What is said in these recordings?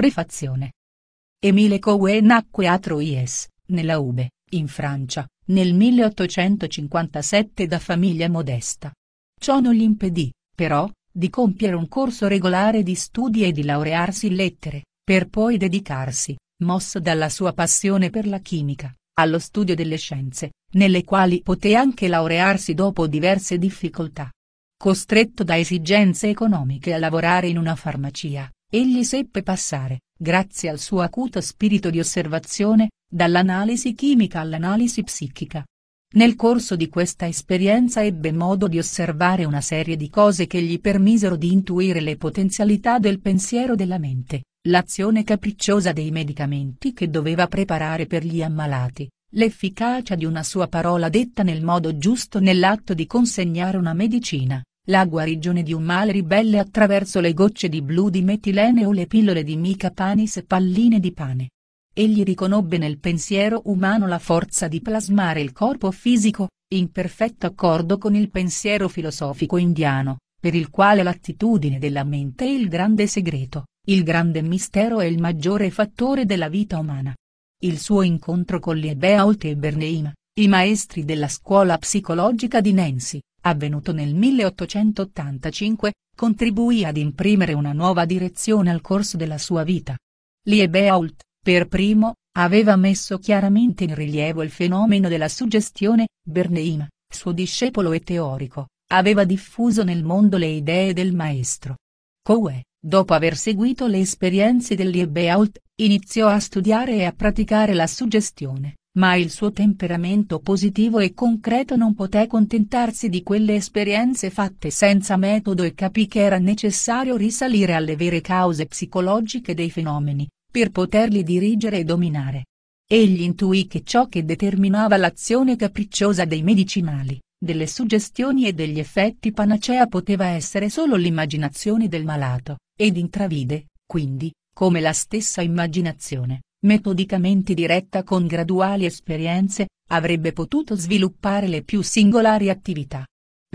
Prefazione. Emile Coué nacque a Troyes, nella Ube, in Francia, nel 1857 da famiglia modesta. Ciò non gli impedì, però, di compiere un corso regolare di studi e di laurearsi in lettere, per poi dedicarsi, mosso dalla sua passione per la chimica, allo studio delle scienze, nelle quali poté anche laurearsi dopo diverse difficoltà. Costretto da esigenze economiche a lavorare in una farmacia, egli seppe passare, grazie al suo acuto spirito di osservazione, dall'analisi chimica all'analisi psichica. Nel corso di questa esperienza ebbe modo di osservare una serie di cose che gli permisero di intuire le potenzialità del pensiero della mente, l'azione capricciosa dei medicamenti che doveva preparare per gli ammalati, l'efficacia di una sua parola detta nel modo giusto nell'atto di consegnare una medicina, la guarigione di un male ribelle attraverso le gocce di blu di metilene o le pillole di mica panis palline di pane. Egli riconobbe nel pensiero umano la forza di plasmare il corpo fisico, in perfetto accordo con il pensiero filosofico indiano, per il quale l'attitudine della mente è il grande segreto, il grande mistero e il maggiore fattore della vita umana. Il suo incontro con Liebeault e Bernheim, i maestri della scuola psicologica di Nancy, avvenuto nel 1885, contribuì ad imprimere una nuova direzione al corso della sua vita. Liebeault, per primo, aveva messo chiaramente in rilievo il fenomeno della suggestione, Bernheim, suo discepolo e teorico, aveva diffuso nel mondo le idee del maestro. Coe, dopo aver seguito le esperienze del Liebeault, iniziò a studiare e a praticare la suggestione ma il suo temperamento positivo e concreto non poté contentarsi di quelle esperienze fatte senza metodo e capì che era necessario risalire alle vere cause psicologiche dei fenomeni, per poterli dirigere e dominare. Egli intuì che ciò che determinava l'azione capricciosa dei medicinali, delle suggestioni e degli effetti panacea poteva essere solo l'immaginazione del malato, ed intravide, quindi, come la stessa immaginazione metodicamente diretta con graduali esperienze, avrebbe potuto sviluppare le più singolari attività.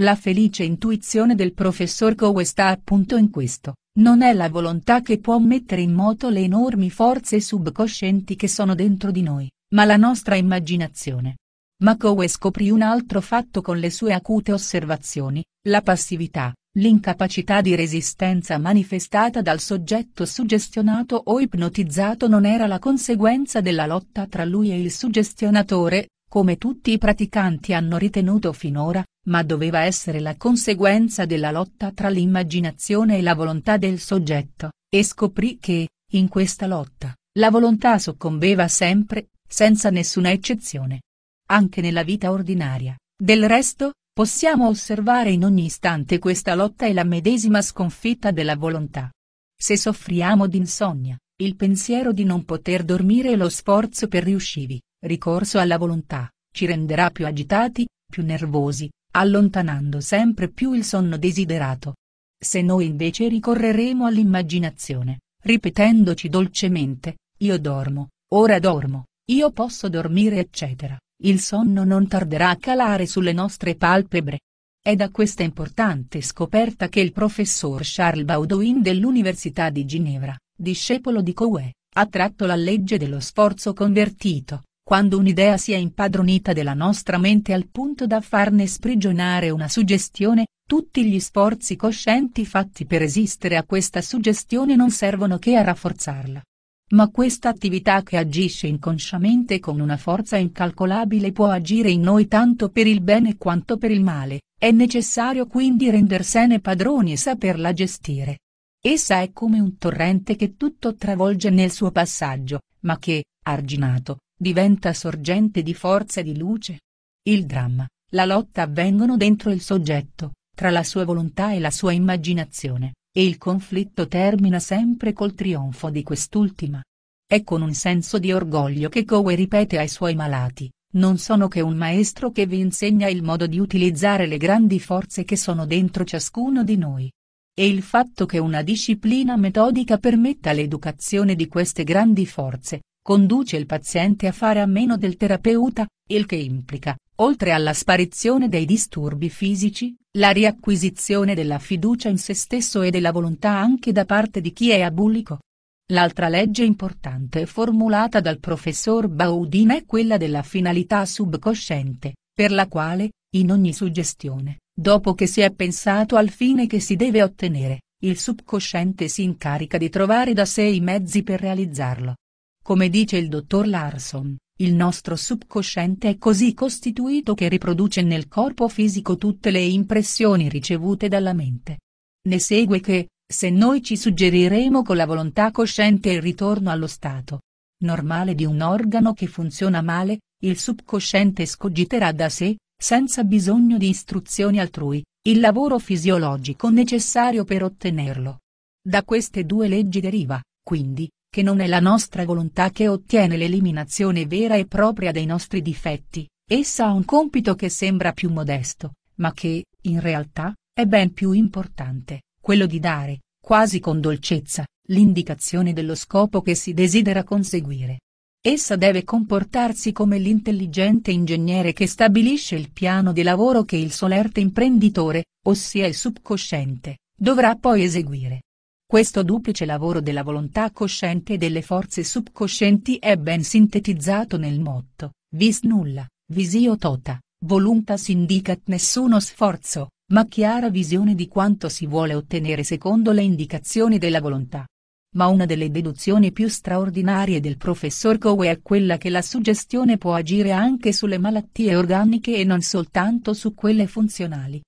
La felice intuizione del professor Coe sta appunto in questo, non è la volontà che può mettere in moto le enormi forze subconscienti che sono dentro di noi, ma la nostra immaginazione. Ma Coe scoprì un altro fatto con le sue acute osservazioni, la passività, L'incapacità di resistenza manifestata dal soggetto suggestionato o ipnotizzato non era la conseguenza della lotta tra lui e il suggestionatore, come tutti i praticanti hanno ritenuto finora, ma doveva essere la conseguenza della lotta tra l'immaginazione e la volontà del soggetto, e scoprì che, in questa lotta, la volontà soccombeva sempre, senza nessuna eccezione. Anche nella vita ordinaria, del resto, Possiamo osservare in ogni istante questa lotta e la medesima sconfitta della volontà. Se soffriamo d'insonnia, il pensiero di non poter dormire e lo sforzo per riuscivi, ricorso alla volontà, ci renderà più agitati, più nervosi, allontanando sempre più il sonno desiderato. Se noi invece ricorreremo all'immaginazione, ripetendoci dolcemente, io dormo, ora dormo, io posso dormire eccetera, il sonno non tarderà a calare sulle nostre palpebre. È da questa importante scoperta che il professor Charles Baudouin dell'Università di Ginevra, discepolo di Coué, ha tratto la legge dello sforzo convertito, quando un'idea si è impadronita della nostra mente al punto da farne sprigionare una suggestione, tutti gli sforzi coscienti fatti per resistere a questa suggestione non servono che a rafforzarla. Ma questa attività che agisce inconsciamente con una forza incalcolabile può agire in noi tanto per il bene quanto per il male, è necessario quindi rendersene padroni e saperla gestire. Essa è come un torrente che tutto travolge nel suo passaggio, ma che, arginato, diventa sorgente di forza e di luce. Il dramma, la lotta avvengono dentro il soggetto, tra la sua volontà e la sua immaginazione e il conflitto termina sempre col trionfo di quest'ultima. È con un senso di orgoglio che Coe ripete ai suoi malati, non sono che un maestro che vi insegna il modo di utilizzare le grandi forze che sono dentro ciascuno di noi. E il fatto che una disciplina metodica permetta l'educazione di queste grandi forze, conduce il paziente a fare a meno del terapeuta, il che implica, oltre alla sparizione dei disturbi fisici, la riacquisizione della fiducia in se stesso e della volontà anche da parte di chi è abulico. L'altra legge importante formulata dal professor Baudin è quella della finalità subconsciente, per la quale, in ogni suggestione, dopo che si è pensato al fine che si deve ottenere, il subconsciente si incarica di trovare da sé i mezzi per realizzarlo. Come dice il dottor Larson, il nostro subconsciente è così costituito che riproduce nel corpo fisico tutte le impressioni ricevute dalla mente. Ne segue che, se noi ci suggeriremo con la volontà cosciente il ritorno allo stato normale di un organo che funziona male, il subconsciente scogiterà da sé, senza bisogno di istruzioni altrui, il lavoro fisiologico necessario per ottenerlo. Da queste due leggi deriva, quindi, che non è la nostra volontà che ottiene l'eliminazione vera e propria dei nostri difetti, essa ha un compito che sembra più modesto, ma che, in realtà, è ben più importante quello di dare, quasi con dolcezza, l'indicazione dello scopo che si desidera conseguire. Essa deve comportarsi come l'intelligente ingegnere che stabilisce il piano di lavoro che il solerte imprenditore, ossia il subconsciente, dovrà poi eseguire. Questo duplice lavoro della volontà cosciente e delle forze subconscienti è ben sintetizzato nel motto, vis nulla, visio tota, voluntas indicat nessuno sforzo, ma chiara visione di quanto si vuole ottenere secondo le indicazioni della volontà. Ma una delle deduzioni più straordinarie del professor Coe è quella che la suggestione può agire anche sulle malattie organiche e non soltanto su quelle funzionali.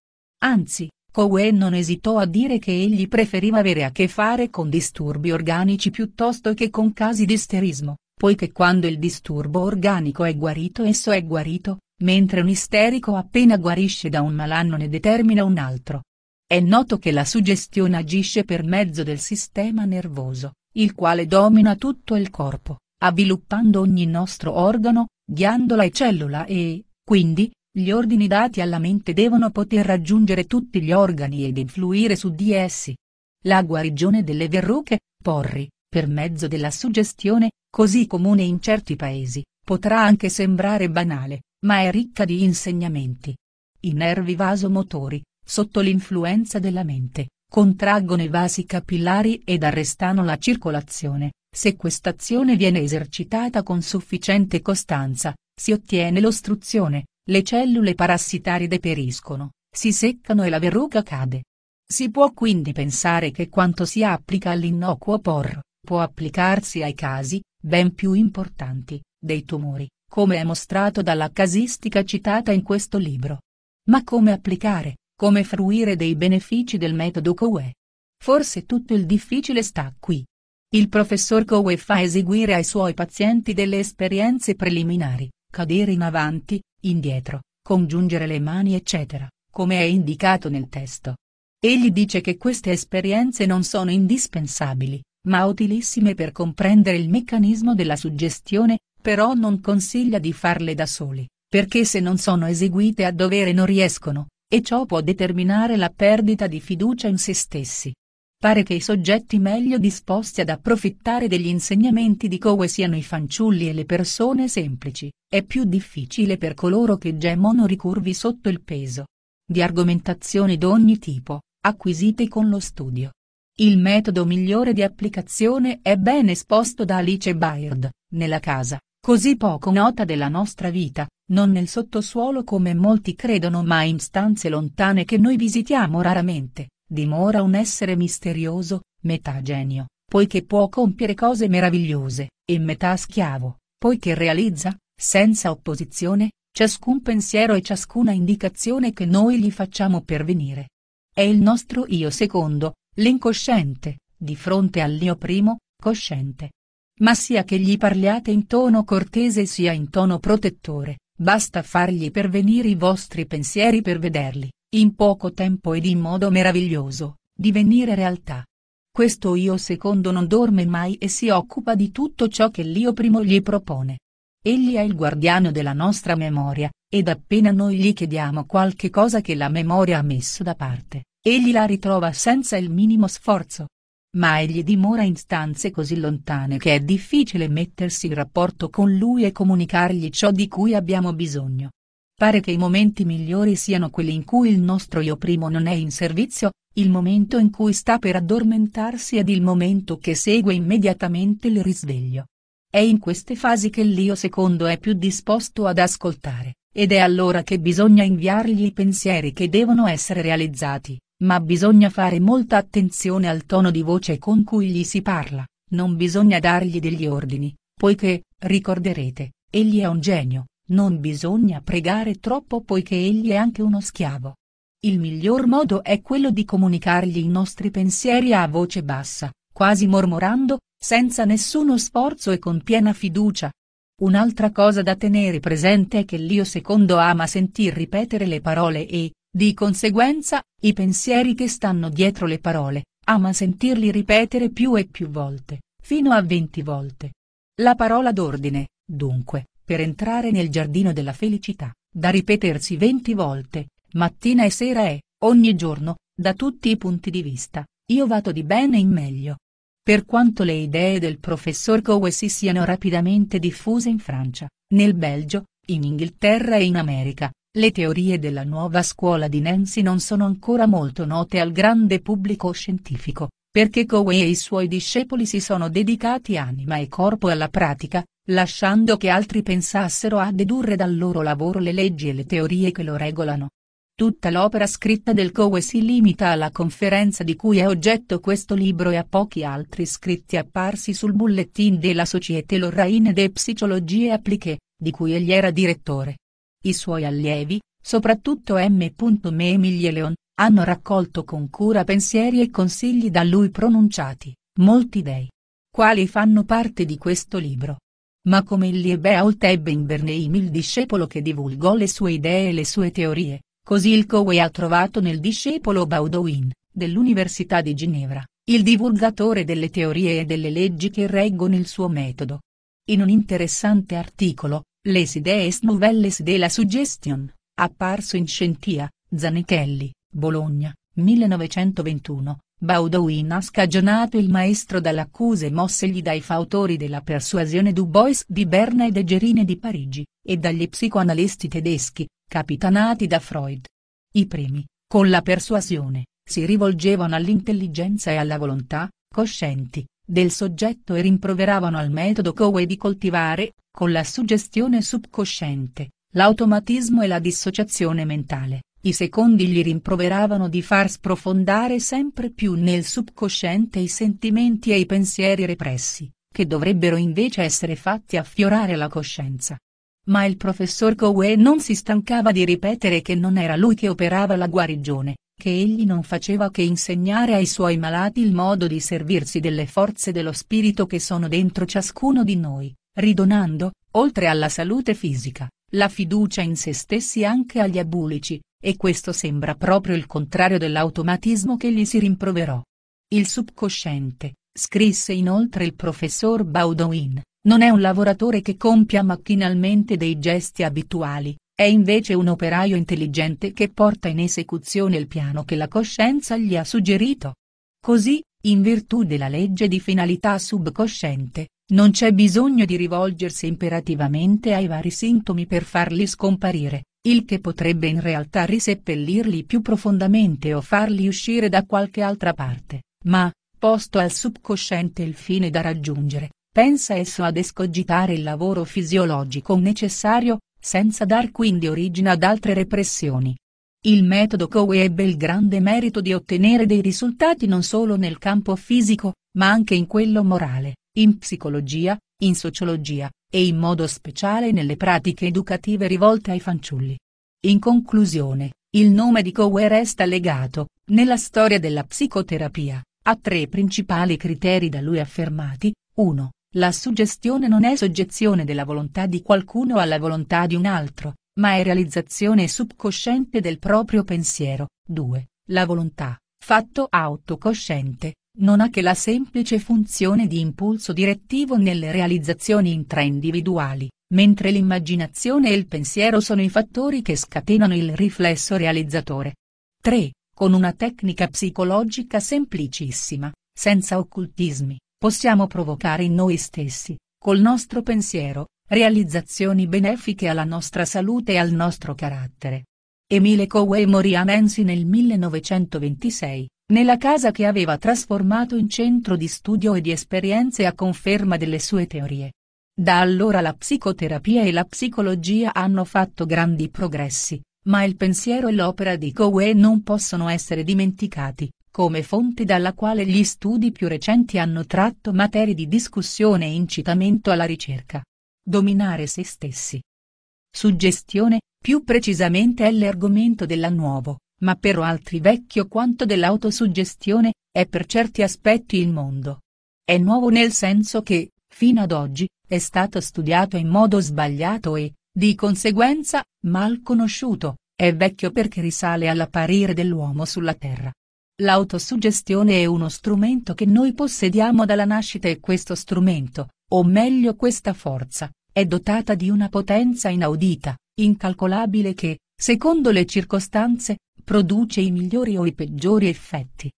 Anzi, Coe non esitò a dire che egli preferiva avere a che fare con disturbi organici piuttosto che con casi di isterismo, poiché quando il disturbo organico è guarito esso è guarito, mentre un isterico appena guarisce da un malanno ne determina un altro. È noto che la suggestione agisce per mezzo del sistema nervoso, il quale domina tutto il corpo, avviluppando ogni nostro organo, ghiandola e cellula e, quindi, gli ordini dati alla mente devono poter raggiungere tutti gli organi ed influire su di essi. La guarigione delle verruche, porri, per mezzo della suggestione, così comune in certi paesi, potrà anche sembrare banale, ma è ricca di insegnamenti. I nervi vasomotori, sotto l'influenza della mente, contraggono i vasi capillari ed arrestano la circolazione, se quest'azione viene esercitata con sufficiente costanza, si ottiene l'ostruzione, le cellule parassitarie deperiscono, si seccano e la verruca cade. Si può quindi pensare che quanto si applica all'innocuo POR, può applicarsi ai casi, ben più importanti, dei tumori, come è mostrato dalla casistica citata in questo libro. Ma come applicare, come fruire dei benefici del metodo Coe? Forse tutto il difficile sta qui. Il professor Coe fa eseguire ai suoi pazienti delle esperienze preliminari, cadere in avanti, indietro, congiungere le mani eccetera, come è indicato nel testo. Egli dice che queste esperienze non sono indispensabili, ma utilissime per comprendere il meccanismo della suggestione, però non consiglia di farle da soli, perché se non sono eseguite a dovere non riescono, e ciò può determinare la perdita di fiducia in se stessi. Pare che i soggetti meglio disposti ad approfittare degli insegnamenti di Coe siano i fanciulli e le persone semplici, è più difficile per coloro che gemono ricurvi sotto il peso di argomentazioni d'ogni tipo, acquisite con lo studio. Il metodo migliore di applicazione è ben esposto da Alice Baird, nella casa, così poco nota della nostra vita, non nel sottosuolo come molti credono ma in stanze lontane che noi visitiamo raramente, dimora un essere misterioso, metà genio, poiché può compiere cose meravigliose, e metà schiavo, poiché realizza, senza opposizione, ciascun pensiero e ciascuna indicazione che noi gli facciamo pervenire. È il nostro io secondo, l'incosciente, di fronte all'io primo, cosciente ma sia che gli parliate in tono cortese sia in tono protettore, basta fargli pervenire i vostri pensieri per vederli, in poco tempo ed in modo meraviglioso, divenire realtà. Questo io secondo non dorme mai e si occupa di tutto ciò che l'io primo gli propone. Egli è il guardiano della nostra memoria, ed appena noi gli chiediamo qualche cosa che la memoria ha messo da parte, egli la ritrova senza il minimo sforzo ma egli dimora in stanze così lontane che è difficile mettersi in rapporto con lui e comunicargli ciò di cui abbiamo bisogno. Pare che i momenti migliori siano quelli in cui il nostro io primo non è in servizio, il momento in cui sta per addormentarsi ed il momento che segue immediatamente il risveglio. È in queste fasi che l'io secondo è più disposto ad ascoltare, ed è allora che bisogna inviargli i pensieri che devono essere realizzati, ma bisogna fare molta attenzione al tono di voce con cui gli si parla, non bisogna dargli degli ordini, poiché, ricorderete, egli è un genio, non bisogna pregare troppo poiché egli è anche uno schiavo. Il miglior modo è quello di comunicargli i nostri pensieri a voce bassa, quasi mormorando, senza nessuno sforzo e con piena fiducia. Un'altra cosa da tenere presente è che l'io secondo ama sentir ripetere le parole e, di conseguenza, i pensieri che stanno dietro le parole, ama sentirli ripetere più e più volte, fino a venti volte. La parola d'ordine, dunque, per entrare nel giardino della felicità, da ripetersi venti volte, mattina e sera è, ogni giorno, da tutti i punti di vista, io vado di bene in meglio. Per quanto le idee del professor Coe si siano rapidamente diffuse in Francia, nel Belgio, in Inghilterra e in America, le teorie della nuova scuola di Nancy non sono ancora molto note al grande pubblico scientifico, perché Coe e i suoi discepoli si sono dedicati anima e corpo alla pratica, lasciando che altri pensassero a dedurre dal loro lavoro le leggi e le teorie che lo regolano. Tutta l'opera scritta del Coe si limita alla conferenza di cui è oggetto questo libro e a pochi altri scritti apparsi sul bulletin della Société Lorraine de Psychologie Appliquée, di cui egli era direttore. I suoi allievi, soprattutto M. Memiglie Leon, hanno raccolto con cura pensieri e consigli da lui pronunciati, molti dei quali fanno parte di questo libro. Ma come il Liebeault ebbe in Bernheim il discepolo che divulgò le sue idee e le sue teorie, Così il Coe ha trovato nel discepolo Baudouin, dell'Università di Ginevra, il divulgatore delle teorie e delle leggi che reggono il suo metodo. In un interessante articolo, Les idees nouvelles de la suggestion, apparso in Scientia, Zanichelli, Bologna, 1921, Baudouin ha scagionato il maestro dall'accuse mossegli dai fautori della persuasione du Bois di Berna e de Gerine di Parigi, e dagli psicoanalisti tedeschi, capitanati da Freud. I primi, con la persuasione, si rivolgevano all'intelligenza e alla volontà, coscienti, del soggetto e rimproveravano al metodo Coe di coltivare, con la suggestione subconsciente, l'automatismo e la dissociazione mentale, i secondi gli rimproveravano di far sprofondare sempre più nel subconsciente i sentimenti e i pensieri repressi, che dovrebbero invece essere fatti affiorare la coscienza. Ma il professor Coe non si stancava di ripetere che non era lui che operava la guarigione, che egli non faceva che insegnare ai suoi malati il modo di servirsi delle forze dello spirito che sono dentro ciascuno di noi, ridonando, oltre alla salute fisica, la fiducia in se stessi anche agli abulici, e questo sembra proprio il contrario dell'automatismo che gli si rimproverò. Il subconsciente, scrisse inoltre il professor Baudouin, non è un lavoratore che compia macchinalmente dei gesti abituali, è invece un operaio intelligente che porta in esecuzione il piano che la coscienza gli ha suggerito. Così, in virtù della legge di finalità subconsciente, non c'è bisogno di rivolgersi imperativamente ai vari sintomi per farli scomparire, il che potrebbe in realtà riseppellirli più profondamente o farli uscire da qualche altra parte, ma, posto al subconsciente il fine da raggiungere, pensa esso ad escogitare il lavoro fisiologico necessario, senza dar quindi origine ad altre repressioni. Il metodo Coe ebbe il grande merito di ottenere dei risultati non solo nel campo fisico, ma anche in quello morale, in psicologia, in sociologia, e in modo speciale nelle pratiche educative rivolte ai fanciulli. In conclusione, il nome di Coe resta legato, nella storia della psicoterapia, a tre principali criteri da lui affermati, 1. La suggestione non è soggezione della volontà di qualcuno alla volontà di un altro, ma è realizzazione subconsciente del proprio pensiero. 2. La volontà, fatto autocosciente, non ha che la semplice funzione di impulso direttivo nelle realizzazioni intraindividuali, mentre l'immaginazione e il pensiero sono i fattori che scatenano il riflesso realizzatore. 3. Con una tecnica psicologica semplicissima, senza occultismi, possiamo provocare in noi stessi, col nostro pensiero, realizzazioni benefiche alla nostra salute e al nostro carattere. Emile Coe morì a Nancy nel 1926, nella casa che aveva trasformato in centro di studio e di esperienze a conferma delle sue teorie. Da allora la psicoterapia e la psicologia hanno fatto grandi progressi, ma il pensiero e l'opera di Coe non possono essere dimenticati, come fonte dalla quale gli studi più recenti hanno tratto materie di discussione e incitamento alla ricerca. Dominare se stessi. Suggestione, più precisamente è l'argomento della nuovo, ma però altri vecchio quanto dell'autosuggestione, è per certi aspetti il mondo. È nuovo nel senso che, fino ad oggi, è stato studiato in modo sbagliato e, di conseguenza, mal conosciuto, è vecchio perché risale all'apparire dell'uomo sulla Terra. L'autosuggestione è uno strumento che noi possediamo dalla nascita e questo strumento, o meglio questa forza, è dotata di una potenza inaudita, incalcolabile che, secondo le circostanze, produce i migliori o i peggiori effetti.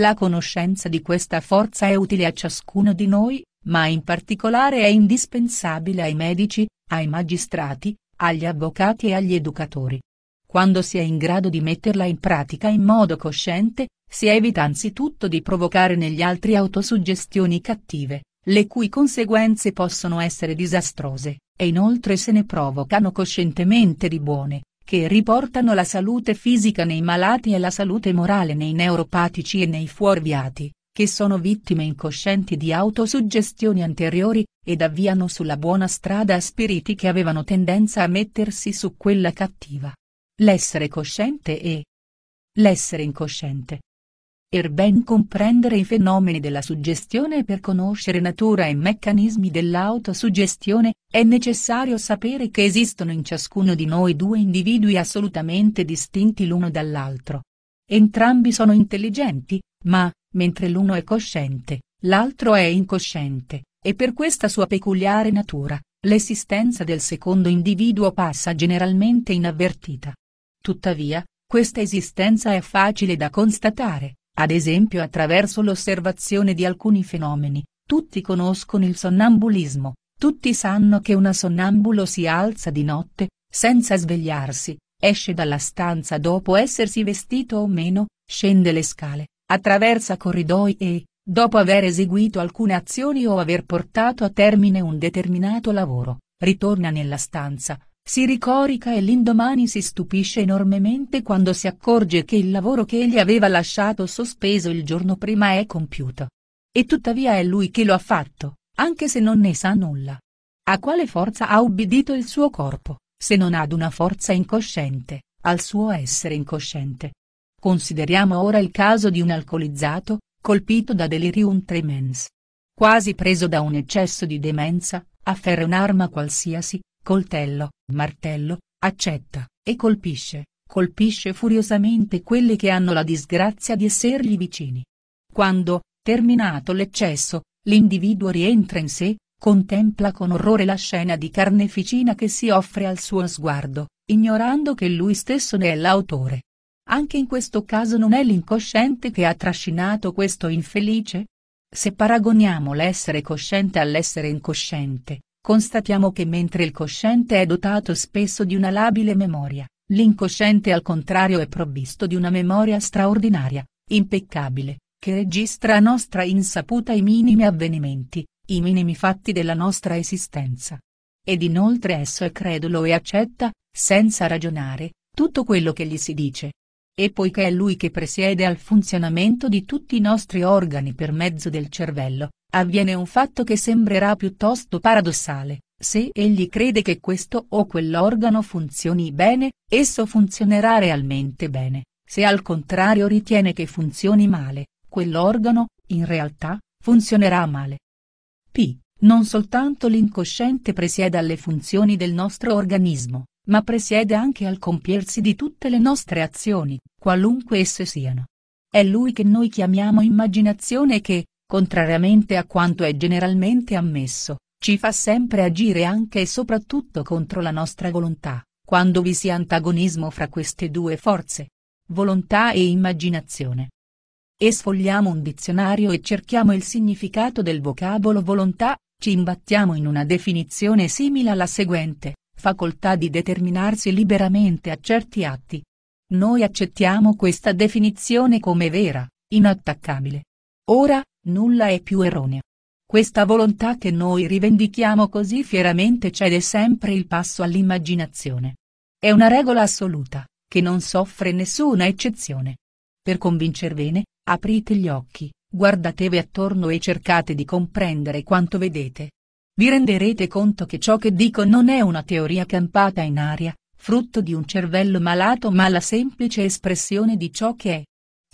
La conoscenza di questa forza è utile a ciascuno di noi, ma in particolare è indispensabile ai medici, ai magistrati, agli avvocati e agli educatori. Quando si è in grado di metterla in pratica in modo cosciente, si evita anzitutto di provocare negli altri autosuggestioni cattive, le cui conseguenze possono essere disastrose, e inoltre se ne provocano coscientemente di buone, che riportano la salute fisica nei malati e la salute morale nei neuropatici e nei fuorviati, che sono vittime incoscienti di autosuggestioni anteriori, ed avviano sulla buona strada spiriti che avevano tendenza a mettersi su quella cattiva. L'essere cosciente e l'essere incosciente. Per ben comprendere i fenomeni della suggestione e per conoscere natura e meccanismi dell'autosuggestione, è necessario sapere che esistono in ciascuno di noi due individui assolutamente distinti l'uno dall'altro. Entrambi sono intelligenti, ma, mentre l'uno è cosciente, l'altro è incosciente, e per questa sua peculiare natura, l'esistenza del secondo individuo passa generalmente inavvertita. Tuttavia, questa esistenza è facile da constatare, ad esempio attraverso l'osservazione di alcuni fenomeni, tutti conoscono il sonnambulismo, tutti sanno che una sonnambulo si alza di notte, senza svegliarsi, esce dalla stanza dopo essersi vestito o meno, scende le scale, attraversa corridoi e, dopo aver eseguito alcune azioni o aver portato a termine un determinato lavoro, ritorna nella stanza, si ricorica e l'indomani si stupisce enormemente quando si accorge che il lavoro che egli aveva lasciato sospeso il giorno prima è compiuto. E tuttavia è lui che lo ha fatto, anche se non ne sa nulla. A quale forza ha ubbidito il suo corpo, se non ad una forza incosciente, al suo essere incosciente? Consideriamo ora il caso di un alcolizzato, colpito da delirium tremens. Quasi preso da un eccesso di demenza, afferra un'arma qualsiasi, coltello, martello, accetta, e colpisce, colpisce furiosamente quelli che hanno la disgrazia di essergli vicini. Quando, terminato l'eccesso, l'individuo rientra in sé, contempla con orrore la scena di carneficina che si offre al suo sguardo, ignorando che lui stesso ne è l'autore. Anche in questo caso non è l'incosciente che ha trascinato questo infelice? Se paragoniamo l'essere cosciente all'essere incosciente, constatiamo che mentre il cosciente è dotato spesso di una labile memoria, l'incosciente al contrario è provvisto di una memoria straordinaria, impeccabile, che registra a nostra insaputa i minimi avvenimenti, i minimi fatti della nostra esistenza. Ed inoltre esso è credulo e accetta, senza ragionare, tutto quello che gli si dice. E poiché è lui che presiede al funzionamento di tutti i nostri organi per mezzo del cervello, avviene un fatto che sembrerà piuttosto paradossale, se egli crede che questo o quell'organo funzioni bene, esso funzionerà realmente bene, se al contrario ritiene che funzioni male, quell'organo, in realtà, funzionerà male. P. Non soltanto l'incosciente presiede alle funzioni del nostro organismo, ma presiede anche al compiersi di tutte le nostre azioni, qualunque esse siano. È lui che noi chiamiamo immaginazione che, contrariamente a quanto è generalmente ammesso, ci fa sempre agire anche e soprattutto contro la nostra volontà, quando vi sia antagonismo fra queste due forze, volontà e immaginazione. E sfogliamo un dizionario e cerchiamo il significato del vocabolo volontà, ci imbattiamo in una definizione simile alla seguente, facoltà di determinarsi liberamente a certi atti. Noi accettiamo questa definizione come vera, inattaccabile. Ora, nulla è più erroneo. Questa volontà che noi rivendichiamo così fieramente cede sempre il passo all'immaginazione. È una regola assoluta, che non soffre nessuna eccezione. Per convincervene, aprite gli occhi, guardatevi attorno e cercate di comprendere quanto vedete. Vi renderete conto che ciò che dico non è una teoria campata in aria, frutto di un cervello malato ma la semplice espressione di ciò che è.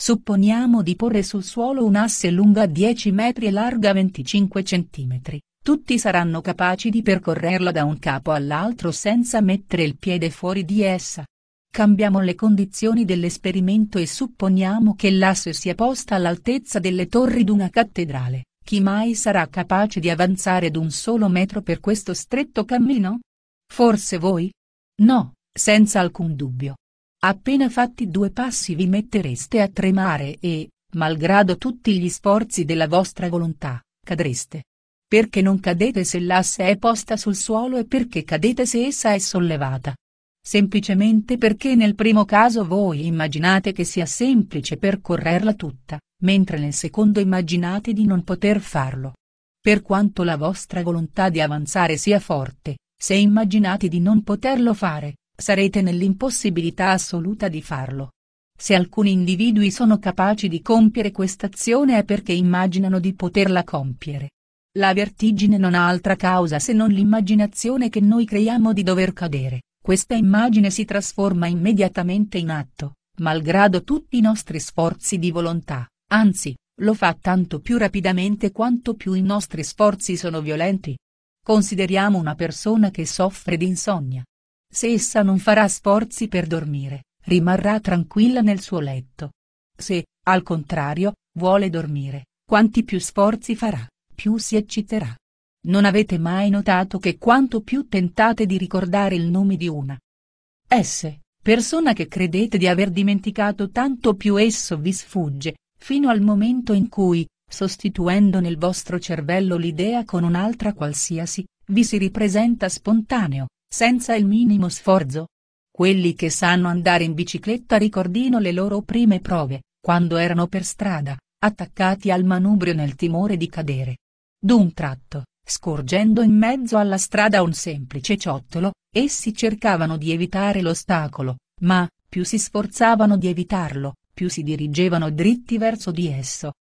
Supponiamo di porre sul suolo un'asse lunga 10 metri e larga 25 centimetri, tutti saranno capaci di percorrerla da un capo all'altro senza mettere il piede fuori di essa. Cambiamo le condizioni dell'esperimento e supponiamo che l'asse sia posta all'altezza delle torri d'una cattedrale, chi mai sarà capace di avanzare d'un solo metro per questo stretto cammino? Forse voi? No, senza alcun dubbio. Appena fatti due passi vi mettereste a tremare e, malgrado tutti gli sforzi della vostra volontà, cadreste. Perché non cadete se l'asse è posta sul suolo e perché cadete se essa è sollevata? Semplicemente perché nel primo caso voi immaginate che sia semplice percorrerla tutta, mentre nel secondo immaginate di non poter farlo. Per quanto la vostra volontà di avanzare sia forte, se immaginate di non poterlo fare, sarete nell'impossibilità assoluta di farlo. Se alcuni individui sono capaci di compiere quest'azione è perché immaginano di poterla compiere. La vertigine non ha altra causa se non l'immaginazione che noi creiamo di dover cadere, questa immagine si trasforma immediatamente in atto, malgrado tutti i nostri sforzi di volontà, anzi, lo fa tanto più rapidamente quanto più i nostri sforzi sono violenti. Consideriamo una persona che soffre di insonnia. Se essa non farà sforzi per dormire, rimarrà tranquilla nel suo letto. Se, al contrario, vuole dormire, quanti più sforzi farà, più si ecciterà. Non avete mai notato che quanto più tentate di ricordare il nome di una S, persona che credete di aver dimenticato tanto più esso vi sfugge, fino al momento in cui, sostituendo nel vostro cervello l'idea con un'altra qualsiasi, vi si ripresenta spontaneo, senza il minimo sforzo. Quelli che sanno andare in bicicletta ricordino le loro prime prove, quando erano per strada, attaccati al manubrio nel timore di cadere. D'un tratto, scorgendo in mezzo alla strada un semplice ciottolo, essi cercavano di evitare l'ostacolo, ma, più si sforzavano di evitarlo, più si dirigevano dritti verso di esso,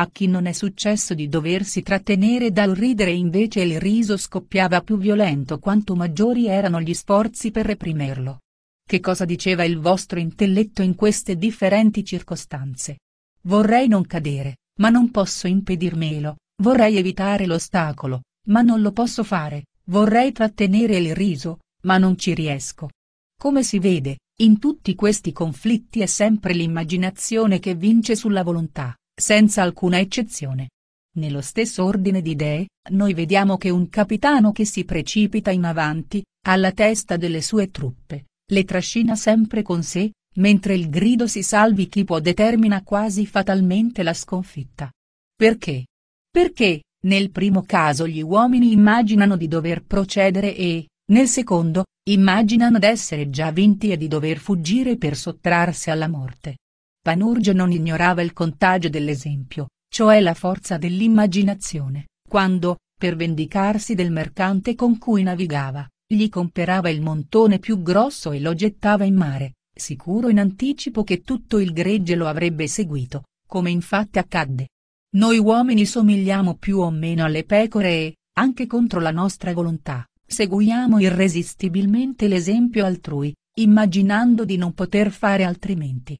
a chi non è successo di doversi trattenere dal ridere invece il riso scoppiava più violento quanto maggiori erano gli sforzi per reprimerlo. Che cosa diceva il vostro intelletto in queste differenti circostanze? Vorrei non cadere, ma non posso impedirmelo, vorrei evitare l'ostacolo, ma non lo posso fare, vorrei trattenere il riso, ma non ci riesco. Come si vede, in tutti questi conflitti è sempre l'immaginazione che vince sulla volontà senza alcuna eccezione. Nello stesso ordine di idee, noi vediamo che un capitano che si precipita in avanti, alla testa delle sue truppe, le trascina sempre con sé, mentre il grido si salvi chi può determina quasi fatalmente la sconfitta. Perché? Perché, nel primo caso gli uomini immaginano di dover procedere e, nel secondo, immaginano d'essere già vinti e di dover fuggire per sottrarsi alla morte. Panurge non ignorava il contagio dell'esempio, cioè la forza dell'immaginazione, quando, per vendicarsi del mercante con cui navigava, gli comperava il montone più grosso e lo gettava in mare, sicuro in anticipo che tutto il gregge lo avrebbe seguito, come infatti accadde. Noi uomini somigliamo più o meno alle pecore e, anche contro la nostra volontà, seguiamo irresistibilmente l'esempio altrui, immaginando di non poter fare altrimenti.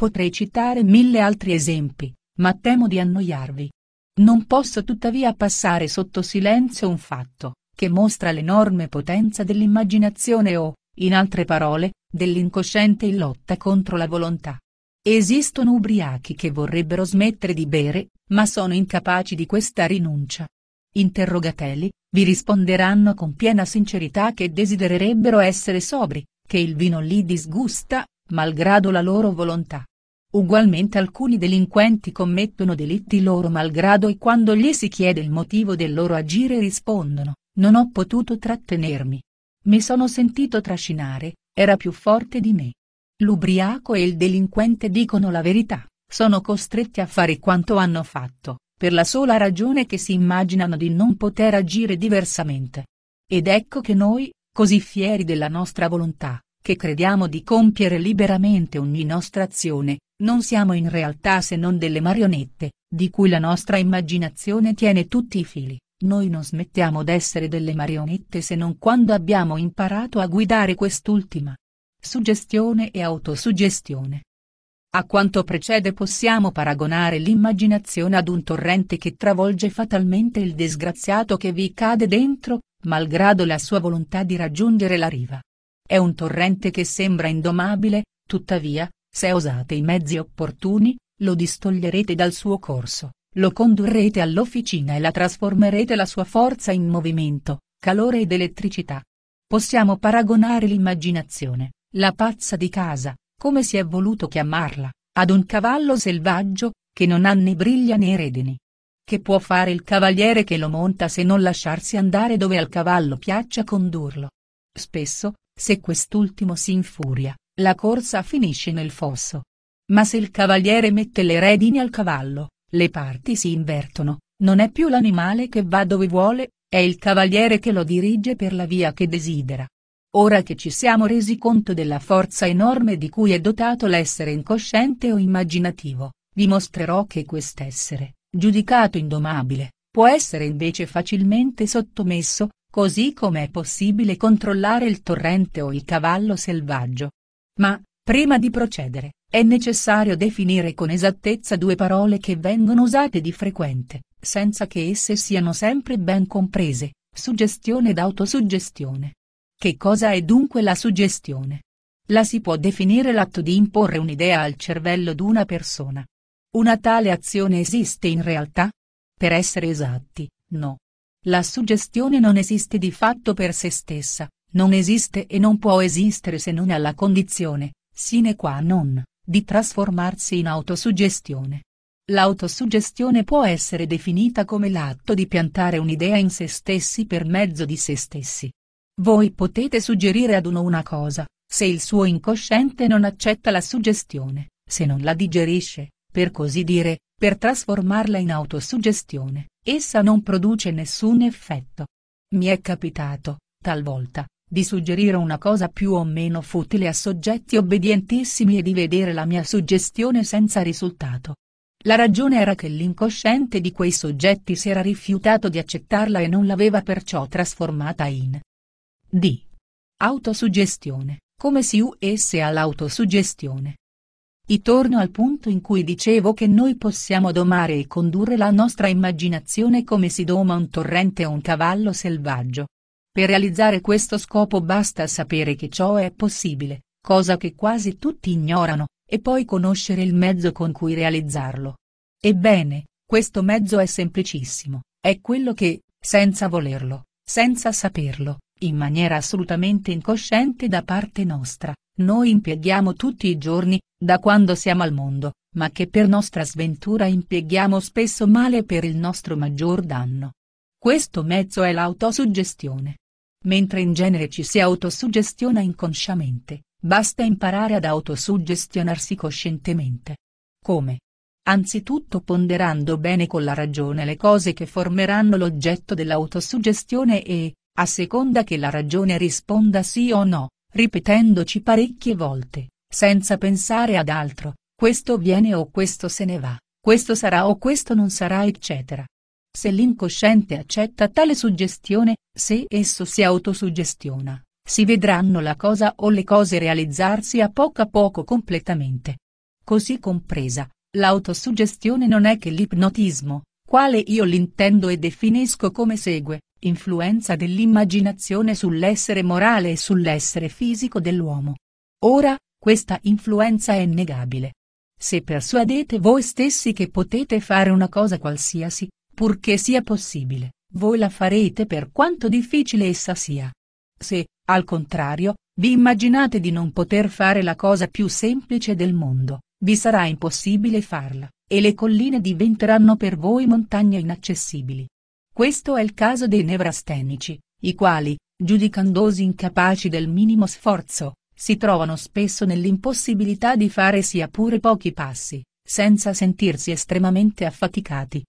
Potrei citare mille altri esempi, ma temo di annoiarvi. Non posso tuttavia passare sotto silenzio un fatto, che mostra l'enorme potenza dell'immaginazione o, in altre parole, dell'incosciente in lotta contro la volontà. Esistono ubriachi che vorrebbero smettere di bere, ma sono incapaci di questa rinuncia. Interrogatelli, vi risponderanno con piena sincerità che desidererebbero essere sobri, che il vino li disgusta, malgrado la loro volontà. Ugualmente alcuni delinquenti commettono delitti loro malgrado e quando gli si chiede il motivo del loro agire rispondono, non ho potuto trattenermi. Mi sono sentito trascinare, era più forte di me. L'ubriaco e il delinquente dicono la verità, sono costretti a fare quanto hanno fatto, per la sola ragione che si immaginano di non poter agire diversamente. Ed ecco che noi, così fieri della nostra volontà, che crediamo di compiere liberamente ogni nostra azione, non siamo in realtà se non delle marionette, di cui la nostra immaginazione tiene tutti i fili, noi non smettiamo d'essere delle marionette se non quando abbiamo imparato a guidare quest'ultima. Suggestione e autosuggestione. A quanto precede possiamo paragonare l'immaginazione ad un torrente che travolge fatalmente il disgraziato che vi cade dentro, malgrado la sua volontà di raggiungere la riva. È un torrente che sembra indomabile, tuttavia, se usate i mezzi opportuni, lo distoglierete dal suo corso, lo condurrete all'officina e la trasformerete la sua forza in movimento, calore ed elettricità. Possiamo paragonare l'immaginazione, la pazza di casa, come si è voluto chiamarla, ad un cavallo selvaggio, che non ha né briglia né redini. Che può fare il cavaliere che lo monta se non lasciarsi andare dove al cavallo piaccia condurlo? Spesso, se quest'ultimo si infuria, la corsa finisce nel fosso. Ma se il cavaliere mette le redini al cavallo, le parti si invertono, non è più l'animale che va dove vuole, è il cavaliere che lo dirige per la via che desidera. Ora che ci siamo resi conto della forza enorme di cui è dotato l'essere incosciente o immaginativo, vi mostrerò che quest'essere, giudicato indomabile, può essere invece facilmente sottomesso, così come è possibile controllare il torrente o il cavallo selvaggio. Ma, prima di procedere, è necessario definire con esattezza due parole che vengono usate di frequente, senza che esse siano sempre ben comprese, suggestione ed autosuggestione. Che cosa è dunque la suggestione? La si può definire l'atto di imporre un'idea al cervello d'una persona, una tale azione esiste in realtà? Per essere esatti, no. La suggestione non esiste di fatto per se stessa, non esiste e non può esistere se non alla condizione, sine qua non, di trasformarsi in autosuggestione. L'autosuggestione può essere definita come l'atto di piantare un'idea in se stessi per mezzo di se stessi. Voi potete suggerire ad uno una cosa, se il suo incosciente non accetta la suggestione, se non la digerisce, per così dire, per trasformarla in autosuggestione, essa non produce nessun effetto. Mi è capitato, talvolta, di suggerire una cosa più o meno futile a soggetti obbedientissimi e di vedere la mia suggestione senza risultato. La ragione era che l'incosciente di quei soggetti si era rifiutato di accettarla e non l'aveva perciò trasformata in D. Autosuggestione, come si uesse all'autosuggestione. I torno al punto in cui dicevo che noi possiamo domare e condurre la nostra immaginazione come si doma un torrente o un cavallo selvaggio. Per realizzare questo scopo basta sapere che ciò è possibile, cosa che quasi tutti ignorano, e poi conoscere il mezzo con cui realizzarlo. Ebbene, questo mezzo è semplicissimo, è quello che, senza volerlo, senza saperlo, in maniera assolutamente incosciente da parte nostra, noi impieghiamo tutti i giorni, da quando siamo al mondo, ma che per nostra sventura impieghiamo spesso male per il nostro maggior danno. Questo mezzo è l'autosuggestione. Mentre in genere ci si autosuggestiona inconsciamente, basta imparare ad autosuggestionarsi coscientemente. Come? Anzitutto ponderando bene con la ragione le cose che formeranno l'oggetto dell'autosuggestione e, a seconda che la ragione risponda sì o no, ripetendoci parecchie volte, senza pensare ad altro, questo viene o questo se ne va, questo sarà o questo non sarà eccetera. Se l'incosciente accetta tale suggestione, se esso si autosuggestiona, si vedranno la cosa o le cose realizzarsi a poco a poco completamente. Così compresa, l'autosuggestione non è che l'ipnotismo, quale io l'intendo e definisco come segue, influenza dell'immaginazione sull'essere morale e sull'essere fisico dell'uomo. Ora, questa influenza è negabile. Se persuadete voi stessi che potete fare una cosa qualsiasi, purché sia possibile, voi la farete per quanto difficile essa sia. Se, al contrario, vi immaginate di non poter fare la cosa più semplice del mondo, vi sarà impossibile farla, e le colline diventeranno per voi montagne inaccessibili. Questo è il caso dei nevrastenici, i quali, giudicandosi incapaci del minimo sforzo, si trovano spesso nell'impossibilità di fare sia pure pochi passi, senza sentirsi estremamente affaticati.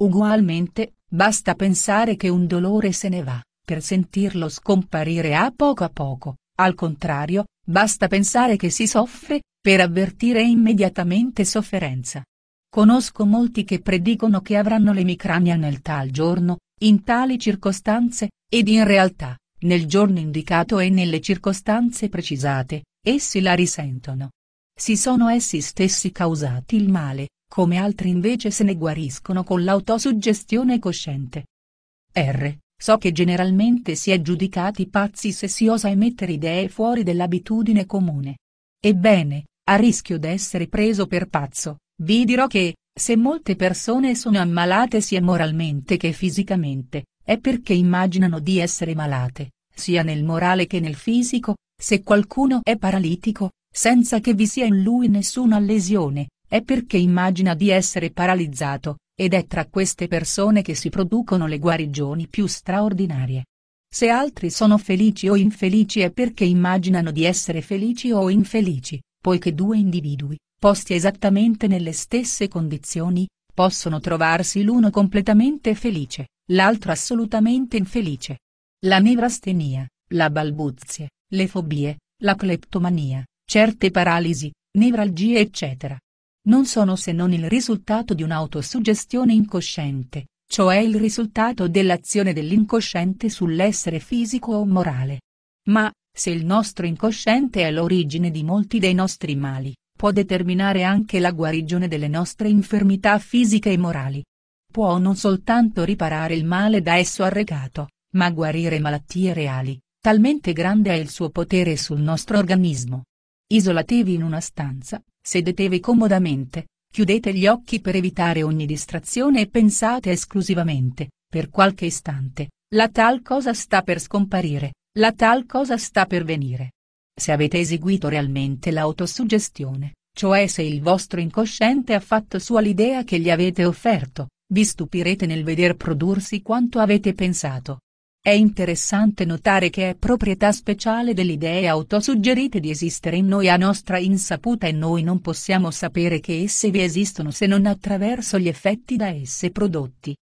Ugualmente, basta pensare che un dolore se ne va, per sentirlo scomparire a poco a poco, al contrario, basta pensare che si soffre, per avvertire immediatamente sofferenza. Conosco molti che predicono che avranno l'emicrania nel tal giorno, in tali circostanze, ed in realtà, nel giorno indicato e nelle circostanze precisate, essi la risentono. Si sono essi stessi causati il male, come altri invece se ne guariscono con l'autosuggestione cosciente. R. So che generalmente si è giudicati pazzi se si osa emettere idee fuori dell'abitudine comune. Ebbene, a rischio d'essere preso per pazzo, vi dirò che, se molte persone sono ammalate sia moralmente che fisicamente, è perché immaginano di essere malate, sia nel morale che nel fisico, se qualcuno è paralitico, senza che vi sia in lui nessuna lesione, è perché immagina di essere paralizzato, ed è tra queste persone che si producono le guarigioni più straordinarie. Se altri sono felici o infelici è perché immaginano di essere felici o infelici, poiché due individui, posti esattamente nelle stesse condizioni, possono trovarsi l'uno completamente felice, l'altro assolutamente infelice. La nevrastenia, la balbuzie, le fobie, la cleptomania, certe paralisi, nevralgie eccetera. Non sono se non il risultato di un'autosuggestione incosciente, cioè il risultato dell'azione dell'incosciente sull'essere fisico o morale. Ma, se il nostro incosciente è l'origine di molti dei nostri mali, può determinare anche la guarigione delle nostre infermità fisiche e morali. Può non soltanto riparare il male da esso arrecato, ma guarire malattie reali, talmente grande è il suo potere sul nostro organismo. Isolatevi in una stanza, sedetevi comodamente, chiudete gli occhi per evitare ogni distrazione e pensate esclusivamente, per qualche istante, la tal cosa sta per scomparire, la tal cosa sta per venire. Se avete eseguito realmente l'autosuggestione, cioè se il vostro incosciente ha fatto sua l'idea che gli avete offerto, vi stupirete nel veder prodursi quanto avete pensato. È interessante notare che è proprietà speciale delle idee autosuggerite di esistere in noi a nostra insaputa e noi non possiamo sapere che esse vi esistono se non attraverso gli effetti da esse prodotti.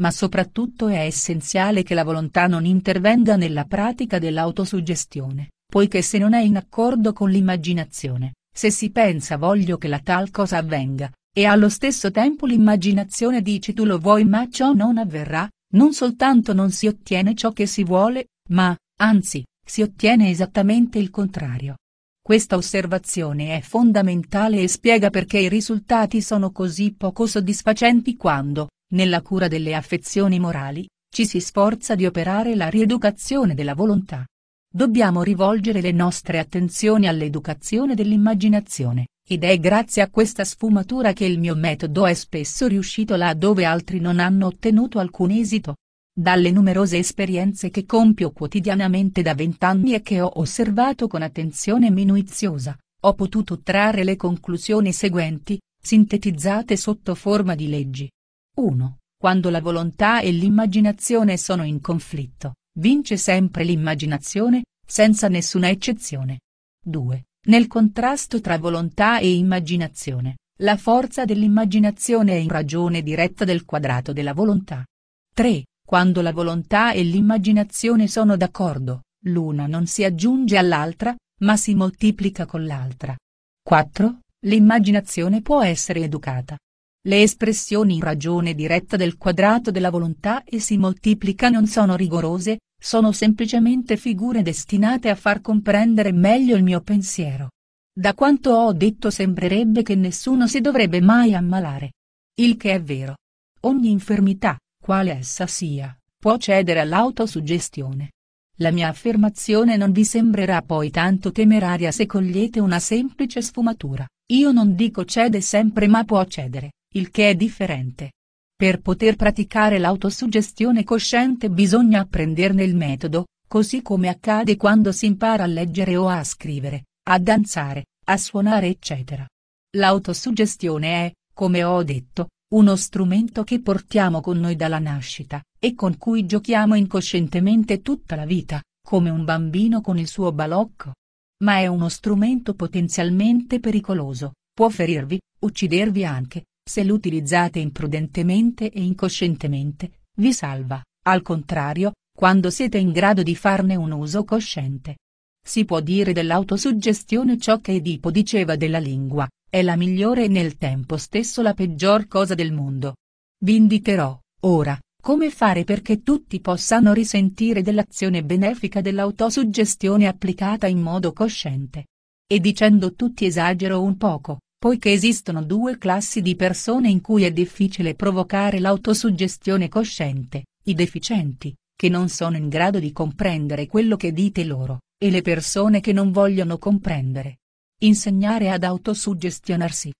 Ma soprattutto è essenziale che la volontà non intervenga nella pratica dell'autosuggestione, poiché se non è in accordo con l'immaginazione, se si pensa voglio che la tal cosa avvenga, e allo stesso tempo l'immaginazione dice tu lo vuoi ma ciò non avverrà, non soltanto non si ottiene ciò che si vuole, ma, anzi, si ottiene esattamente il contrario. Questa osservazione è fondamentale e spiega perché i risultati sono così poco soddisfacenti quando, nella cura delle affezioni morali, ci si sforza di operare la rieducazione della volontà. Dobbiamo rivolgere le nostre attenzioni all'educazione dell'immaginazione, ed è grazie a questa sfumatura che il mio metodo è spesso riuscito là dove altri non hanno ottenuto alcun esito. Dalle numerose esperienze che compio quotidianamente da vent'anni e che ho osservato con attenzione minuziosa, ho potuto trarre le conclusioni seguenti, sintetizzate sotto forma di leggi. 1. Quando la volontà e l'immaginazione sono in conflitto, vince sempre l'immaginazione, senza nessuna eccezione. 2. Nel contrasto tra volontà e immaginazione, la forza dell'immaginazione è in ragione diretta del quadrato della volontà. 3. Quando la volontà e l'immaginazione sono d'accordo, l'una non si aggiunge all'altra, ma si moltiplica con l'altra. 4. L'immaginazione può essere educata. Le espressioni in ragione diretta del quadrato della volontà e si moltiplica non sono rigorose, sono semplicemente figure destinate a far comprendere meglio il mio pensiero. Da quanto ho detto sembrerebbe che nessuno si dovrebbe mai ammalare. Il che è vero. Ogni infermità, quale essa sia, può cedere all'autosuggestione. La mia affermazione non vi sembrerà poi tanto temeraria se cogliete una semplice sfumatura, io non dico cede sempre ma può cedere, il che è differente. Per poter praticare l'autosuggestione cosciente bisogna apprenderne il metodo, così come accade quando si impara a leggere o a scrivere, a danzare, a suonare eccetera. L'autosuggestione è, come ho detto, uno strumento che portiamo con noi dalla nascita, e con cui giochiamo incoscientemente tutta la vita, come un bambino con il suo balocco. Ma è uno strumento potenzialmente pericoloso, può ferirvi, uccidervi anche, se l'utilizzate imprudentemente e incoscientemente, vi salva, al contrario, quando siete in grado di farne un uso cosciente. Si può dire dell'autosuggestione ciò che Edipo diceva della lingua, è la migliore e nel tempo stesso la peggior cosa del mondo. Vi indicherò, ora, come fare perché tutti possano risentire dell'azione benefica dell'autosuggestione applicata in modo cosciente. E dicendo tutti esagero un poco, poiché esistono due classi di persone in cui è difficile provocare l'autosuggestione cosciente, i deficienti, che non sono in grado di comprendere quello che dite loro, e le persone che non vogliono comprendere. Insegnare ad autosuggestionarsi.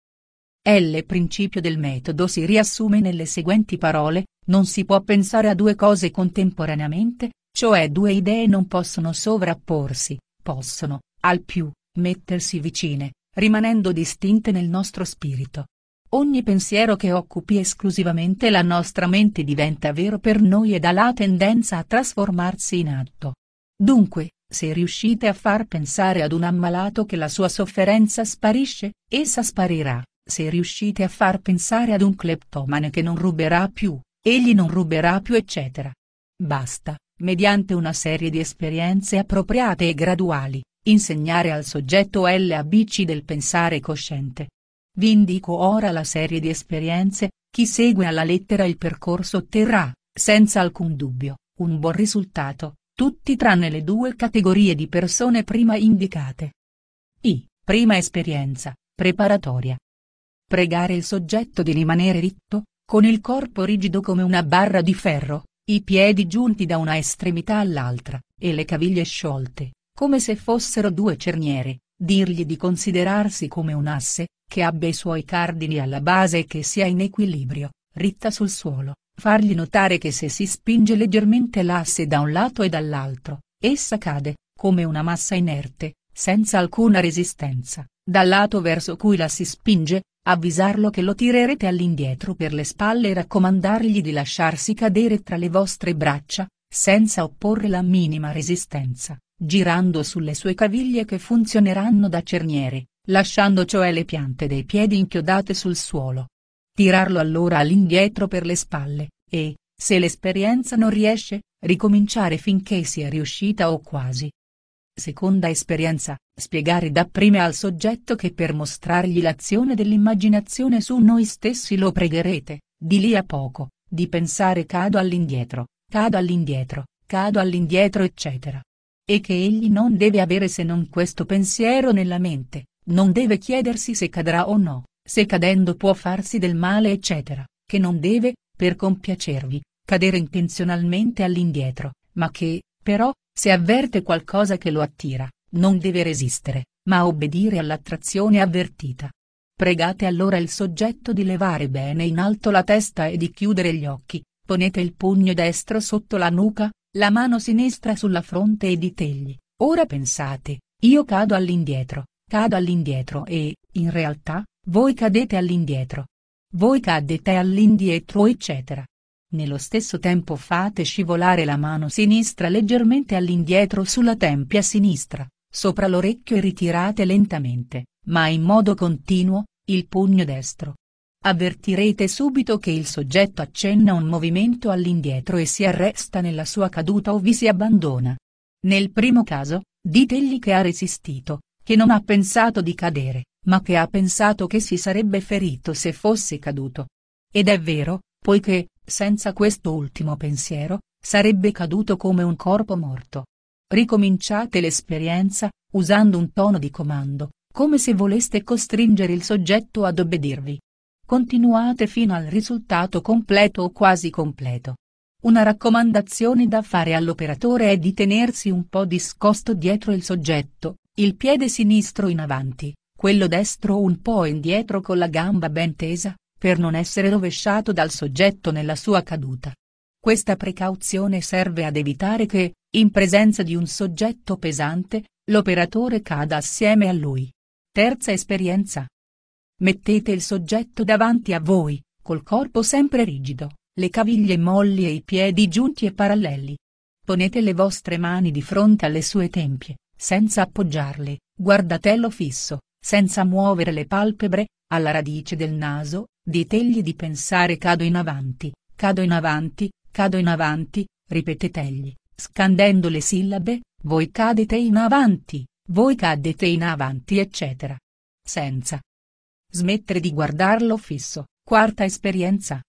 L. principio del metodo si riassume nelle seguenti parole, non si può pensare a due cose contemporaneamente, cioè due idee non possono sovrapporsi, possono, al più, mettersi vicine, rimanendo distinte nel nostro spirito. Ogni pensiero che occupi esclusivamente la nostra mente diventa vero per noi ed ha la tendenza a trasformarsi in atto. Dunque, se riuscite a far pensare ad un ammalato che la sua sofferenza sparisce, essa sparirà, se riuscite a far pensare ad un cleptomane che non ruberà più, egli non ruberà più eccetera. Basta, mediante una serie di esperienze appropriate e graduali, insegnare al soggetto l'ABC del pensare cosciente. Vi indico ora la serie di esperienze, chi segue alla lettera il percorso otterrà, senza alcun dubbio, un buon risultato, tutti tranne le due categorie di persone prima indicate. I. Prima esperienza, preparatoria. Pregare il soggetto di rimanere ritto, con il corpo rigido come una barra di ferro, i piedi giunti da una estremità all'altra, e le caviglie sciolte, come se fossero due cerniere, dirgli di considerarsi come un asse, che abbia i suoi cardini alla base e che sia in equilibrio, ritta sul suolo, fargli notare che se si spinge leggermente l'asse da un lato e dall'altro, essa cade, come una massa inerte, senza alcuna resistenza, dal lato verso cui la si spinge, avvisarlo che lo tirerete all'indietro per le spalle e raccomandargli di lasciarsi cadere tra le vostre braccia, senza opporre la minima resistenza, girando sulle sue caviglie che funzioneranno da cerniere, lasciando cioè le piante dei piedi inchiodate sul suolo, tirarlo allora all'indietro per le spalle, e, se l'esperienza non riesce, ricominciare finché sia riuscita o quasi. Seconda esperienza, spiegare dapprima al soggetto che per mostrargli l'azione dell'immaginazione su noi stessi lo pregherete, di lì a poco, di pensare cado all'indietro, cado all'indietro, cado all'indietro eccetera. E che egli non deve avere se non questo pensiero nella mente, non deve chiedersi se cadrà o no, se cadendo può farsi del male eccetera, che non deve, per compiacervi, cadere intenzionalmente all'indietro, ma che, però, se avverte qualcosa che lo attira, non deve resistere, ma obbedire all'attrazione avvertita. Pregate allora il soggetto di levare bene in alto la testa e di chiudere gli occhi, ponete il pugno destro sotto la nuca, la mano sinistra sulla fronte e ditegli, ora pensate, io cado all'indietro, cado all'indietro e, in realtà, voi cadete all'indietro. Voi cadete all'indietro eccetera. Nello stesso tempo fate scivolare la mano sinistra leggermente all'indietro sulla tempia sinistra, sopra l'orecchio e ritirate lentamente, ma in modo continuo, il pugno destro. Avvertirete subito che il soggetto accenna un movimento all'indietro e si arresta nella sua caduta o vi si abbandona. Nel primo caso, ditegli che ha resistito, che non ha pensato di cadere, ma che ha pensato che si sarebbe ferito se fosse caduto. Ed è vero, poiché, senza questo ultimo pensiero, sarebbe caduto come un corpo morto. Ricominciate l'esperienza, usando un tono di comando, come se voleste costringere il soggetto ad obbedirvi. Continuate fino al risultato completo o quasi completo. Una raccomandazione da fare all'operatore è di tenersi un po' discosto dietro il soggetto, il piede sinistro in avanti, quello destro un po' indietro con la gamba ben tesa, per non essere rovesciato dal soggetto nella sua caduta. Questa precauzione serve ad evitare che, in presenza di un soggetto pesante, l'operatore cada assieme a lui. Terza esperienza. Mettete il soggetto davanti a voi, col corpo sempre rigido, le caviglie molli e i piedi giunti e paralleli. Ponete le vostre mani di fronte alle sue tempie, senza appoggiarle, guardatello fisso, senza muovere le palpebre, alla radice del naso, ditegli di pensare cado in avanti, cado in avanti, cado in avanti, ripetetegli, scandendo le sillabe, voi cadete in avanti, voi cadete in avanti eccetera. Senza smettere di guardarlo fisso, quarta esperienza.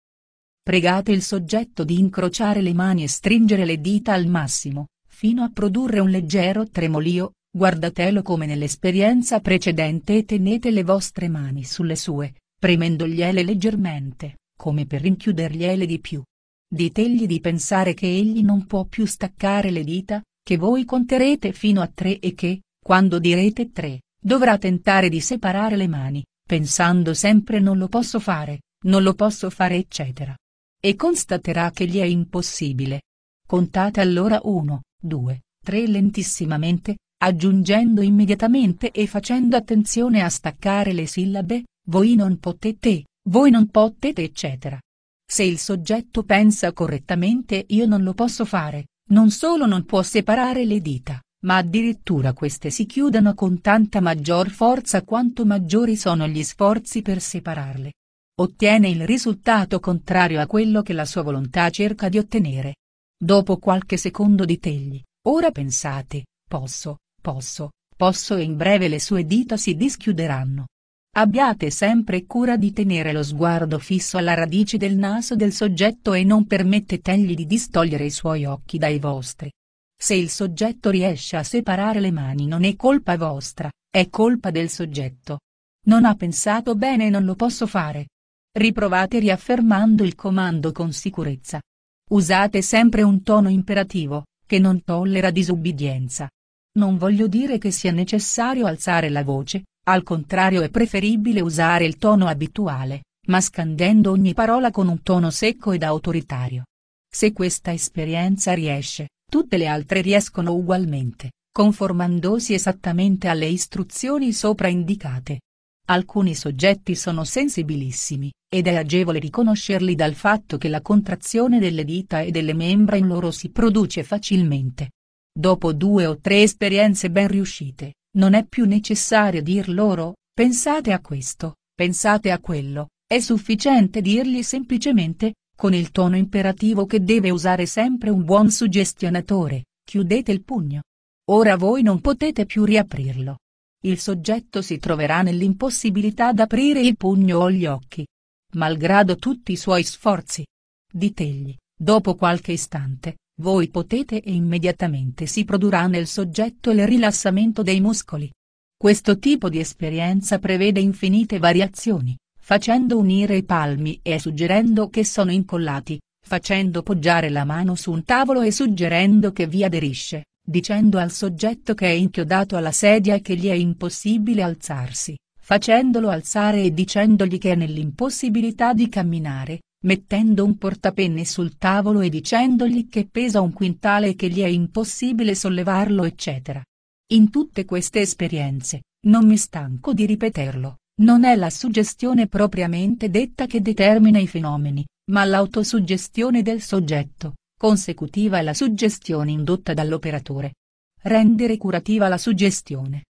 Pregate il soggetto di incrociare le mani e stringere le dita al massimo, fino a produrre un leggero tremolio, guardatelo come nell'esperienza precedente e tenete le vostre mani sulle sue, premendogliele leggermente, come per rinchiudergliele di più. Ditegli di pensare che egli non può più staccare le dita, che voi conterete fino a tre e che, quando direte tre, dovrà tentare di separare le mani, pensando sempre non lo posso fare, non lo posso fare eccetera. E constaterà che gli è impossibile. Contate allora uno, due, tre lentissimamente, aggiungendo immediatamente e facendo attenzione a staccare le sillabe, voi non potete, voi non potete eccetera. Se il soggetto pensa correttamente io non lo posso fare, non solo non può separare le dita, ma addirittura queste si chiudono con tanta maggior forza quanto maggiori sono gli sforzi per separarle. Ottiene il risultato contrario a quello che la sua volontà cerca di ottenere. Dopo qualche secondo di tegli, ora pensate, posso, posso, posso e in breve le sue dita si dischiuderanno. Abbiate sempre cura di tenere lo sguardo fisso alla radice del naso del soggetto e non permettetegli di distogliere i suoi occhi dai vostri. Se il soggetto riesce a separare le mani non è colpa vostra, è colpa del soggetto. Non ha pensato bene e non lo posso fare. Riprovate riaffermando il comando con sicurezza. Usate sempre un tono imperativo, che non tollera disubbidienza. Non voglio dire che sia necessario alzare la voce, al contrario è preferibile usare il tono abituale, ma scandendo ogni parola con un tono secco ed autoritario. Se questa esperienza riesce, tutte le altre riescono ugualmente, conformandosi esattamente alle istruzioni sopra indicate. Alcuni soggetti sono sensibilissimi, ed è agevole riconoscerli dal fatto che la contrazione delle dita e delle membra in loro si produce facilmente, Dopo due o tre esperienze ben riuscite, non è più necessario dir loro, pensate a questo, pensate a quello, è sufficiente dirgli semplicemente, con il tono imperativo che deve usare sempre un buon suggestionatore, chiudete il pugno. Ora voi non potete più riaprirlo. Il soggetto si troverà nell'impossibilità d'aprire il pugno o gli occhi. Malgrado tutti i suoi sforzi. Ditegli, dopo qualche istante, voi potete e immediatamente si produrrà nel soggetto il rilassamento dei muscoli. Questo tipo di esperienza prevede infinite variazioni, facendo unire i palmi e suggerendo che sono incollati, facendo poggiare la mano su un tavolo e suggerendo che vi aderisce, dicendo al soggetto che è inchiodato alla sedia e che gli è impossibile alzarsi, facendolo alzare e dicendogli che è nell'impossibilità di camminare, mettendo un portapenne sul tavolo e dicendogli che pesa un quintale e che gli è impossibile sollevarlo eccetera. In tutte queste esperienze, non mi stanco di ripeterlo, non è la suggestione propriamente detta che determina i fenomeni, ma l'autosuggestione del soggetto, consecutiva è la suggestione indotta dall'operatore. Rendere curativa la suggestione.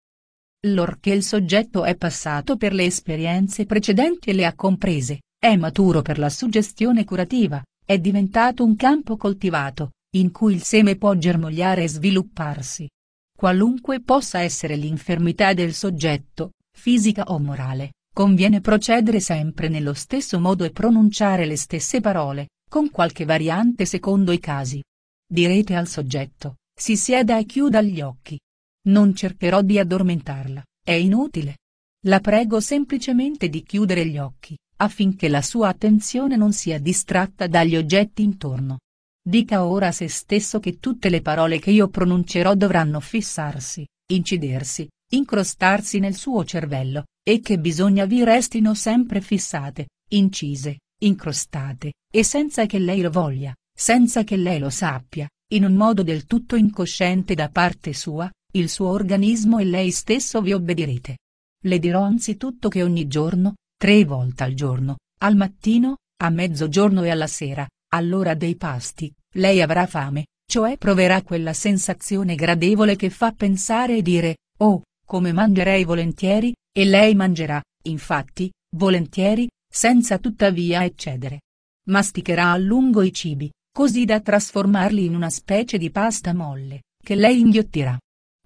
Lorché il soggetto è passato per le esperienze precedenti e le ha comprese, è maturo per la suggestione curativa, è diventato un campo coltivato, in cui il seme può germogliare e svilupparsi. Qualunque possa essere l'infermità del soggetto, fisica o morale, conviene procedere sempre nello stesso modo e pronunciare le stesse parole, con qualche variante secondo i casi. Direte al soggetto, si sieda e chiuda gli occhi. Non cercherò di addormentarla, è inutile. La prego semplicemente di chiudere gli occhi affinché la sua attenzione non sia distratta dagli oggetti intorno. Dica ora a se stesso che tutte le parole che io pronuncerò dovranno fissarsi, incidersi, incrostarsi nel suo cervello, e che bisogna vi restino sempre fissate, incise, incrostate, e senza che lei lo voglia, senza che lei lo sappia, in un modo del tutto incosciente da parte sua, il suo organismo e lei stesso vi obbedirete. Le dirò anzitutto che ogni giorno, tre volte al giorno, al mattino, a mezzogiorno e alla sera, all'ora dei pasti, lei avrà fame, cioè proverà quella sensazione gradevole che fa pensare e dire, oh, come mangerei volentieri, E lei mangerà, infatti, volentieri, senza tuttavia eccedere. Masticherà a lungo i cibi, così da trasformarli in una specie di pasta molle, che lei inghiottirà.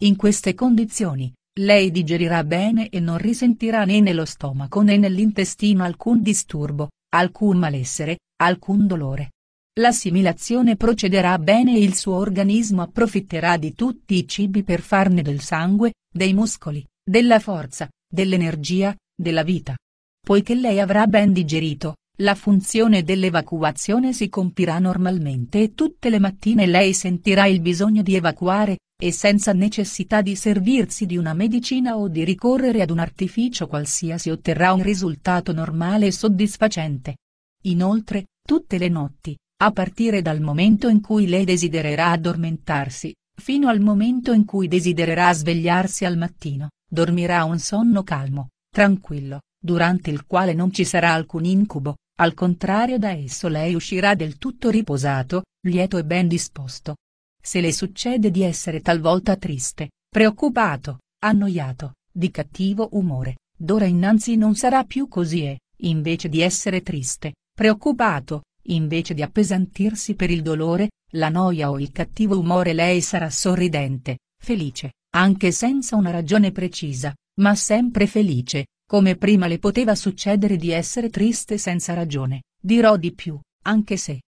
In queste condizioni, lei digerirà bene e non risentirà né nello stomaco né nell'intestino alcun disturbo, alcun malessere, alcun dolore. L'assimilazione procederà bene e il suo organismo approfitterà di tutti i cibi per farne del sangue, dei muscoli, della forza, dell'energia, della vita. Poiché lei avrà ben digerito, la funzione dell'evacuazione si compirà normalmente e tutte le mattine lei sentirà il bisogno di evacuare, e senza necessità di servirsi di una medicina o di ricorrere ad un artificio qualsiasi otterrà un risultato normale e soddisfacente. Inoltre, tutte le notti, a partire dal momento in cui lei desidererà addormentarsi, fino al momento in cui desidererà svegliarsi al mattino, dormirà un sonno calmo, tranquillo, durante il quale non ci sarà alcun incubo, al contrario da esso lei uscirà del tutto riposato, lieto e ben disposto. Se le succede di essere talvolta triste, preoccupato, annoiato, di cattivo umore, d'ora innanzi non sarà più così e, invece di essere triste, preoccupato, invece di appesantirsi per il dolore, la noia o il cattivo umore lei sarà sorridente, felice, anche senza una ragione precisa, ma sempre felice, come prima le poteva succedere di essere triste senza ragione, dirò di più, anche se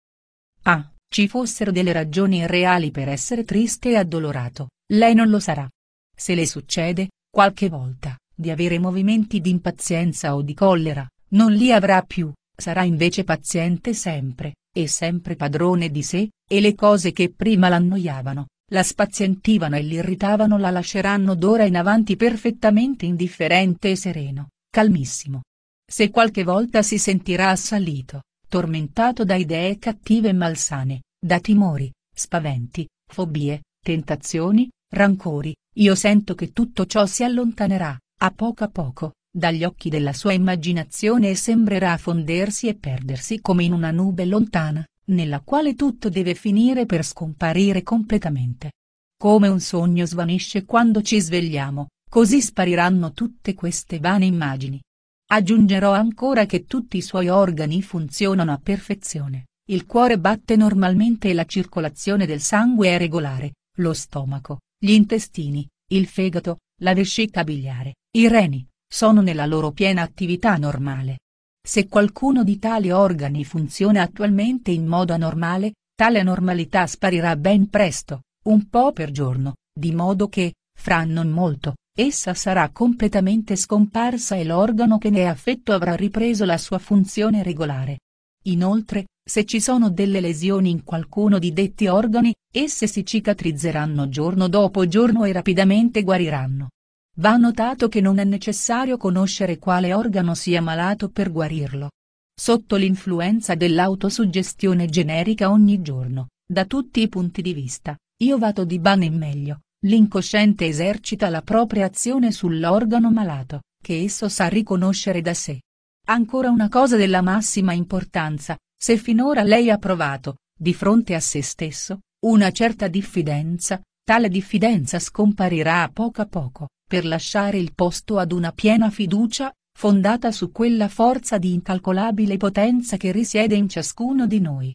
ah, ci fossero delle ragioni reali per essere triste e addolorato, lei non lo sarà. Se le succede, qualche volta, di avere movimenti di impazienza o di collera, non li avrà più, sarà invece paziente sempre, e sempre padrone di sé, e le cose che prima l'annoiavano, la spazientivano e l'irritavano la lasceranno d'ora in avanti perfettamente indifferente e sereno, calmissimo. Se qualche volta si sentirà assalito, tormentato da idee cattive e malsane, da timori, spaventi, fobie, tentazioni, rancori, io sento che tutto ciò si allontanerà, a poco a poco, dagli occhi della sua immaginazione e sembrerà fondersi e perdersi come in una nube lontana, nella quale tutto deve finire per scomparire completamente. Come un sogno svanisce quando ci svegliamo, così spariranno tutte queste vane immagini. Aggiungerò ancora che tutti i suoi organi funzionano a perfezione, il cuore batte normalmente e la circolazione del sangue è regolare, lo stomaco, gli intestini, il fegato, la vescica biliare, i reni, sono nella loro piena attività normale. Se qualcuno di tali organi funziona attualmente in modo anormale, tale anormalità sparirà ben presto, un po' per giorno, di modo che, fra non molto, essa sarà completamente scomparsa e l'organo che ne è affetto avrà ripreso la sua funzione regolare. Inoltre, se ci sono delle lesioni in qualcuno di detti organi, esse si cicatrizzeranno giorno dopo giorno e rapidamente guariranno. Va notato che non è necessario conoscere quale organo sia malato per guarirlo. Sotto l'influenza dell'autosuggestione generica ogni giorno, da tutti i punti di vista, io vado di bene in meglio, l'incosciente esercita la propria azione sull'organo malato, che esso sa riconoscere da sé. Ancora una cosa della massima importanza, se finora lei ha provato, di fronte a se stesso, una certa diffidenza, tale diffidenza scomparirà a poco a poco, per lasciare il posto ad una piena fiducia, fondata su quella forza di incalcolabile potenza che risiede in ciascuno di noi.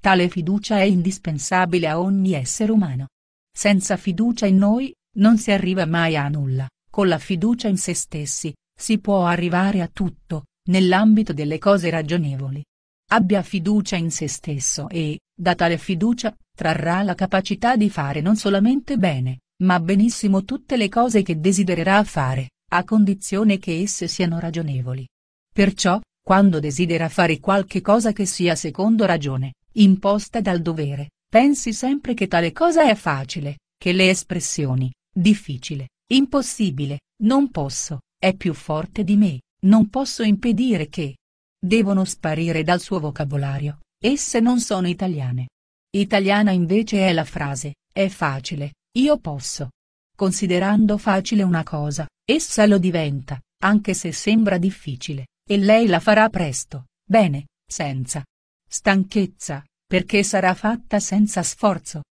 Tale fiducia è indispensabile a ogni essere umano. Senza fiducia in noi, non si arriva mai a nulla, con la fiducia in se stessi, si può arrivare a tutto, nell'ambito delle cose ragionevoli. Abbia fiducia in se stesso e, da tale fiducia, trarrà la capacità di fare non solamente bene, ma benissimo tutte le cose che desidererà fare, a condizione che esse siano ragionevoli. Perciò, quando desidera fare qualche cosa che sia secondo ragione, imposta dal dovere, pensi sempre che tale cosa è facile, che le espressioni, difficile, impossibile, non posso, è più forte di me, non posso impedire che, devono sparire dal suo vocabolario, esse non sono italiane. Italiana invece è la frase, è facile, io posso. Considerando facile una cosa, essa lo diventa, anche se sembra difficile, e lei la farà presto, bene, senza stanchezza, perché sarà fatta senza sforzo.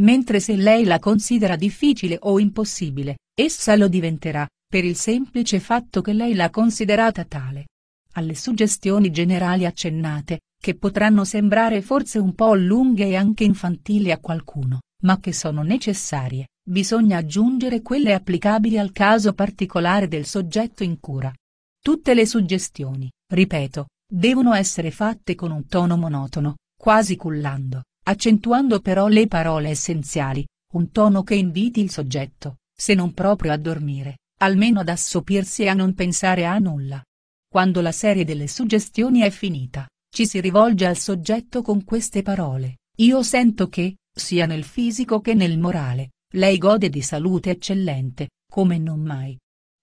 Mentre se lei la considera difficile o impossibile, essa lo diventerà, per il semplice fatto che lei l'ha considerata tale. Alle suggestioni generali accennate, che potranno sembrare forse un po' lunghe e anche infantili a qualcuno, ma che sono necessarie, bisogna aggiungere quelle applicabili al caso particolare del soggetto in cura. Tutte le suggestioni, ripeto, devono essere fatte con un tono monotono, quasi cullando, accentuando però le parole essenziali, un tono che inviti il soggetto, se non proprio a dormire, almeno ad assopirsi e a non pensare a nulla. Quando la serie delle suggestioni è finita, ci si rivolge al soggetto con queste parole, io sento che, sia nel fisico che nel morale, lei gode di salute eccellente, come non mai.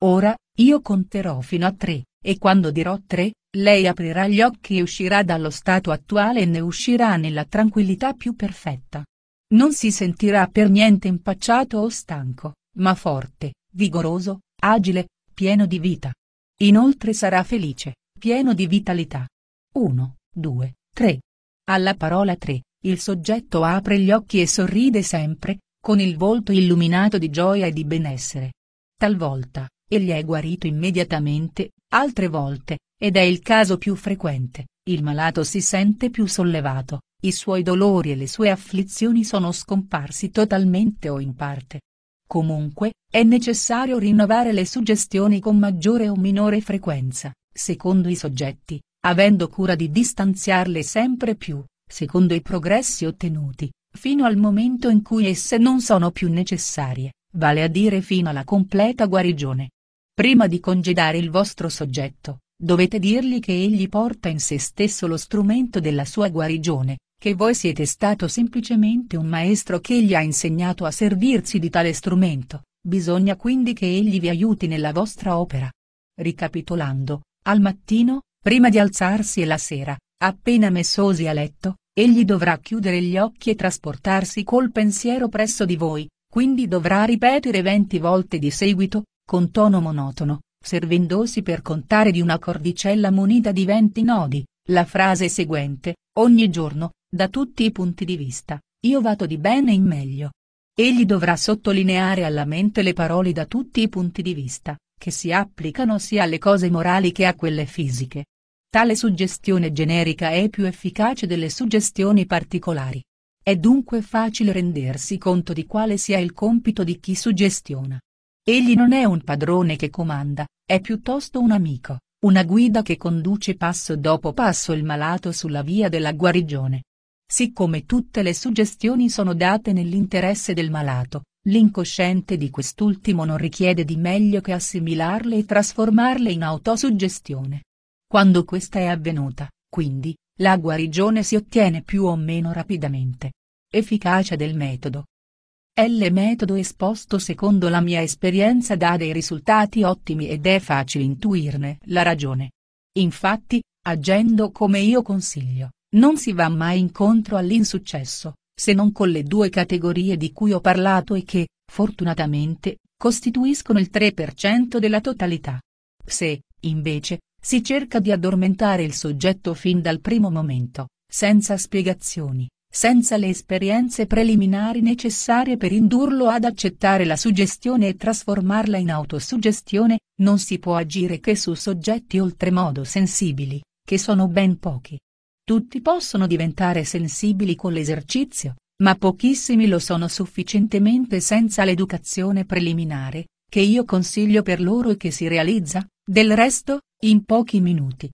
Ora, io conterò fino a tre, e quando dirò tre, lei aprirà gli occhi e uscirà dallo stato attuale e ne uscirà nella tranquillità più perfetta. Non si sentirà per niente impacciato o stanco, ma forte, vigoroso, agile, pieno di vita. Inoltre sarà felice, pieno di vitalità. 1, 2, 3. Alla parola 3, il soggetto apre gli occhi e sorride sempre, con il volto illuminato di gioia e di benessere. Talvolta, egli è guarito immediatamente, altre volte, ed è il caso più frequente, il malato si sente più sollevato, i suoi dolori e le sue afflizioni sono scomparsi totalmente o in parte. Comunque, è necessario rinnovare le suggestioni con maggiore o minore frequenza, secondo i soggetti, avendo cura di distanziarle sempre più, secondo i progressi ottenuti, fino al momento in cui esse non sono più necessarie, vale a dire fino alla completa guarigione. Prima di congedare il vostro soggetto, dovete dirgli che egli porta in se stesso lo strumento della sua guarigione, che voi siete stato semplicemente un maestro che gli ha insegnato a servirsi di tale strumento, bisogna quindi che egli vi aiuti nella vostra opera. Ricapitolando, al mattino, prima di alzarsi e la sera, appena messosi a letto, Egli dovrà chiudere gli occhi e trasportarsi col pensiero presso di voi, quindi dovrà ripetere venti volte di seguito, con tono monotono, servendosi per contare di una cordicella munita di venti nodi, la frase seguente, ogni giorno, da tutti i punti di vista, io vado di bene in meglio. Egli dovrà sottolineare alla mente le parole da tutti i punti di vista, che si applicano sia alle cose morali che a quelle fisiche. Tale suggestione generica è più efficace delle suggestioni particolari. È dunque facile rendersi conto di quale sia il compito di chi suggestiona. Egli non è un padrone che comanda, è piuttosto un amico, una guida che conduce passo dopo passo il malato sulla via della guarigione. Siccome tutte le suggestioni sono date nell'interesse del malato, l'incosciente di quest'ultimo non richiede di meglio che assimilarle e trasformarle in autosuggestione. Quando questa è avvenuta, quindi, la guarigione si ottiene più o meno rapidamente. Efficacia del metodo. L metodo esposto secondo la mia esperienza dà dei risultati ottimi ed è facile intuirne la ragione. Infatti, agendo come io consiglio, non si va mai incontro all'insuccesso, se non con le due categorie di cui ho parlato e che, fortunatamente, costituiscono il 3% della totalità. Se, invece, si cerca di addormentare il soggetto fin dal primo momento, senza spiegazioni, senza le esperienze preliminari necessarie per indurlo ad accettare la suggestione e trasformarla in autosuggestione, non si può agire che su soggetti oltremodo sensibili, che sono ben pochi. Tutti possono diventare sensibili con l'esercizio, ma pochissimi lo sono sufficientemente senza l'educazione preliminare, che io consiglio per loro e che si realizza, del resto, in pochi minuti.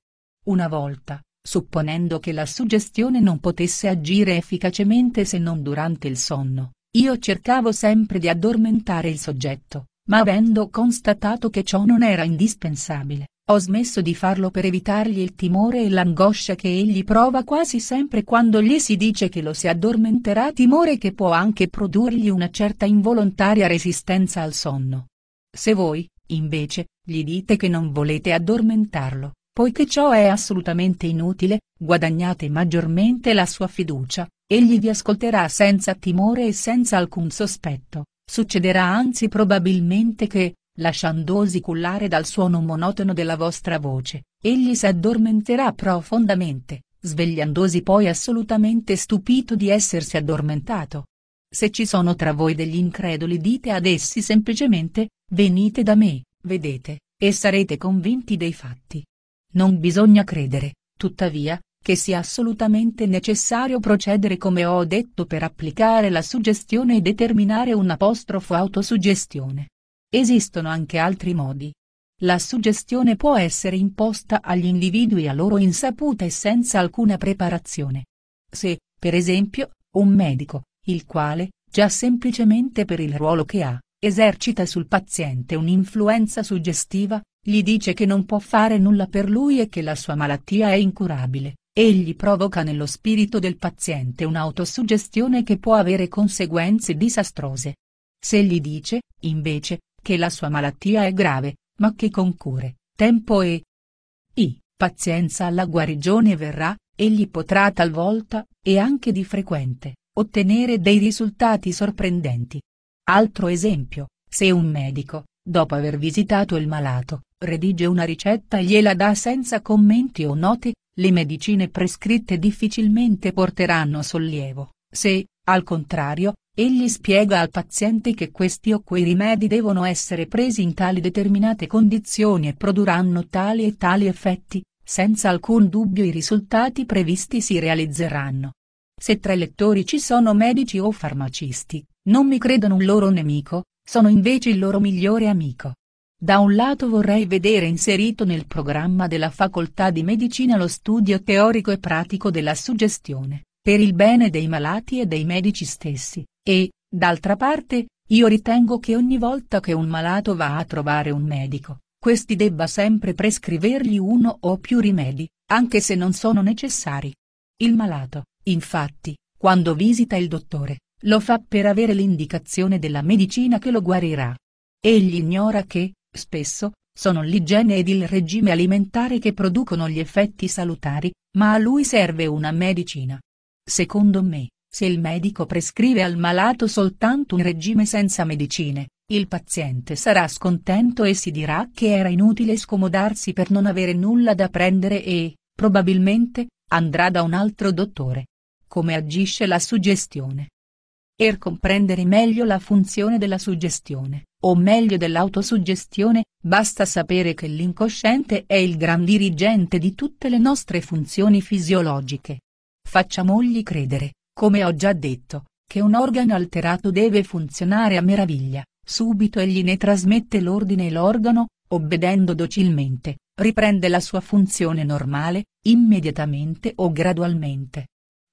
Una volta, supponendo che la suggestione non potesse agire efficacemente se non durante il sonno, io cercavo sempre di addormentare il soggetto, ma avendo constatato che ciò non era indispensabile, ho smesso di farlo per evitargli il timore e l'angoscia che egli prova quasi sempre quando gli si dice che lo si addormenterà timore che può anche produrgli una certa involontaria resistenza al sonno. Se voi, invece, gli dite che non volete addormentarlo, poiché ciò è assolutamente inutile, guadagnate maggiormente la sua fiducia, egli vi ascolterà senza timore e senza alcun sospetto, succederà anzi probabilmente che, lasciandosi cullare dal suono monotono della vostra voce, egli si addormenterà profondamente, svegliandosi poi assolutamente stupito di essersi addormentato. Se ci sono tra voi degli increduli dite ad essi semplicemente, venite da me, vedete, e sarete convinti dei fatti. Non bisogna credere, tuttavia, che sia assolutamente necessario procedere come ho detto per applicare la suggestione e determinare un apostrofo autosuggestione. Esistono anche altri modi. La suggestione può essere imposta agli individui a loro insaputa e senza alcuna preparazione. Se, per esempio, un medico, il quale, già semplicemente per il ruolo che ha, esercita sul paziente un'influenza suggestiva, gli dice che non può fare nulla per lui e che la sua malattia è incurabile, egli provoca nello spirito del paziente un'autosuggestione che può avere conseguenze disastrose. Se gli dice, invece, che la sua malattia è grave, ma che con cure, tempo e i pazienza alla guarigione verrà, egli potrà talvolta, e anche di frequente, ottenere dei risultati sorprendenti. Altro esempio, se un medico, dopo aver visitato il malato, redige una ricetta e gliela dà senza commenti o note, le medicine prescritte difficilmente porteranno sollievo, se, al contrario, egli spiega al paziente che questi o quei rimedi devono essere presi in tali determinate condizioni e produrranno tali e tali effetti, senza alcun dubbio i risultati previsti si realizzeranno. Se tra i lettori ci sono medici o farmacisti, non mi credono un loro nemico, sono invece il loro migliore amico. Da un lato vorrei vedere inserito nel programma della facoltà di medicina lo studio teorico e pratico della suggestione, per il bene dei malati e dei medici stessi, e, d'altra parte, io ritengo che ogni volta che un malato va a trovare un medico, questi debba sempre prescrivergli uno o più rimedi, anche se non sono necessari. Il malato, infatti, quando visita il dottore, lo fa per avere l'indicazione della medicina che lo guarirà. Egli ignora che, spesso, sono l'igiene ed il regime alimentare che producono gli effetti salutari, ma a lui serve una medicina. Secondo me, se il medico prescrive al malato soltanto un regime senza medicine, il paziente sarà scontento e si dirà che era inutile scomodarsi per non avere nulla da prendere e, probabilmente, andrà da un altro dottore. Come agisce la suggestione? Per comprendere meglio la funzione della suggestione, o meglio dell'autosuggestione, basta sapere che l'incosciente è il gran dirigente di tutte le nostre funzioni fisiologiche. Facciamogli credere, come ho già detto, che un organo alterato deve funzionare a meraviglia, subito egli ne trasmette l'ordine e l'organo, obbedendo docilmente, riprende la sua funzione normale, immediatamente o gradualmente.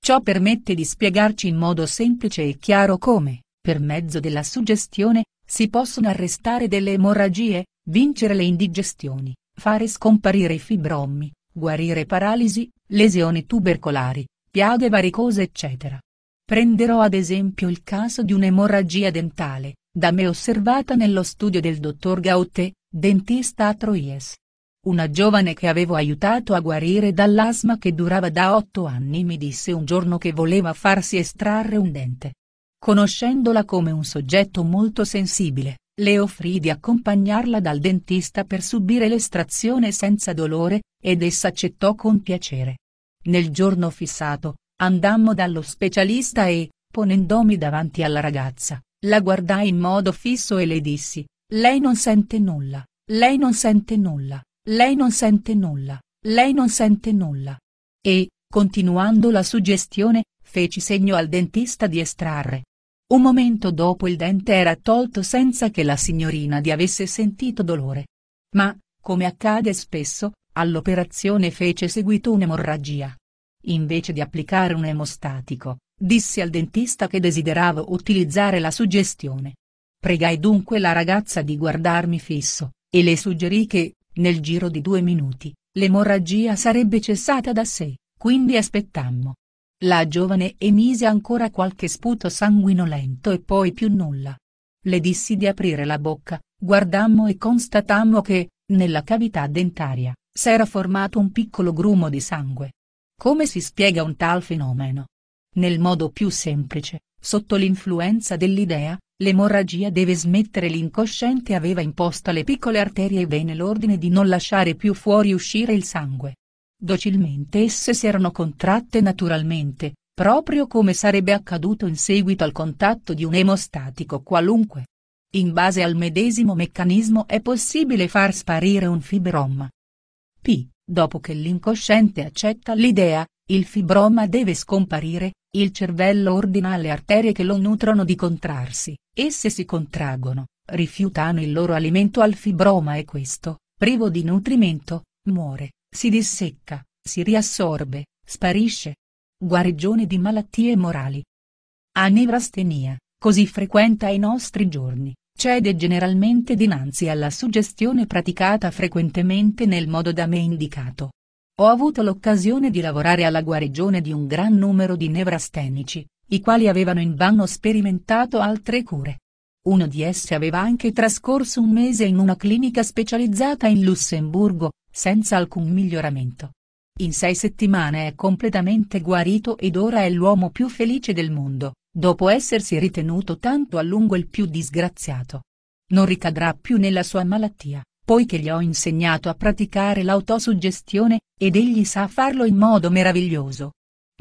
Ciò permette di spiegarci in modo semplice e chiaro come, per mezzo della suggestione, si possono arrestare delle emorragie, vincere le indigestioni, fare scomparire i fibromi, guarire paralisi, lesioni tubercolari, piaghe varicose eccetera. Prenderò ad esempio il caso di un'emorragia dentale, da me osservata nello studio del dottor Gauté, dentista a Troyes. Una giovane che avevo aiutato a guarire dall'asma che durava da otto anni mi disse un giorno che voleva farsi estrarre un dente. Conoscendola come un soggetto molto sensibile, le offrì di accompagnarla dal dentista per subire l'estrazione senza dolore, ed essa accettò con piacere. Nel giorno fissato, andammo dallo specialista e, ponendomi davanti alla ragazza, la guardai in modo fisso e le dissi, lei non sente nulla, lei non sente nulla. Lei non sente nulla, lei non sente nulla. E, continuando la suggestione, feci segno al dentista di estrarre. Un momento dopo il dente era tolto senza che la signorina di avesse sentito dolore. Ma, come accade spesso, all'operazione fece seguito un'emorragia. Invece di applicare un emostatico, dissi al dentista che desideravo utilizzare la suggestione. Pregai dunque la ragazza di guardarmi fisso, e le suggerì che, nel giro di due minuti, l'emorragia sarebbe cessata da sé, quindi aspettammo. La giovane emise ancora qualche sputo sanguinolento e poi più nulla. Le dissi di aprire la bocca, guardammo e constatammo che, nella cavità dentaria, s'era formato un piccolo grumo di sangue. Come si spiega un tal fenomeno? Nel modo più semplice, sotto l'influenza dell'idea, L'emorragia deve smettere l'incosciente aveva imposto alle piccole arterie e vene l'ordine di non lasciare più fuori uscire il sangue. Docilmente esse si erano contratte naturalmente, proprio come sarebbe accaduto in seguito al contatto di un emostatico qualunque. In base al medesimo meccanismo è possibile far sparire un fibroma. P. Dopo che l'incosciente accetta l'idea, il fibroma deve scomparire, il cervello ordina alle arterie che lo nutrono di contrarsi, esse si contraggono, rifiutano il loro alimento al fibroma e questo, privo di nutrimento, muore, si dissecca, si riassorbe, sparisce. Guarigione di malattie morali. Anevrastenia, così frequente ai nostri giorni, cede generalmente dinanzi alla suggestione praticata frequentemente nel modo da me indicato. Ho avuto l'occasione di lavorare alla guarigione di un gran numero di nevrastenici, i quali avevano invano sperimentato altre cure. Uno di essi aveva anche trascorso un mese in una clinica specializzata in Lussemburgo, senza alcun miglioramento. In sei settimane è completamente guarito ed ora è l'uomo più felice del mondo, dopo essersi ritenuto tanto a lungo il più disgraziato. Non ricadrà più nella sua malattia poiché gli ho insegnato a praticare l'autosuggestione, ed egli sa farlo in modo meraviglioso.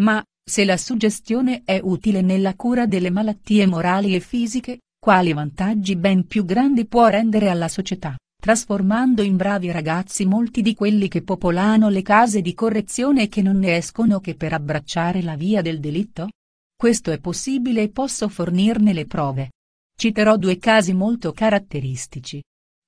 Ma, se la suggestione è utile nella cura delle malattie morali e fisiche, quali vantaggi ben più grandi può rendere alla società, trasformando in bravi ragazzi molti di quelli che popolano le case di correzione e che non ne escono che per abbracciare la via del delitto? Questo è possibile e posso fornirne le prove. Citerò due casi molto caratteristici.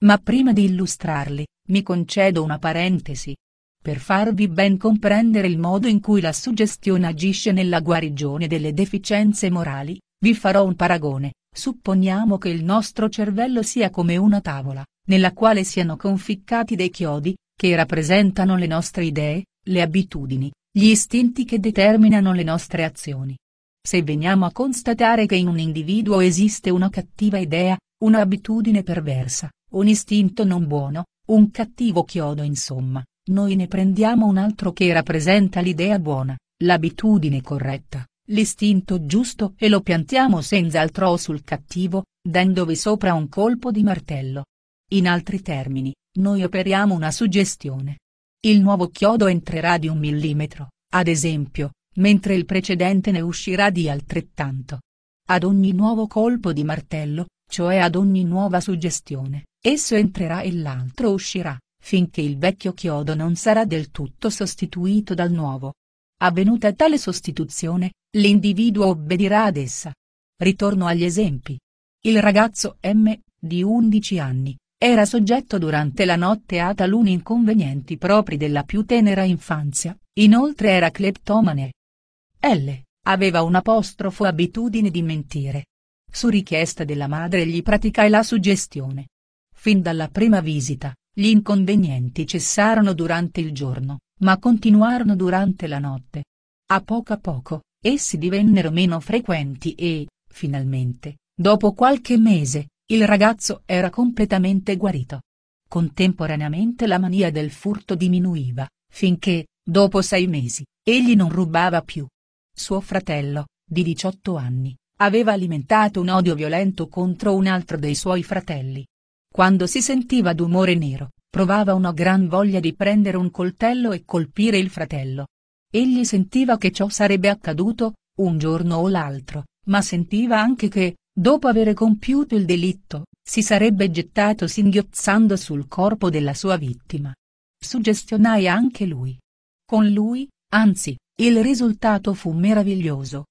Ma prima di illustrarli, mi concedo una parentesi. Per farvi ben comprendere il modo in cui la suggestione agisce nella guarigione delle deficienze morali, vi farò un paragone, supponiamo che il nostro cervello sia come una tavola, nella quale siano conficcati dei chiodi, che rappresentano le nostre idee, le abitudini, gli istinti che determinano le nostre azioni. Se veniamo a constatare che in un individuo esiste una cattiva idea, una abitudine perversa, un istinto non buono, un cattivo chiodo insomma, noi ne prendiamo un altro che rappresenta l'idea buona, l'abitudine corretta, l'istinto giusto e lo piantiamo senz'altro sul cattivo, dandovi sopra un colpo di martello. In altri termini, noi operiamo una suggestione. Il nuovo chiodo entrerà di un millimetro, ad esempio, mentre il precedente ne uscirà di altrettanto. Ad ogni nuovo colpo di martello, cioè ad ogni nuova suggestione, esso entrerà e l'altro uscirà, finché il vecchio chiodo non sarà del tutto sostituito dal nuovo. Avvenuta tale sostituzione, l'individuo obbedirà ad essa. Ritorno agli esempi. Il ragazzo M, di 11 anni, era soggetto durante la notte a taluni inconvenienti propri della più tenera infanzia, inoltre era cleptomane. L. aveva un'apostrofo abitudine di mentire, su richiesta della madre gli praticai la suggestione. Fin dalla prima visita, gli inconvenienti cessarono durante il giorno, ma continuarono durante la notte. A poco a poco, essi divennero meno frequenti e, finalmente, dopo qualche mese, il ragazzo era completamente guarito. Contemporaneamente la mania del furto diminuiva, finché, dopo sei mesi, egli non rubava più. Suo fratello, di 18 anni, Aveva alimentato un odio violento contro un altro dei suoi fratelli. Quando si sentiva d'umore nero, provava una gran voglia di prendere un coltello e colpire il fratello. Egli sentiva che ciò sarebbe accaduto, un giorno o l'altro, ma sentiva anche che, dopo aver compiuto il delitto, si sarebbe gettato singhiozzando sul corpo della sua vittima. Suggestionai anche lui. Con lui, anzi, il risultato fu meraviglioso.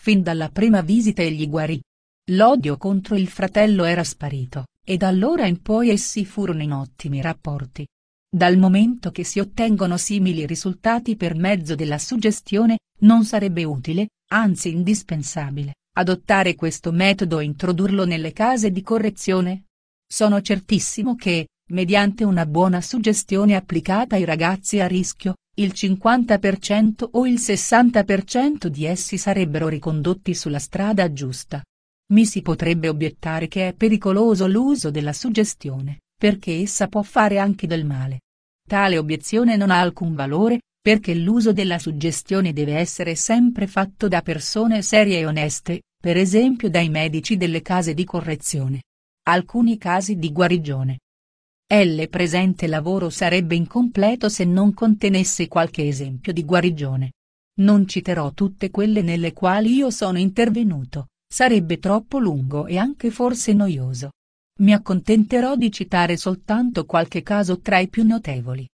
Fin dalla prima visita egli guarì. L'odio contro il fratello era sparito, e da allora in poi essi furono in ottimi rapporti. Dal momento che si ottengono simili risultati per mezzo della suggestione, non sarebbe utile, anzi indispensabile, adottare questo metodo e introdurlo nelle case di correzione? Sono certissimo che, mediante una buona suggestione applicata ai ragazzi a rischio, il 50% o il 60% di essi sarebbero ricondotti sulla strada giusta. Mi si potrebbe obiettare che è pericoloso l'uso della suggestione, perché essa può fare anche del male. Tale obiezione non ha alcun valore, perché l'uso della suggestione deve essere sempre fatto da persone serie e oneste, per esempio dai medici delle case di correzione. Alcuni casi di guarigione, L presente lavoro sarebbe incompleto se non contenesse qualche esempio di guarigione. Non citerò tutte quelle nelle quali io sono intervenuto, sarebbe troppo lungo e anche forse noioso. mi accontenterò di citare soltanto qualche caso tra i più notevoli.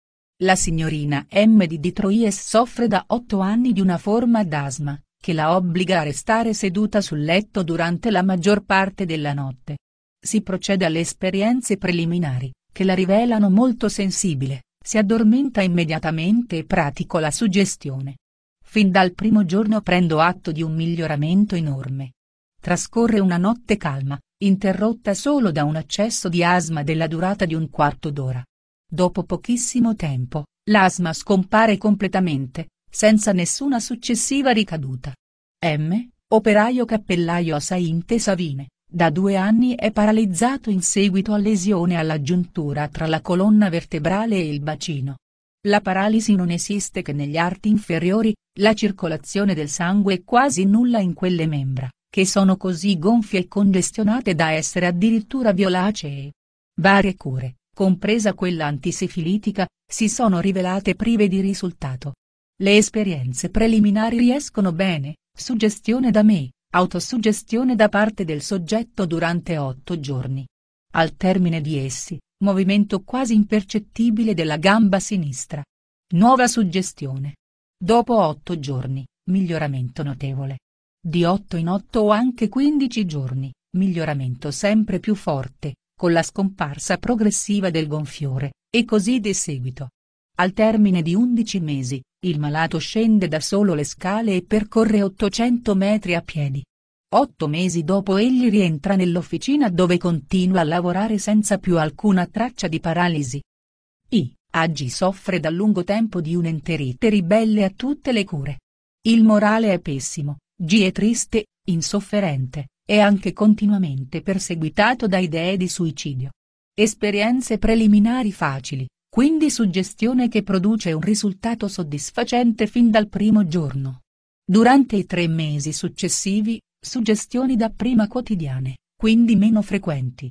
La signorina M di Detroit soffre da otto anni di una forma d'asma, che la obbliga a restare seduta sul letto durante la maggior parte della notte. Si procede alle esperienze preliminari, che la rivelano molto sensibile, si addormenta immediatamente e pratico la suggestione. Fin dal primo giorno prendo atto di un miglioramento enorme. Trascorre una notte calma, interrotta solo da un accesso di asma della durata di un quarto d'ora. Dopo pochissimo tempo, l'asma scompare completamente, senza nessuna successiva ricaduta. M, operaio cappellaio a Sainte Savine, da due anni è paralizzato in seguito a lesione alla giuntura tra la colonna vertebrale e il bacino. La paralisi non esiste che negli arti inferiori, la circolazione del sangue è quasi nulla in quelle membra, che sono così gonfie e congestionate da essere addirittura violacee. Varie cure, compresa quella antisifilitica, si sono rivelate prive di risultato. Le esperienze preliminari riescono bene, suggestione da me, autosuggestione da parte del soggetto durante otto giorni. Al termine di essi, movimento quasi impercettibile della gamba sinistra. Nuova suggestione. Dopo otto giorni, miglioramento notevole. Di otto in otto o anche quindici giorni, miglioramento sempre più forte, con la scomparsa progressiva del gonfiore, e così di seguito. Al termine di 11 mesi, il malato scende da solo le scale e percorre 800 metri a piedi. Otto mesi dopo egli rientra nell'officina dove continua a lavorare senza più alcuna traccia di paralisi. I. Aggi soffre da lungo tempo di un'enterite ribelle a tutte le cure. Il morale è pessimo, G è triste, insofferente, e anche continuamente perseguitato da idee di suicidio. Esperienze preliminari facili, quindi suggestione che produce un risultato soddisfacente fin dal primo giorno. Durante i tre mesi successivi, suggestioni dapprima quotidiane, quindi meno frequenti.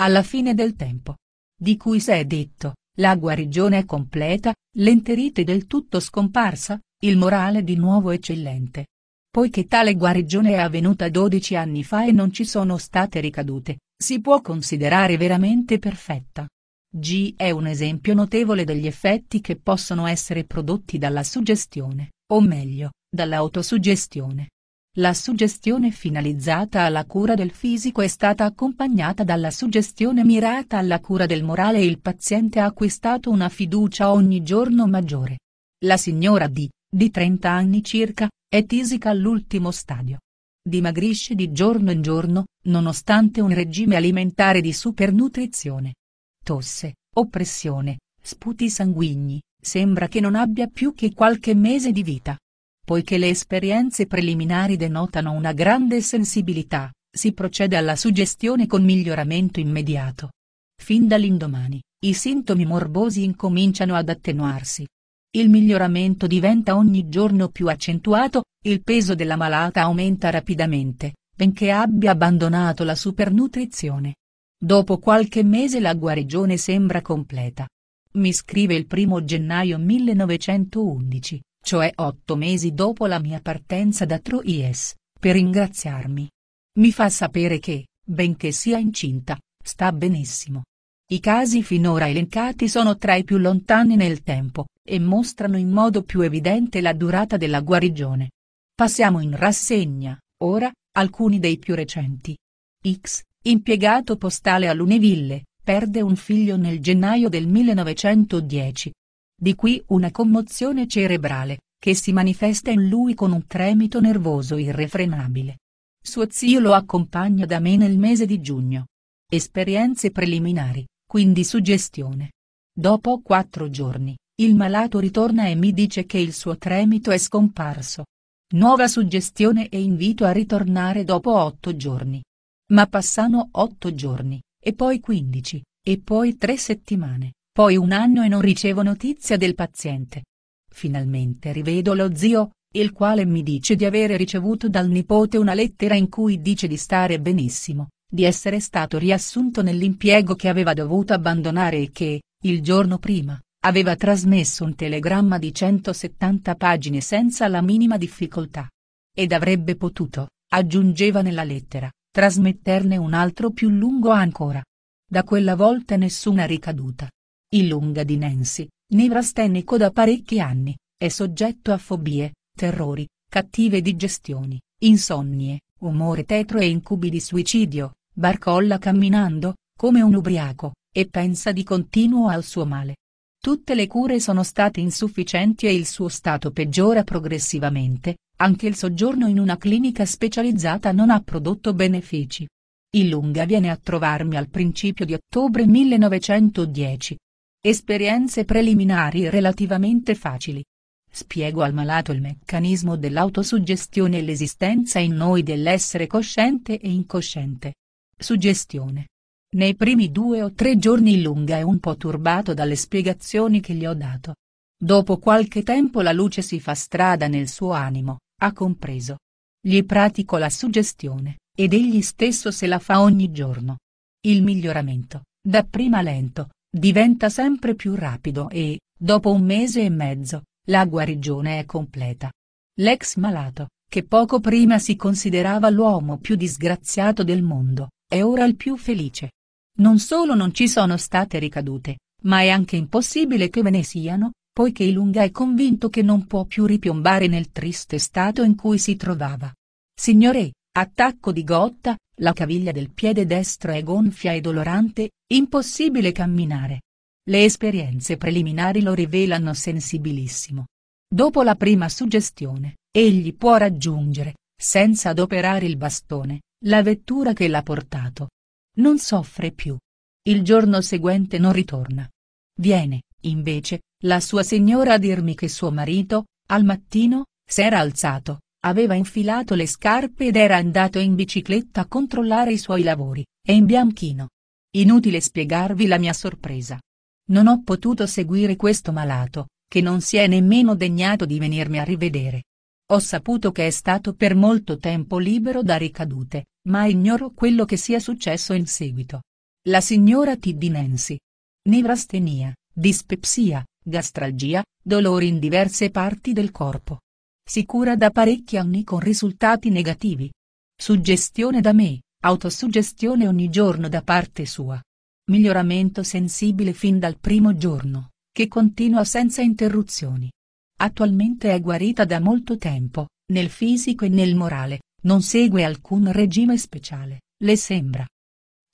Alla fine del tempo. Di cui si è detto, la guarigione è completa, l'enterite del tutto scomparsa, il morale di nuovo eccellente. Poiché tale guarigione è avvenuta 12 anni fa e non ci sono state ricadute, si può considerare veramente perfetta. G è un esempio notevole degli effetti che possono essere prodotti dalla suggestione, o meglio, dall'autosuggestione. La suggestione finalizzata alla cura del fisico è stata accompagnata dalla suggestione mirata alla cura del morale e il paziente ha acquistato una fiducia ogni giorno maggiore. La signora D, di 30 anni circa, è tisica all'ultimo stadio. Dimagrisce di giorno in giorno, nonostante un regime alimentare di supernutrizione tosse, oppressione, sputi sanguigni, sembra che non abbia più che qualche mese di vita. Poiché le esperienze preliminari denotano una grande sensibilità, si procede alla suggestione con miglioramento immediato. Fin dall'indomani, i sintomi morbosi incominciano ad attenuarsi. Il miglioramento diventa ogni giorno più accentuato, il peso della malata aumenta rapidamente, benché abbia abbandonato la supernutrizione. Dopo qualche mese la guarigione sembra completa. Mi scrive il primo gennaio 1911, cioè otto mesi dopo la mia partenza da Troyes, per ringraziarmi. Mi fa sapere che, benché sia incinta, sta benissimo. I casi finora elencati sono tra i più lontani nel tempo, e mostrano in modo più evidente la durata della guarigione. Passiamo in rassegna, ora, alcuni dei più recenti. X, impiegato postale a Luneville, perde un figlio nel gennaio del 1910. Di qui una commozione cerebrale, che si manifesta in lui con un tremito nervoso irrefrenabile. Suo zio lo accompagna da me nel mese di giugno. Esperienze preliminari, quindi suggestione. Dopo quattro giorni, il malato ritorna e mi dice che il suo tremito è scomparso. Nuova suggestione e invito a ritornare dopo otto giorni. Ma passano otto giorni, e poi quindici, e poi tre settimane, poi un anno e non ricevo notizia del paziente. Finalmente rivedo lo zio, il quale mi dice di avere ricevuto dal nipote una lettera in cui dice di stare benissimo, di essere stato riassunto nell'impiego che aveva dovuto abbandonare e che, il giorno prima, aveva trasmesso un telegramma di 170 pagine senza la minima difficoltà. Ed avrebbe potuto, aggiungeva nella lettera, trasmetterne un altro più lungo ancora. da quella volta nessuna ricaduta. Il lunga di Nancy, nevrastenico da parecchi anni, è soggetto a fobie, terrori, cattive digestioni, insonnie, umore tetro e incubi di suicidio, barcolla camminando, come un ubriaco, e pensa di continuo al suo male. Tutte le cure sono state insufficienti e il suo stato peggiora progressivamente, anche il soggiorno in una clinica specializzata non ha prodotto benefici. Il Lunga viene a trovarmi al principio di ottobre 1910. Esperienze preliminari relativamente facili. Spiego al malato il meccanismo dell'autosuggestione e l'esistenza in noi dell'essere cosciente e incosciente. Suggestione. Nei primi due o tre giorni Lunga è un po' turbato dalle spiegazioni che gli ho dato. Dopo qualche tempo la luce si fa strada nel suo animo, ha compreso. Gli pratico la suggestione ed egli stesso se la fa ogni giorno. Il miglioramento, dapprima lento, diventa sempre più rapido e, dopo un mese e mezzo, la guarigione è completa. L'ex malato, che poco prima si considerava l'uomo più disgraziato del mondo, è ora il più felice. Non solo non ci sono state ricadute, ma è anche impossibile che ve ne siano, poiché Ilunga è convinto che non può più ripiombare nel triste stato in cui si trovava. Signore, Attacco di gotta, la caviglia del piede destro è gonfia e dolorante, impossibile camminare. Le esperienze preliminari lo rivelano sensibilissimo. Dopo la prima suggestione, egli può raggiungere, senza adoperare il bastone, la vettura che l'ha portato. Non soffre più. Il giorno seguente non ritorna. Viene, invece, la sua signora a dirmi che suo marito, al mattino, s'era alzato, aveva infilato le scarpe ed era andato in bicicletta a controllare i suoi lavori, e in bianchino. Inutile spiegarvi la mia sorpresa. Non ho potuto seguire questo malato, che non si è nemmeno degnato di venirmi a rivedere. Ho saputo che è stato per molto tempo libero da ricadute, ma ignoro quello che sia successo in seguito. La signora T. di Nancy. Nevrastenia, dispepsia, gastralgia, dolori in diverse parti del corpo. Si cura da parecchi anni con risultati negativi. Suggestione da me, autosuggestione ogni giorno da parte sua. Miglioramento sensibile fin dal primo giorno, che continua senza interruzioni. Attualmente è guarita da molto tempo, nel fisico e nel morale, non segue alcun regime speciale, le sembra.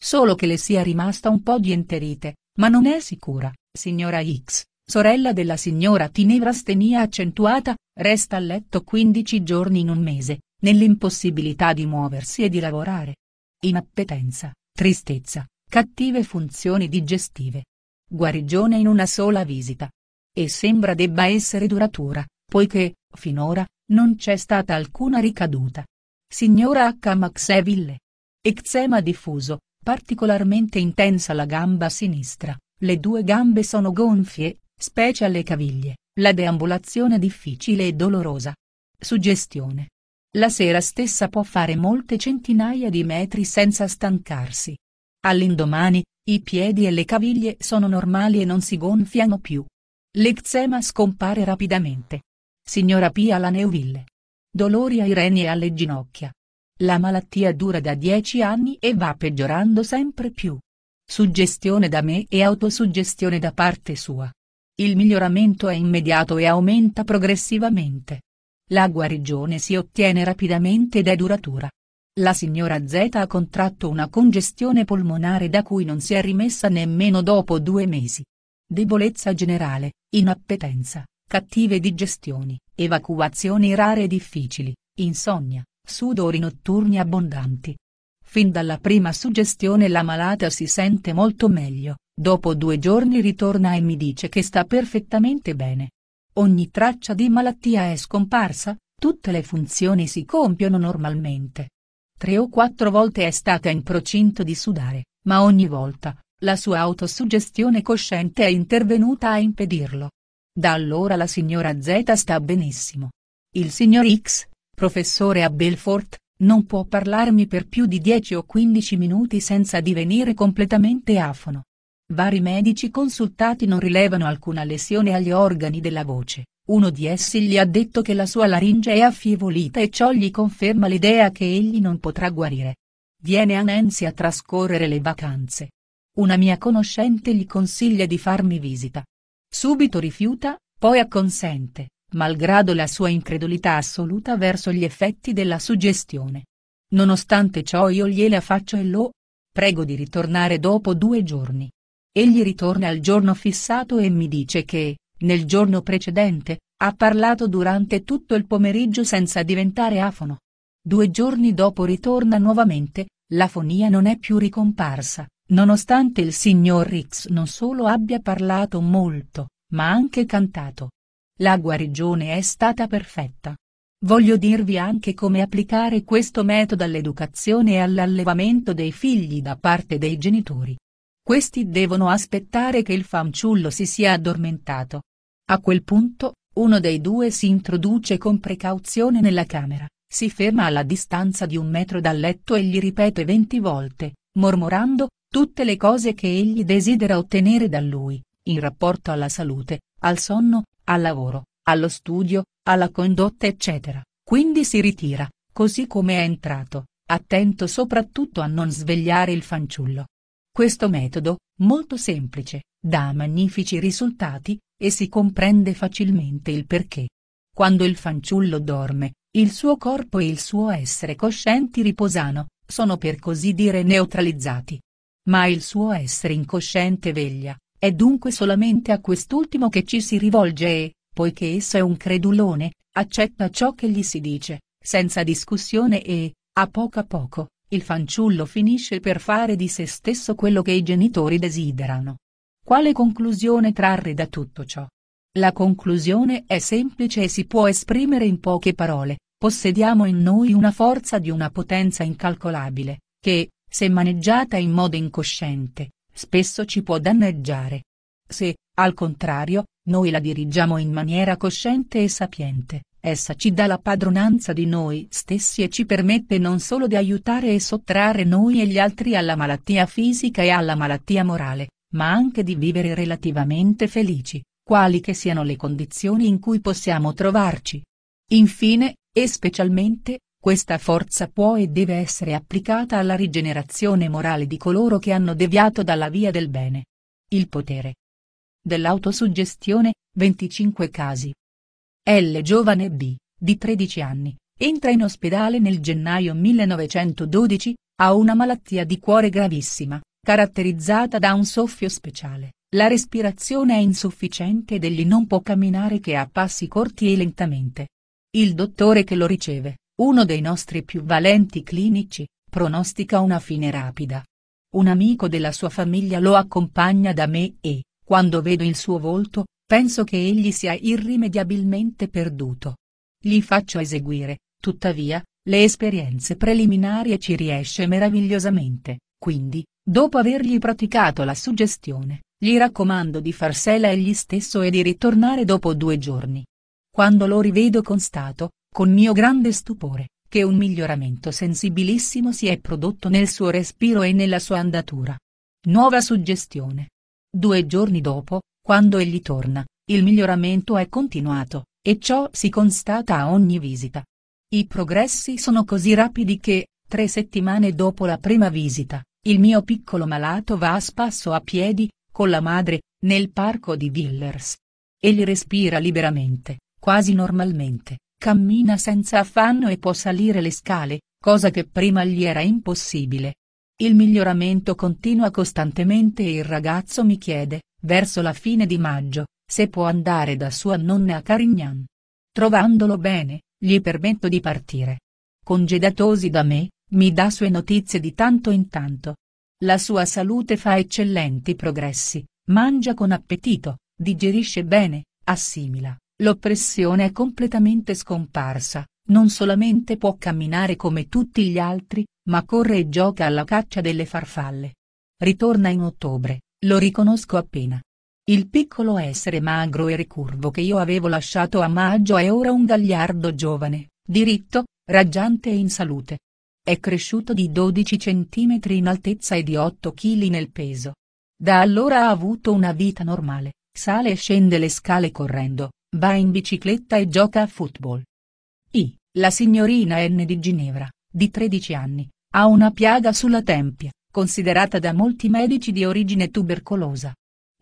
Solo che le sia rimasta un po' di enterite, ma non è sicura, signora X sorella della signora Tinevrastenia accentuata, resta a letto 15 giorni in un mese, nell'impossibilità di muoversi e di lavorare. Inappetenza, tristezza, cattive funzioni digestive. Guarigione in una sola visita. E sembra debba essere duratura, poiché, finora, non c'è stata alcuna ricaduta. Signora H. Maxeville. Eczema diffuso, particolarmente intensa la gamba sinistra, le due gambe sono gonfie, specie alle caviglie, la deambulazione difficile e dolorosa. Suggestione. La sera stessa può fare molte centinaia di metri senza stancarsi. All'indomani, i piedi e le caviglie sono normali e non si gonfiano più. L'eczema scompare rapidamente. Signora Pia la Neuville. Dolori ai reni e alle ginocchia. La malattia dura da dieci anni e va peggiorando sempre più. Suggestione da me e autosuggestione da parte sua. Il miglioramento è immediato e aumenta progressivamente. La guarigione si ottiene rapidamente ed è duratura. La signora Z ha contratto una congestione polmonare da cui non si è rimessa nemmeno dopo due mesi. Debolezza generale, inappetenza, cattive digestioni, evacuazioni rare e difficili, insonnia, sudori notturni abbondanti. Fin dalla prima suggestione la malata si sente molto meglio, Dopo due giorni ritorna e mi dice che sta perfettamente bene. Ogni traccia di malattia è scomparsa, tutte le funzioni si compiono normalmente. Tre o quattro volte è stata in procinto di sudare, ma ogni volta, la sua autosuggestione cosciente è intervenuta a impedirlo. Da allora la signora Z sta benissimo. Il signor X, professore a Belfort, non può parlarmi per più di 10 o 15 minuti senza divenire completamente afono. Vari medici consultati non rilevano alcuna lesione agli organi della voce, uno di essi gli ha detto che la sua laringe è affievolita e ciò gli conferma l'idea che egli non potrà guarire. Viene a Nancy a trascorrere le vacanze. Una mia conoscente gli consiglia di farmi visita. Subito rifiuta, poi acconsente, malgrado la sua incredulità assoluta verso gli effetti della suggestione. Nonostante ciò io gliela faccio e lo prego di ritornare dopo due giorni. Egli ritorna al giorno fissato e mi dice che, nel giorno precedente, ha parlato durante tutto il pomeriggio senza diventare afono. Due giorni dopo ritorna nuovamente, l'afonia non è più ricomparsa, nonostante il signor Rix non solo abbia parlato molto, ma anche cantato. La guarigione è stata perfetta. Voglio dirvi anche come applicare questo metodo all'educazione e all'allevamento dei figli da parte dei genitori. Questi devono aspettare che il fanciullo si sia addormentato. A quel punto, uno dei due si introduce con precauzione nella camera, si ferma alla distanza di un metro dal letto e gli ripete venti volte, mormorando, tutte le cose che egli desidera ottenere da lui, in rapporto alla salute, al sonno, al lavoro, allo studio, alla condotta eccetera, quindi si ritira, così come è entrato, attento soprattutto a non svegliare il fanciullo. Questo metodo, molto semplice, dà magnifici risultati, e si comprende facilmente il perché. Quando il fanciullo dorme, il suo corpo e il suo essere coscienti riposano, sono per così dire neutralizzati. Ma il suo essere incosciente veglia, è dunque solamente a quest'ultimo che ci si rivolge e, poiché esso è un credulone, accetta ciò che gli si dice, senza discussione e, a poco a poco, il fanciullo finisce per fare di se stesso quello che i genitori desiderano. Quale conclusione trarre da tutto ciò? La conclusione è semplice e si può esprimere in poche parole, possediamo in noi una forza di una potenza incalcolabile, che, se maneggiata in modo incosciente, spesso ci può danneggiare. Se, al contrario, noi la dirigiamo in maniera cosciente e sapiente, essa ci dà la padronanza di noi stessi e ci permette non solo di aiutare e sottrarre noi e gli altri alla malattia fisica e alla malattia morale, ma anche di vivere relativamente felici, quali che siano le condizioni in cui possiamo trovarci. Infine, e specialmente, questa forza può e deve essere applicata alla rigenerazione morale di coloro che hanno deviato dalla via del bene. Il potere, dell'autosuggestione, 25 casi. L. Giovane B., di 13 anni, entra in ospedale nel gennaio 1912, ha una malattia di cuore gravissima, caratterizzata da un soffio speciale, la respirazione è insufficiente ed egli non può camminare che a passi corti e lentamente. Il dottore che lo riceve, uno dei nostri più valenti clinici, pronostica una fine rapida. Un amico della sua famiglia lo accompagna da me e, quando vedo il suo volto, penso che egli sia irrimediabilmente perduto. Gli faccio eseguire, tuttavia, le esperienze preliminari e ci riesce meravigliosamente, quindi, dopo avergli praticato la suggestione, gli raccomando di farsela egli stesso e di ritornare dopo due giorni. Quando lo rivedo constato, con mio grande stupore, che un miglioramento sensibilissimo si è prodotto nel suo respiro e nella sua andatura. Nuova suggestione, Due giorni dopo, quando egli torna, il miglioramento è continuato, e ciò si constata a ogni visita. I progressi sono così rapidi che, tre settimane dopo la prima visita, il mio piccolo malato va a spasso a piedi, con la madre, nel parco di Villers. Egli respira liberamente, quasi normalmente, cammina senza affanno e può salire le scale, cosa che prima gli era impossibile. Il miglioramento continua costantemente e il ragazzo mi chiede, verso la fine di maggio, se può andare da sua nonna a Carignan. Trovandolo bene, gli permetto di partire. Congedatosi da me, mi dà sue notizie di tanto in tanto. La sua salute fa eccellenti progressi, mangia con appetito, digerisce bene, assimila, l'oppressione è completamente scomparsa, non solamente può camminare come tutti gli altri, ma corre e gioca alla caccia delle farfalle. Ritorna in ottobre, lo riconosco appena. Il piccolo essere magro e ricurvo che io avevo lasciato a maggio è ora un gagliardo giovane, diritto, raggiante e in salute. È cresciuto di 12 cm in altezza e di 8 kg nel peso. Da allora ha avuto una vita normale, sale e scende le scale correndo, va in bicicletta e gioca a football. I, la signorina N di Ginevra, di 13 anni, ha una piaga sulla tempia, considerata da molti medici di origine tubercolosa.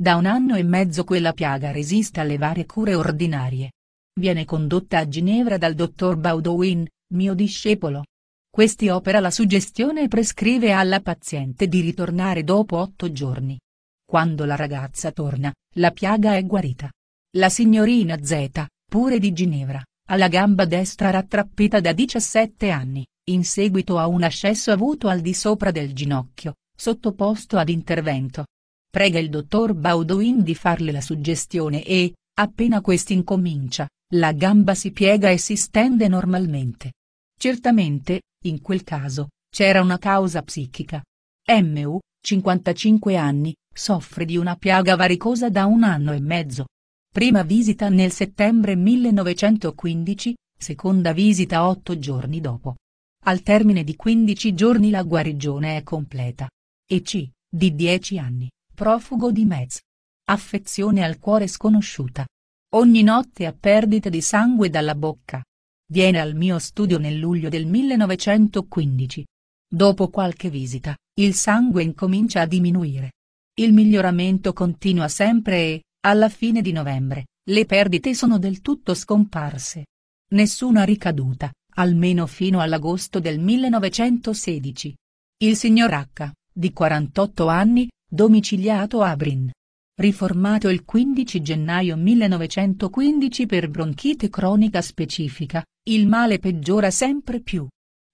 Da un anno e mezzo quella piaga resiste alle varie cure ordinarie. Viene condotta a Ginevra dal dottor Baudouin, mio discepolo. Questi opera la suggestione e prescrive alla paziente di ritornare dopo otto giorni. Quando la ragazza torna, la piaga è guarita. La signorina Z, pure di Ginevra, ha la gamba destra rattrappita da 17 anni, in seguito a un ascesso avuto al di sopra del ginocchio, sottoposto ad intervento. Prega il dottor Baudouin di farle la suggestione e, appena questi incomincia, la gamba si piega e si stende normalmente. Certamente, in quel caso, c'era una causa psichica. MU, 55 anni, soffre di una piaga varicosa da un anno e mezzo. Prima visita nel settembre 1915, seconda visita otto giorni dopo. Al termine di 15 giorni la guarigione è completa. E C, di 10 anni, profugo di Metz. Affezione al cuore sconosciuta. Ogni notte ha perdita di sangue dalla bocca. Viene al mio studio nel luglio del 1915. Dopo qualche visita, il sangue incomincia a diminuire. Il miglioramento continua sempre e, alla fine di novembre, le perdite sono del tutto scomparse. Nessuna ricaduta, almeno fino all'agosto del 1916. Il signor H, di 48 anni, domiciliato a Brin. Riformato il 15 gennaio 1915 per bronchite cronica specifica, il male peggiora sempre più.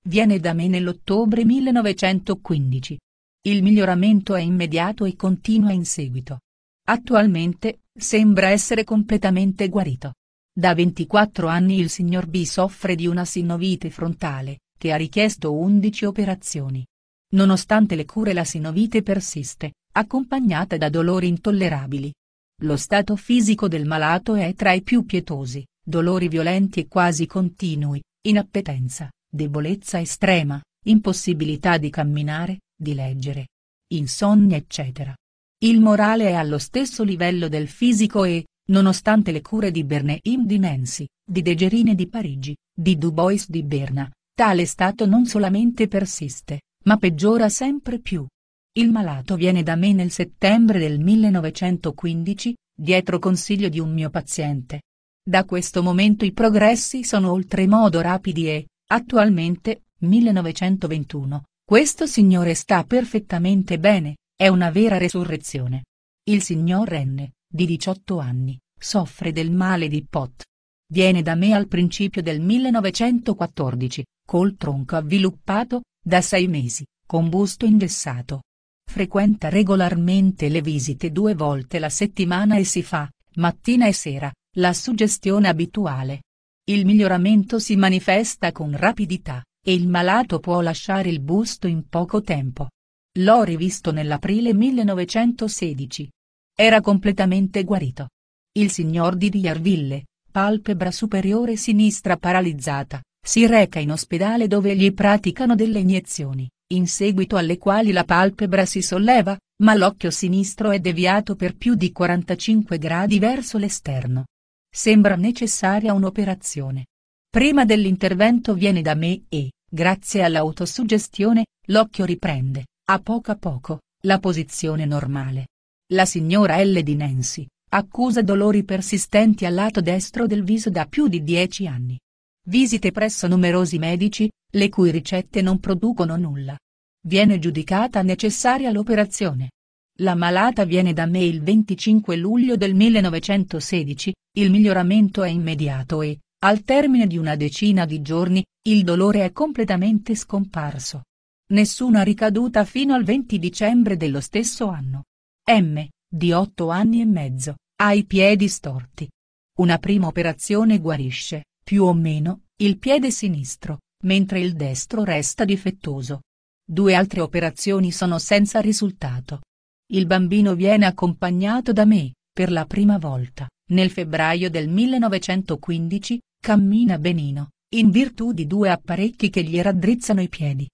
Viene da me nell'ottobre 1915. Il miglioramento è immediato e continua in seguito. Attualmente, sembra essere completamente guarito. Da 24 anni il signor B soffre di una sinovite frontale, che ha richiesto 11 operazioni. Nonostante le cure la sinovite persiste, accompagnata da dolori intollerabili. Lo stato fisico del malato è tra i più pietosi, dolori violenti e quasi continui, inappetenza, debolezza estrema, impossibilità di camminare, di leggere, insonnia eccetera. Il morale è allo stesso livello del fisico e, nonostante le cure di Bernheim di Nancy, di Degerine di Parigi, di Dubois di Berna, tale stato non solamente persiste, ma peggiora sempre più. Il malato viene da me nel settembre del 1915, dietro consiglio di un mio paziente. Da questo momento i progressi sono oltremodo rapidi e, attualmente, 1921, questo signore sta perfettamente bene, è una vera resurrezione. Il signor N, di 18 anni, soffre del male di Pot. Viene da me al principio del 1914, col tronco avviluppato, da sei mesi, con busto ingessato. Frequenta regolarmente le visite due volte la settimana e si fa, mattina e sera, la suggestione abituale. Il miglioramento si manifesta con rapidità, e il malato può lasciare il busto in poco tempo. L'ho rivisto nell'aprile 1916. Era completamente guarito. Il signor di Riarville, palpebra superiore sinistra paralizzata, si reca in ospedale dove gli praticano delle iniezioni, in seguito alle quali la palpebra si solleva, ma l'occhio sinistro è deviato per più di 45 gradi verso l'esterno. Sembra necessaria un'operazione. Prima dell'intervento viene da me e, grazie all'autosuggestione, l'occhio riprende, a poco a poco, la posizione normale. La signora L. di Nancy, accusa dolori persistenti al lato destro del viso da più di dieci anni. Visite presso numerosi medici, le cui ricette non producono nulla. Viene giudicata necessaria l'operazione. La malata viene da me il 25 luglio del 1916, il miglioramento è immediato e, al termine di una decina di giorni, il dolore è completamente scomparso. Nessuna ricaduta fino al 20 dicembre dello stesso anno. M, di 8 anni e mezzo, ha i piedi storti. Una prima operazione guarisce, più o meno, il piede sinistro, mentre il destro resta difettoso. Due altre operazioni sono senza risultato. Il bambino viene accompagnato da me, per la prima volta, nel febbraio del 1915, cammina benino, in virtù di due apparecchi che gli raddrizzano i piedi.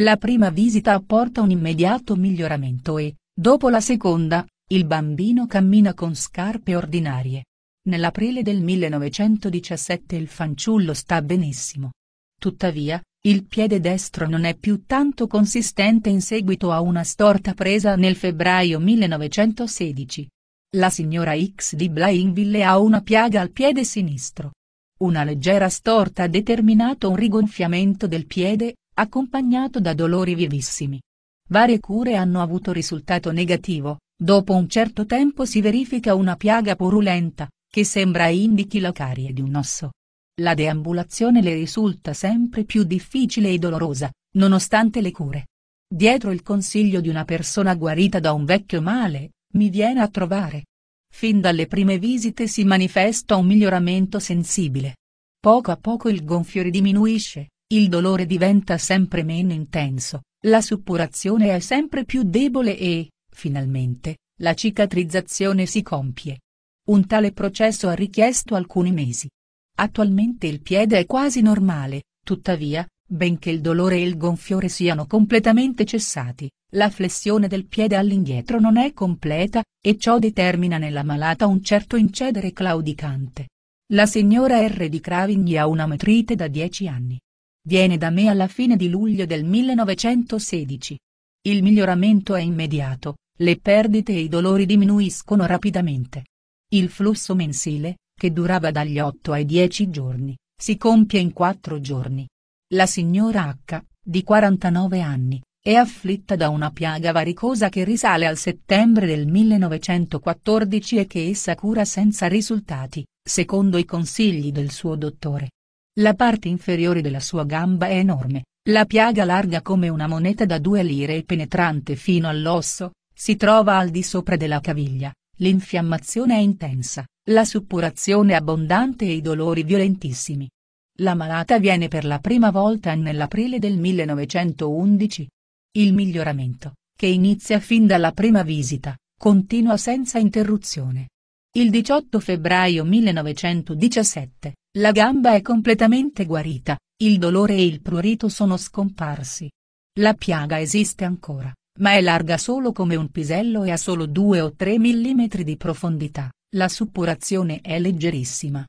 La prima visita apporta un immediato miglioramento e, dopo la seconda, il bambino cammina con scarpe ordinarie. Nell'aprile del 1917 il fanciullo sta benissimo. Tuttavia, il piede destro non è più tanto consistente in seguito a una storta presa nel febbraio 1916. La signora X di Blainville ha una piaga al piede sinistro. Una leggera storta ha determinato un rigonfiamento del piede, accompagnato da dolori vivissimi. Varie cure hanno avuto risultato negativo, dopo un certo tempo si verifica una piaga purulenta, che sembra indichi la carie di un osso. La deambulazione le risulta sempre più difficile e dolorosa, nonostante le cure. Dietro il consiglio di una persona guarita da un vecchio male, mi viene a trovare. Fin dalle prime visite si manifesta un miglioramento sensibile. Poco a poco il gonfiore diminuisce, il dolore diventa sempre meno intenso, la suppurazione è sempre più debole e, finalmente, la cicatrizzazione si compie. Un tale processo ha richiesto alcuni mesi. Attualmente il piede è quasi normale, tuttavia, benché il dolore e il gonfiore siano completamente cessati, la flessione del piede all'indietro non è completa, e ciò determina nella malata un certo incedere claudicante. La signora R. di Cravigny ha una metrite da 10 anni. Viene da me alla fine di luglio del 1916. Il miglioramento è immediato, le perdite e i dolori diminuiscono rapidamente. Il flusso mensile, che durava dagli 8 ai 10 giorni, si compie in 4 giorni. La signora H, di 49 anni, è afflitta da una piaga varicosa che risale al settembre del 1914 e che essa cura senza risultati, secondo i consigli del suo dottore. La parte inferiore della sua gamba è enorme, la piaga larga come una moneta da due lire e penetrante fino all'osso, si trova al di sopra della caviglia, l'infiammazione è intensa, la suppurazione abbondante e i dolori violentissimi. La malata viene per la prima volta nell'aprile del 1911. Il miglioramento, che inizia fin dalla prima visita, continua senza interruzione. Il 18 febbraio 1917, la gamba è completamente guarita, il dolore e il prurito sono scomparsi. La piaga esiste ancora, ma è larga solo come un pisello e ha solo 2 o 3 mm di profondità, la suppurazione è leggerissima.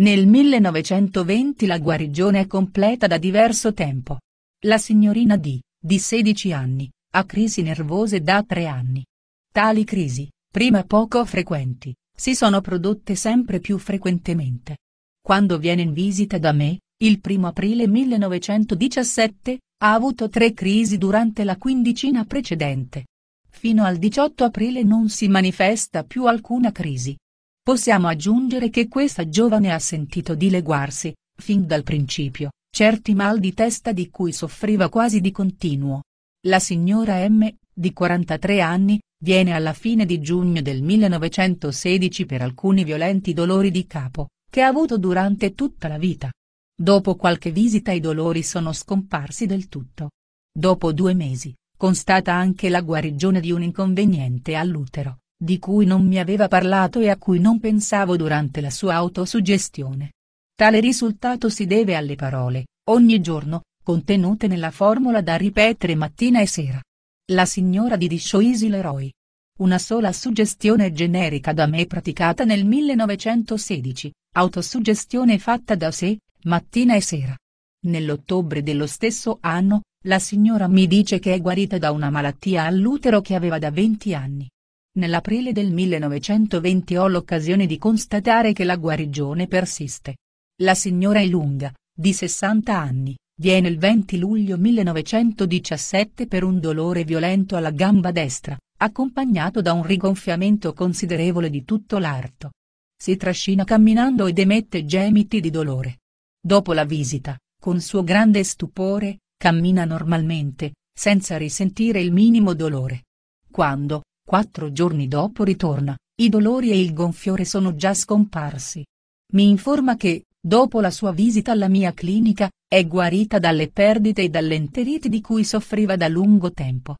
Nel 1920 la guarigione è completa da diverso tempo. La signorina D, di 16 anni, ha crisi nervose da 3 anni. Tali crisi, prima poco frequenti, si sono prodotte sempre più frequentemente. Quando viene in visita da me, il 1 aprile 1917, ha avuto tre crisi durante la quindicina precedente. Fino al 18 aprile non si manifesta più alcuna crisi. Possiamo aggiungere che questa giovane ha sentito dileguarsi, fin dal principio, certi mal di testa di cui soffriva quasi di continuo. La signora M, di 43 anni, Viene alla fine di giugno del 1916 per alcuni violenti dolori di capo, che ha avuto durante tutta la vita. Dopo qualche visita i dolori sono scomparsi del tutto. Dopo due mesi, constata anche la guarigione di un inconveniente all'utero, di cui non mi aveva parlato e a cui non pensavo durante la sua autosuggestione. Tale risultato si deve alle parole, ogni giorno, contenute nella formula da ripetere mattina e sera. La signora di Dishoisi Leroy. Una sola suggestione generica da me praticata nel 1916, autosuggestione fatta da sé, mattina e sera. Nell'ottobre dello stesso anno, la signora mi dice che è guarita da una malattia all'utero che aveva da 20 anni. Nell'aprile del 1920 ho l'occasione di constatare che la guarigione persiste. La signora è lunga, di 60 anni, Viene il 20 luglio 1917 per un dolore violento alla gamba destra, accompagnato da un rigonfiamento considerevole di tutto l'arto. Si trascina camminando ed emette gemiti di dolore. Dopo la visita, con suo grande stupore, cammina normalmente, senza risentire il minimo dolore. Quando, quattro giorni dopo ritorna, i dolori e il gonfiore sono già scomparsi. Mi informa che, dopo la sua visita alla mia clinica, è guarita dalle perdite e dall'enterite di cui soffriva da lungo tempo.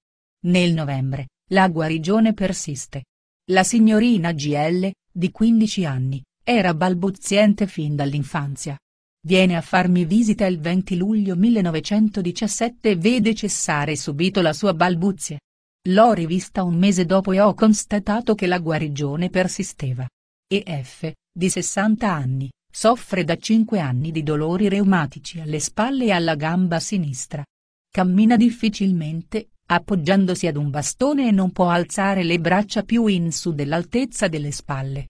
Nel novembre, la guarigione persiste. La signorina GL, di 15 anni, era balbuziente fin dall'infanzia. Viene a farmi visita il 20 luglio 1917 e vede cessare subito la sua balbuzie. L'ho rivista un mese dopo e ho constatato che la guarigione persisteva. E F, di 60 anni, soffre da 5 anni di dolori reumatici alle spalle e alla gamba sinistra. Cammina difficilmente, appoggiandosi ad un bastone e non può alzare le braccia più in su dell'altezza delle spalle.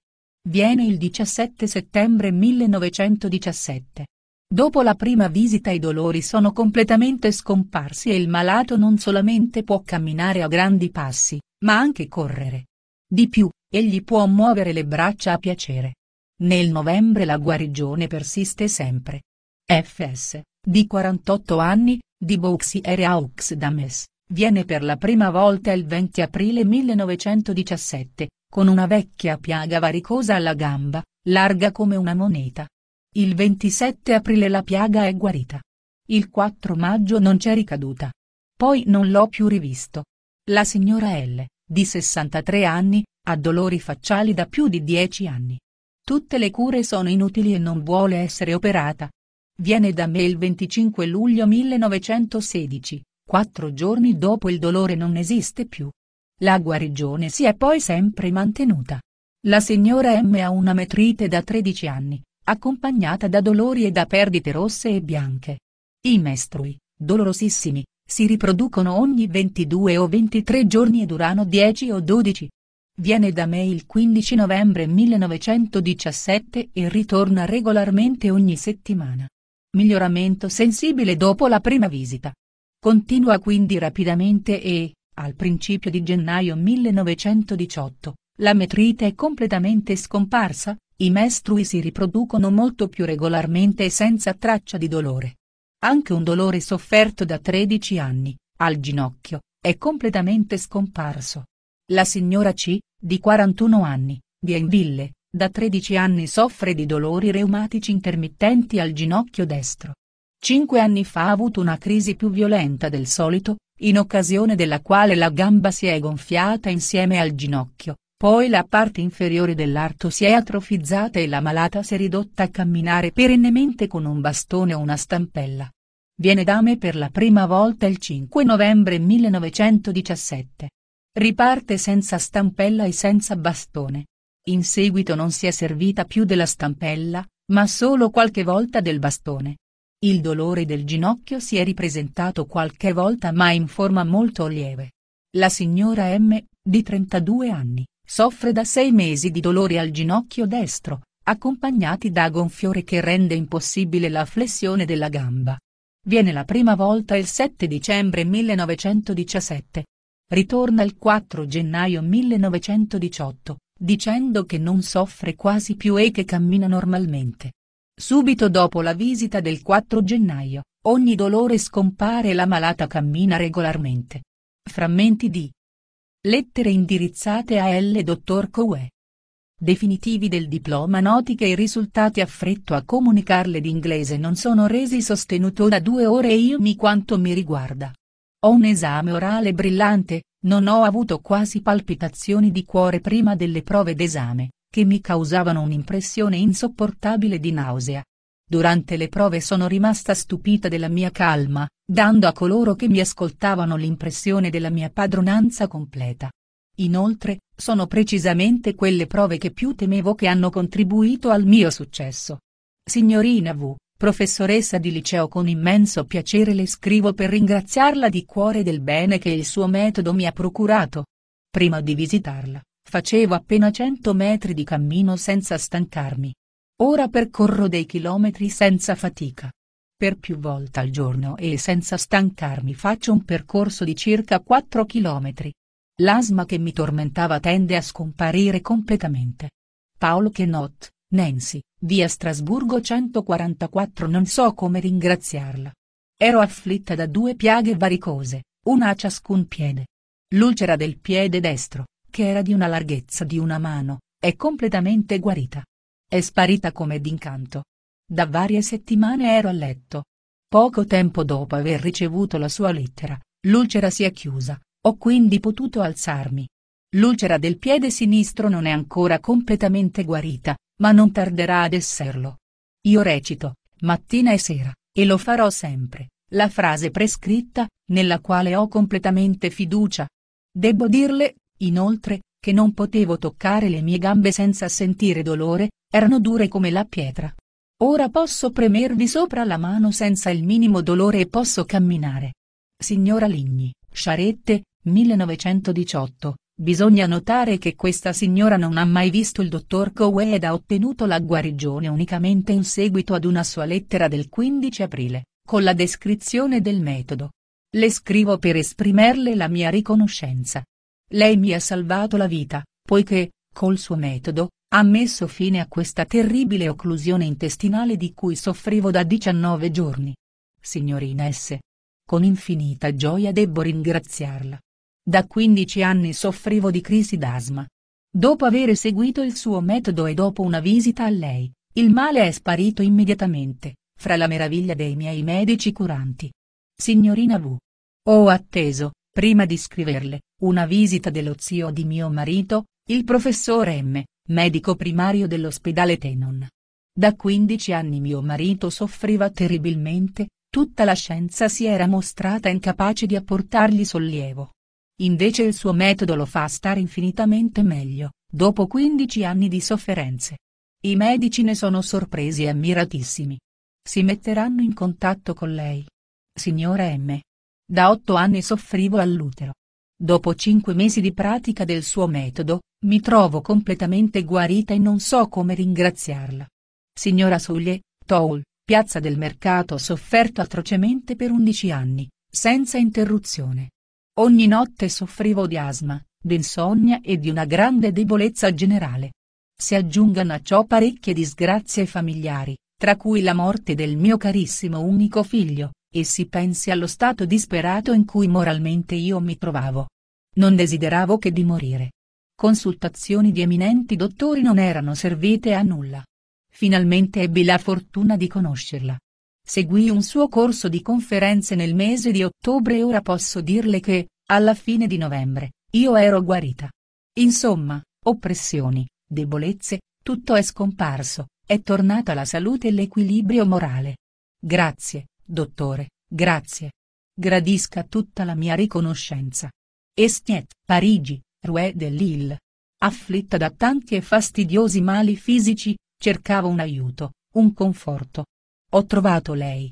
Viene il 17 settembre 1917. Dopo la prima visita i dolori sono completamente scomparsi e il malato non solamente può camminare a grandi passi, ma anche correre. Di più, egli può muovere le braccia a piacere. Nel novembre la guarigione persiste sempre. FS, di 48 anni, di Bouxier Dames, viene per la prima volta il 20 aprile 1917, con una vecchia piaga varicosa alla gamba, larga come una moneta. Il 27 aprile la piaga è guarita. Il 4 maggio non c'è ricaduta. Poi non l'ho più rivisto. La signora L, di 63 anni, ha dolori facciali da più di 10 anni. Tutte le cure sono inutili e non vuole essere operata. Viene da me il 25 luglio 1916, quattro giorni dopo il dolore non esiste più. La guarigione si è poi sempre mantenuta. La signora M ha una metrite da 13 anni, accompagnata da dolori e da perdite rosse e bianche. I mestrui, dolorosissimi, si riproducono ogni 22 o 23 giorni e durano 10 o 12. Viene da me il 15 novembre 1917 e ritorna regolarmente ogni settimana. Miglioramento sensibile dopo la prima visita. Continua quindi rapidamente e, al principio di gennaio 1918, la metrite è completamente scomparsa, i mestrui si riproducono molto più regolarmente e senza traccia di dolore. Anche un dolore sofferto da 13 anni, al ginocchio, è completamente scomparso. La signora C, di 41 anni, di Enville, da 13 anni soffre di dolori reumatici intermittenti al ginocchio destro. Cinque anni fa ha avuto una crisi più violenta del solito, in occasione della quale la gamba si è gonfiata insieme al ginocchio, poi la parte inferiore dell'arto si è atrofizzata e la malata si è ridotta a camminare perennemente con un bastone o una stampella. Viene da me per la prima volta il 5 novembre 1917. Riparte senza stampella e senza bastone. In seguito non si è servita più della stampella, ma solo qualche volta del bastone. Il dolore del ginocchio si è ripresentato qualche volta ma in forma molto lieve. La signora M, di 32 anni, Soffre da sei mesi di dolori al ginocchio destro, accompagnati da gonfiore che rende impossibile la flessione della gamba. Viene la prima volta il 7 dicembre 1917. Ritorna il 4 gennaio 1918, dicendo che non soffre quasi più e che cammina normalmente. Subito dopo la visita del 4 gennaio, ogni dolore scompare e la malata cammina regolarmente. Frammenti di Lettere indirizzate a L. Dottor Coe. Definitivi del diploma noti che i risultati affretto a comunicarle d'inglese non sono resi sostenuto da due ore e io mi quanto mi riguarda. Ho un esame orale brillante, non ho avuto quasi palpitazioni di cuore prima delle prove d'esame, che mi causavano un'impressione insopportabile di nausea. Durante le prove sono rimasta stupita della mia calma, dando a coloro che mi ascoltavano l'impressione della mia padronanza completa. Inoltre, sono precisamente quelle prove che più temevo che hanno contribuito al mio successo. Signorina V, professoressa di liceo con immenso piacere le scrivo per ringraziarla di cuore del bene che il suo metodo mi ha procurato. Prima di visitarla, facevo appena 100 metri di cammino senza stancarmi. Ora percorro dei chilometri senza fatica. Per più volte al giorno e senza stancarmi faccio un percorso di circa 4 chilometri. L'asma che mi tormentava tende a scomparire completamente. Paolo Kenot, Nancy, via Strasburgo 144 Non so come ringraziarla. Ero afflitta da due piaghe varicose, una a ciascun piede. L'ulcera del piede destro, che era di una larghezza di una mano, è completamente guarita. È sparita come d'incanto. Da varie settimane ero a letto. Poco tempo dopo aver ricevuto la sua lettera, l'ulcera si è chiusa, ho quindi potuto alzarmi. L'ulcera del piede sinistro non è ancora completamente guarita, ma non tarderà ad esserlo. Io recito, mattina e sera, e lo farò sempre, la frase prescritta, nella quale ho completamente fiducia. Debbo dirle, inoltre, che non potevo toccare le mie gambe senza sentire dolore, erano dure come la pietra. Ora posso premervi sopra la mano senza il minimo dolore e posso camminare. Signora Ligni, Sciarette, 1918. Bisogna notare che questa signora non ha mai visto il dottor Cowe ed ha ottenuto la guarigione unicamente in seguito ad una sua lettera del 15 aprile, con la descrizione del metodo. Le scrivo per esprimerle la mia riconoscenza. Lei mi ha salvato la vita, poiché, col suo metodo, ha messo fine a questa terribile occlusione intestinale di cui soffrivo da 19 giorni. Signorina S. Con infinita gioia debbo ringraziarla. Da 15 anni soffrivo di crisi d'asma. Dopo aver seguito il suo metodo e dopo una visita a lei, il male è sparito immediatamente, fra la meraviglia dei miei medici curanti. Signorina V. Ho atteso, prima di scriverle, una visita dello zio di mio marito, il professor M, medico primario dell'ospedale Tenon. Da 15 anni mio marito soffriva terribilmente, tutta la scienza si era mostrata incapace di apportargli sollievo. Invece il suo metodo lo fa stare infinitamente meglio, dopo 15 anni di sofferenze. I medici ne sono sorpresi e ammiratissimi. Si metteranno in contatto con lei. Signora M. Da otto anni soffrivo all'utero. Dopo cinque mesi di pratica del suo metodo, mi trovo completamente guarita e non so come ringraziarla. Signora Suglie, Toul, Piazza del Mercato sofferto atrocemente per undici anni, senza interruzione. Ogni notte soffrivo di asma, di insonnia e di una grande debolezza generale. Si aggiungano a ciò parecchie disgrazie familiari, tra cui la morte del mio carissimo unico figlio, e si pensi allo stato disperato in cui moralmente io mi trovavo. Non desideravo che di morire. Consultazioni di eminenti dottori non erano servite a nulla. Finalmente ebbi la fortuna di conoscerla. Seguì un suo corso di conferenze nel mese di ottobre e ora posso dirle che, alla fine di novembre, io ero guarita. Insomma, oppressioni, debolezze, tutto è scomparso, è tornata la salute e l'equilibrio morale. Grazie, dottore, grazie. Gradisca tutta la mia riconoscenza. Estiet, Parigi, Rue de Lille. Afflitta da tanti e fastidiosi mali fisici, cercavo un aiuto, un conforto. Ho trovato lei.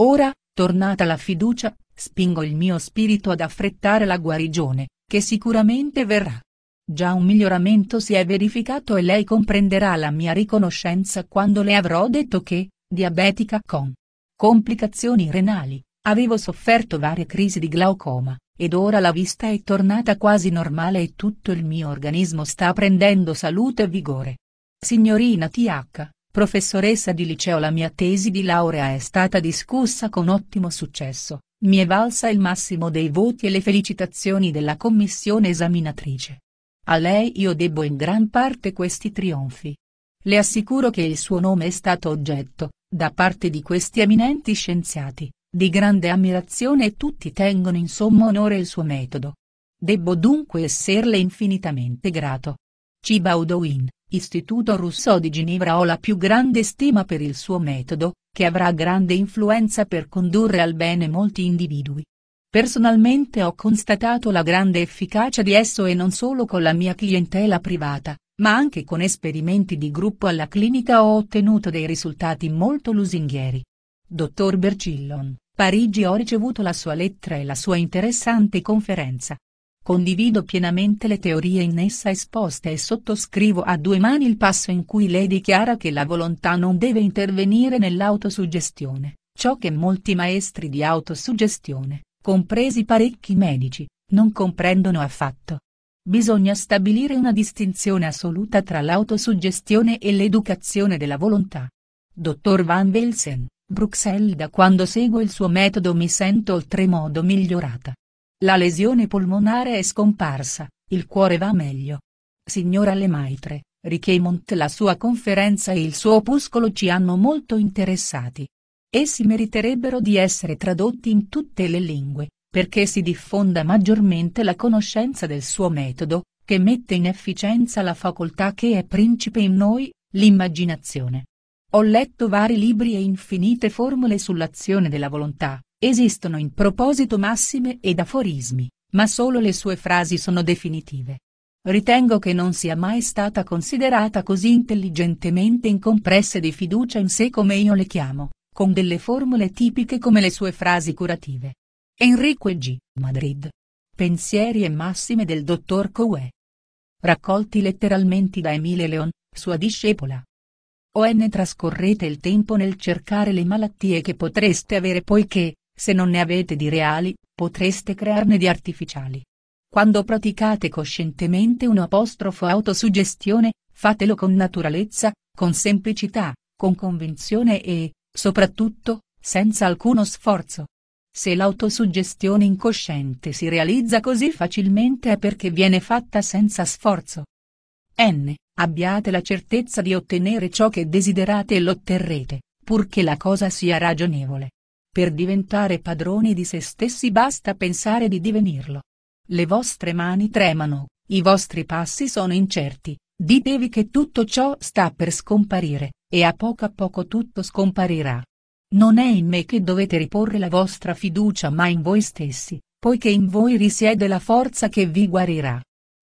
Ora, tornata la fiducia, spingo il mio spirito ad affrettare la guarigione, che sicuramente verrà. Già un miglioramento si è verificato e lei comprenderà la mia riconoscenza quando le avrò detto che, diabetica con complicazioni renali, avevo sofferto varie crisi di glaucoma, ed ora la vista è tornata quasi normale e tutto il mio organismo sta prendendo salute e vigore. Signorina TH, professoressa di liceo la mia tesi di laurea è stata discussa con ottimo successo, mi è valsa il massimo dei voti e le felicitazioni della commissione esaminatrice. A lei io debbo in gran parte questi trionfi. Le assicuro che il suo nome è stato oggetto, da parte di questi eminenti scienziati, di grande ammirazione e tutti tengono in sommo onore il suo metodo. Debbo dunque esserle infinitamente grato. C. Baudouin, Istituto Rousseau di Ginevra ho la più grande stima per il suo metodo, che avrà grande influenza per condurre al bene molti individui. Personalmente ho constatato la grande efficacia di esso e non solo con la mia clientela privata, ma anche con esperimenti di gruppo alla clinica ho ottenuto dei risultati molto lusinghieri. Dottor Bercillon, Parigi ho ricevuto la sua lettera e la sua interessante conferenza. Condivido pienamente le teorie in essa esposte e sottoscrivo a due mani il passo in cui lei dichiara che la volontà non deve intervenire nell'autosuggestione, ciò che molti maestri di autosuggestione, compresi parecchi medici, non comprendono affatto. Bisogna stabilire una distinzione assoluta tra l'autosuggestione e l'educazione della volontà. Dottor Van Velsen, Bruxelles Da quando seguo il suo metodo mi sento oltremodo migliorata. La lesione polmonare è scomparsa, il cuore va meglio. Signora Lemaitre, Richemont la sua conferenza e il suo opuscolo ci hanno molto interessati. Essi meriterebbero di essere tradotti in tutte le lingue, perché si diffonda maggiormente la conoscenza del suo metodo, che mette in efficienza la facoltà che è principe in noi, l'immaginazione. Ho letto vari libri e infinite formule sull'azione della volontà, Esistono in proposito massime ed aforismi, ma solo le sue frasi sono definitive. Ritengo che non sia mai stata considerata così intelligentemente incompresse di fiducia in sé come io le chiamo, con delle formule tipiche come le sue frasi curative. Enrico G. Madrid. Pensieri e massime del dottor Coe. Raccolti letteralmente da Emile Leon, sua discepola. ON trascorrete il tempo nel cercare le malattie che potreste avere poiché, se non ne avete di reali, potreste crearne di artificiali. Quando praticate coscientemente un apostrofo autosuggestione, fatelo con naturalezza, con semplicità, con convinzione e, soprattutto, senza alcuno sforzo. Se l'autosuggestione incosciente si realizza così facilmente è perché viene fatta senza sforzo. N. Abbiate la certezza di ottenere ciò che desiderate e l'otterrete, purché la cosa sia ragionevole. Per diventare padroni di se stessi basta pensare di divenirlo. Le vostre mani tremano, i vostri passi sono incerti, ditevi che tutto ciò sta per scomparire, e a poco a poco tutto scomparirà. Non è in me che dovete riporre la vostra fiducia ma in voi stessi, poiché in voi risiede la forza che vi guarirà.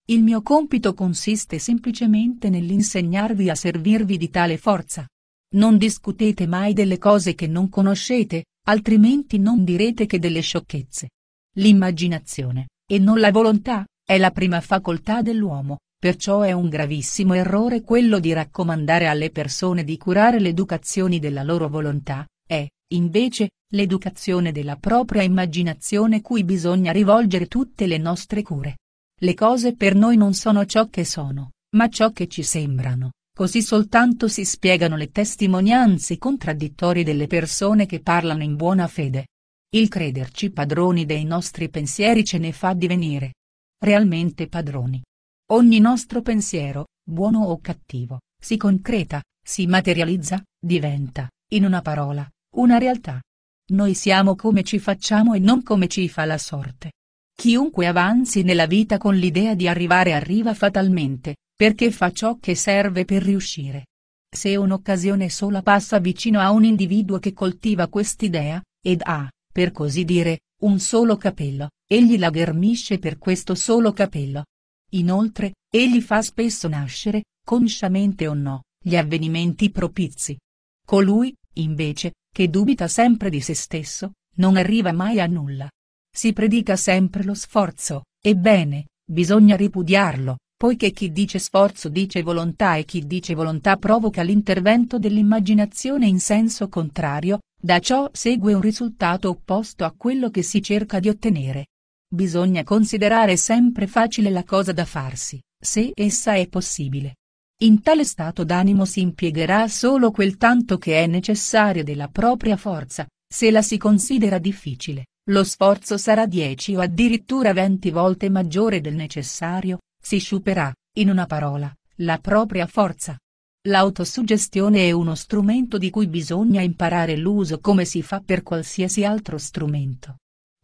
Il mio compito consiste semplicemente nell'insegnarvi a servirvi di tale forza. Non discutete mai delle cose che non conoscete, altrimenti non direte che delle sciocchezze. L'immaginazione, e non la volontà, è la prima facoltà dell'uomo, perciò è un gravissimo errore quello di raccomandare alle persone di curare le educazioni della loro volontà, è, invece, l'educazione della propria immaginazione cui bisogna rivolgere tutte le nostre cure. Le cose per noi non sono ciò che sono, ma ciò che ci sembrano, così soltanto si spiegano le testimonianze contraddittorie delle persone che parlano in buona fede. Il crederci padroni dei nostri pensieri ce ne fa divenire realmente padroni. Ogni nostro pensiero, buono o cattivo, si concreta, si materializza, diventa, in una parola, una realtà. Noi siamo come ci facciamo e non come ci fa la sorte. Chiunque avanzi nella vita con l'idea di arrivare arriva fatalmente, perché fa ciò che serve per riuscire. Se un'occasione sola passa vicino a un individuo che coltiva quest'idea, ed ha, per così dire, un solo capello, egli la ghermisce per questo solo capello. Inoltre, egli fa spesso nascere, consciamente o no, gli avvenimenti propizi. Colui, invece, che dubita sempre di se stesso, non arriva mai a nulla. Si predica sempre lo sforzo, ebbene, bisogna ripudiarlo, poiché chi dice sforzo dice volontà e chi dice volontà provoca l'intervento dell'immaginazione in senso contrario, da ciò segue un risultato opposto a quello che si cerca di ottenere. Bisogna considerare sempre facile la cosa da farsi, se essa è possibile. In tale stato d'animo si impiegherà solo quel tanto che è necessario della propria forza, se la si considera difficile, lo sforzo sarà 10 o addirittura 20 volte maggiore del necessario, si sciuperà, in una parola, la propria forza. L'autosuggestione è uno strumento di cui bisogna imparare l'uso come si fa per qualsiasi altro strumento.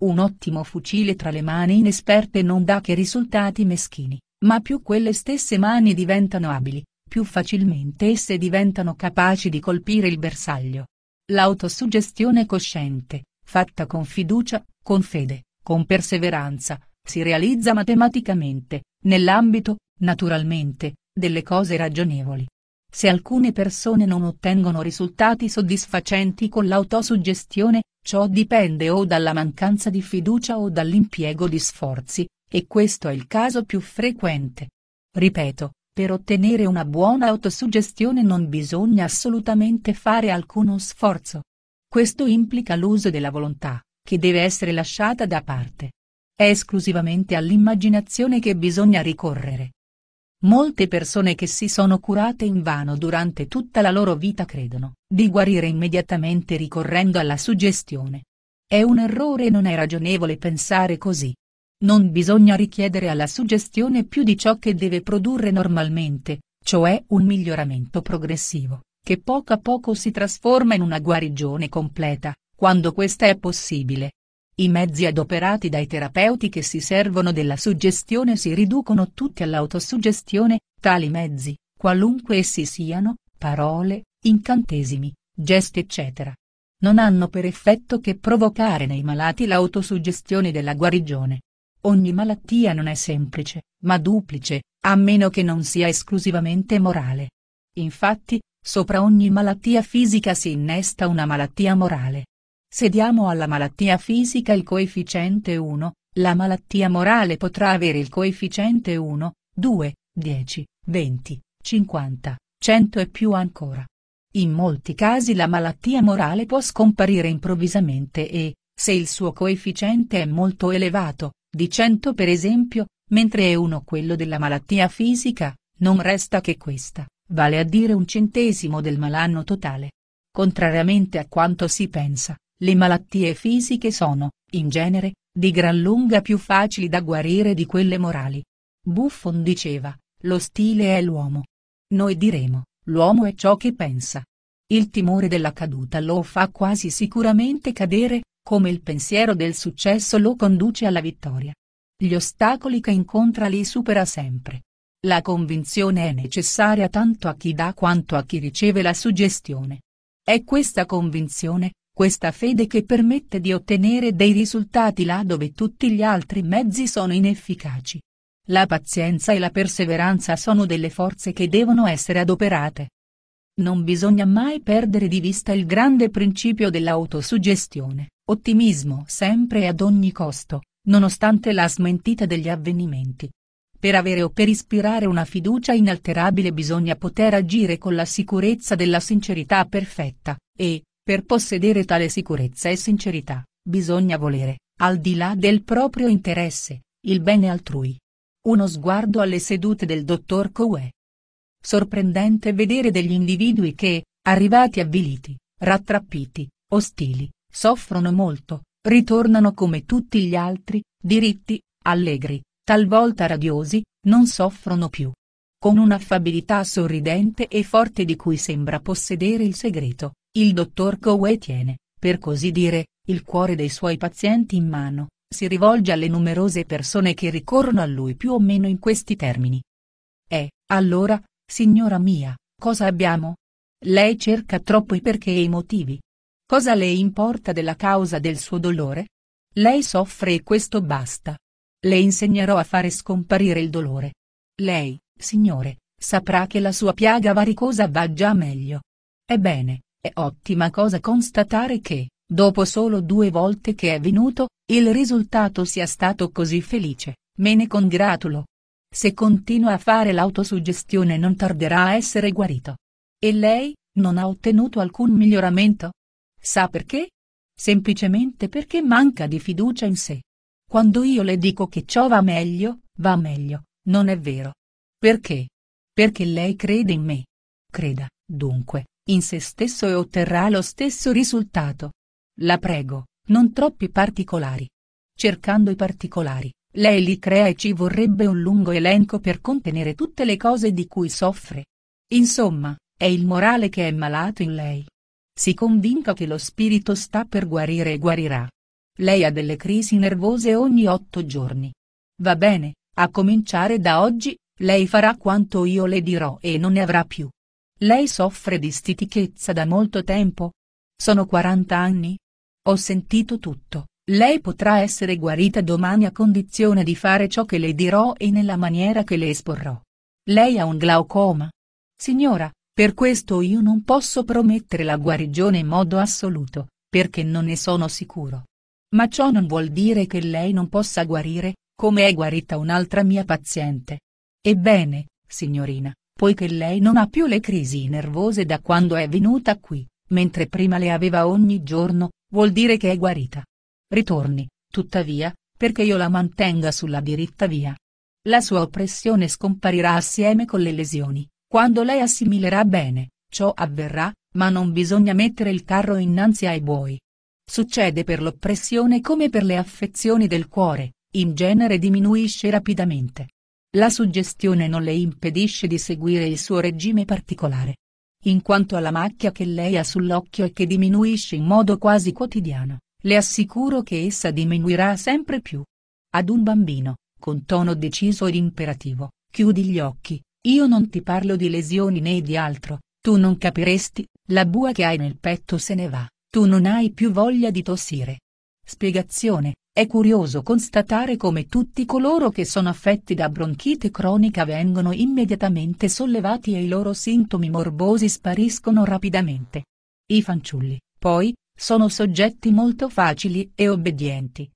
Un ottimo fucile tra le mani inesperte non dà che risultati meschini, ma più quelle stesse mani diventano abili, più facilmente esse diventano capaci di colpire il bersaglio. L'autosuggestione cosciente, fatta con fiducia, con fede, con perseveranza, si realizza matematicamente, nell'ambito, naturalmente, delle cose ragionevoli. Se alcune persone non ottengono risultati soddisfacenti con l'autosuggestione, ciò dipende o dalla mancanza di fiducia o dall'impiego di sforzi, e questo è il caso più frequente. Ripeto, per ottenere una buona autosuggestione non bisogna assolutamente fare alcuno sforzo. Questo implica l'uso della volontà, che deve essere lasciata da parte. È esclusivamente all'immaginazione che bisogna ricorrere. Molte persone che si sono curate invano durante tutta la loro vita credono di guarire immediatamente ricorrendo alla suggestione. È un errore e non è ragionevole pensare così. Non bisogna richiedere alla suggestione più di ciò che deve produrre normalmente, cioè un miglioramento progressivo, che poco a poco si trasforma in una guarigione completa, quando questa è possibile. I mezzi adoperati dai terapeuti che si servono della suggestione si riducono tutti all'autosuggestione, tali mezzi, qualunque essi siano, parole, incantesimi, gesti eccetera. Non hanno per effetto che provocare nei malati l'autosuggestione della guarigione. Ogni malattia non è semplice, ma duplice, a meno che non sia esclusivamente morale. Infatti, sopra ogni malattia fisica si innesta una malattia morale. Se diamo alla malattia fisica il coefficiente 1, la malattia morale potrà avere il coefficiente 1, 2, 10, 20, 50, 100 e più ancora. In molti casi la malattia morale può scomparire improvvisamente e, se il suo coefficiente è molto elevato, di 100 per esempio, mentre è 1 quello della malattia fisica, non resta che questa, vale a dire un centesimo del malanno totale. Contrariamente a quanto si pensa, le malattie fisiche sono, in genere, di gran lunga più facili da guarire di quelle morali. Buffon diceva, lo stile è l'uomo. Noi diremo, l'uomo è ciò che pensa. Il timore della caduta lo fa quasi sicuramente cadere, come il pensiero del successo lo conduce alla vittoria. Gli ostacoli che incontra li supera sempre. La convinzione è necessaria tanto a chi dà quanto a chi riceve la suggestione. È questa convinzione, questa fede che permette di ottenere dei risultati là dove tutti gli altri mezzi sono inefficaci. La pazienza e la perseveranza sono delle forze che devono essere adoperate. Non bisogna mai perdere di vista il grande principio dell'autosuggestione, ottimismo sempre e ad ogni costo, nonostante la smentita degli avvenimenti. Per avere o per ispirare una fiducia inalterabile bisogna poter agire con la sicurezza della sincerità perfetta, e, per possedere tale sicurezza e sincerità, bisogna volere, al di là del proprio interesse, il bene altrui. Uno sguardo alle sedute del dottor Coe. Sorprendente vedere degli individui che, arrivati avviliti, rattrappiti, ostili, soffrono molto, ritornano come tutti gli altri, diritti, allegri, talvolta radiosi, non soffrono più. Con un'affabilità sorridente e forte di cui sembra possedere il segreto, il dottor Coe tiene, per così dire, il cuore dei suoi pazienti in mano, si rivolge alle numerose persone che ricorrono a lui più o meno in questi termini. E, allora, signora mia, cosa abbiamo? Lei cerca troppo i perché e i motivi. Cosa le importa della causa del suo dolore? Lei soffre e questo basta. Le insegnerò a fare scomparire il dolore. Lei, signore, saprà che la sua piaga varicosa va già meglio. Ebbene, è ottima cosa constatare che, dopo solo due volte che è venuto, il risultato sia stato così felice, me ne congratulo. Se continua a fare l'autosuggestione non tarderà a essere guarito. E lei, non ha ottenuto alcun miglioramento? Sa perché? Semplicemente perché manca di fiducia in sé. Quando io le dico che ciò va meglio, va meglio, non è vero. Perché? Perché lei crede in me. Creda, dunque, in se stesso e otterrà lo stesso risultato. La prego, non troppi particolari. Cercando i particolari, lei li crea e ci vorrebbe un lungo elenco per contenere tutte le cose di cui soffre. Insomma, è il morale che è malato in lei. Si convinca che lo spirito sta per guarire e guarirà. Lei ha delle crisi nervose ogni otto giorni. Va bene, a cominciare da oggi, lei farà quanto io le dirò e non ne avrà più. Lei soffre di stitichezza da molto tempo? Sono 40 anni? Ho sentito tutto, lei potrà essere guarita domani a condizione di fare ciò che le dirò e nella maniera che le esporrò. Lei ha un glaucoma? Signora, per questo io non posso promettere la guarigione in modo assoluto, perché non ne sono sicuro. Ma ciò non vuol dire che lei non possa guarire, come è guarita un'altra mia paziente. Ebbene, signorina, poiché lei non ha più le crisi nervose da quando è venuta qui, mentre prima le aveva ogni giorno, vuol dire che è guarita. Ritorni, tuttavia, perché io la mantenga sulla diritta via. La sua oppressione scomparirà assieme con le lesioni, quando lei assimilerà bene, ciò avverrà, ma non bisogna mettere il carro innanzi ai buoi. Succede per l'oppressione come per le affezioni del cuore, in genere diminuisce rapidamente. La suggestione non le impedisce di seguire il suo regime particolare. In quanto alla macchia che lei ha sull'occhio e che diminuisce in modo quasi quotidiano, le assicuro che essa diminuirà sempre più. Ad un bambino, con tono deciso ed imperativo, chiudi gli occhi, io non ti parlo di lesioni né di altro, tu non capiresti, la bua che hai nel petto se ne va, tu non hai più voglia di tossire. Spiegazione, È curioso constatare come tutti coloro che sono affetti da bronchite cronica vengono immediatamente sollevati e i loro sintomi morbosi spariscono rapidamente. I fanciulli, poi, sono soggetti molto facili e obbedienti.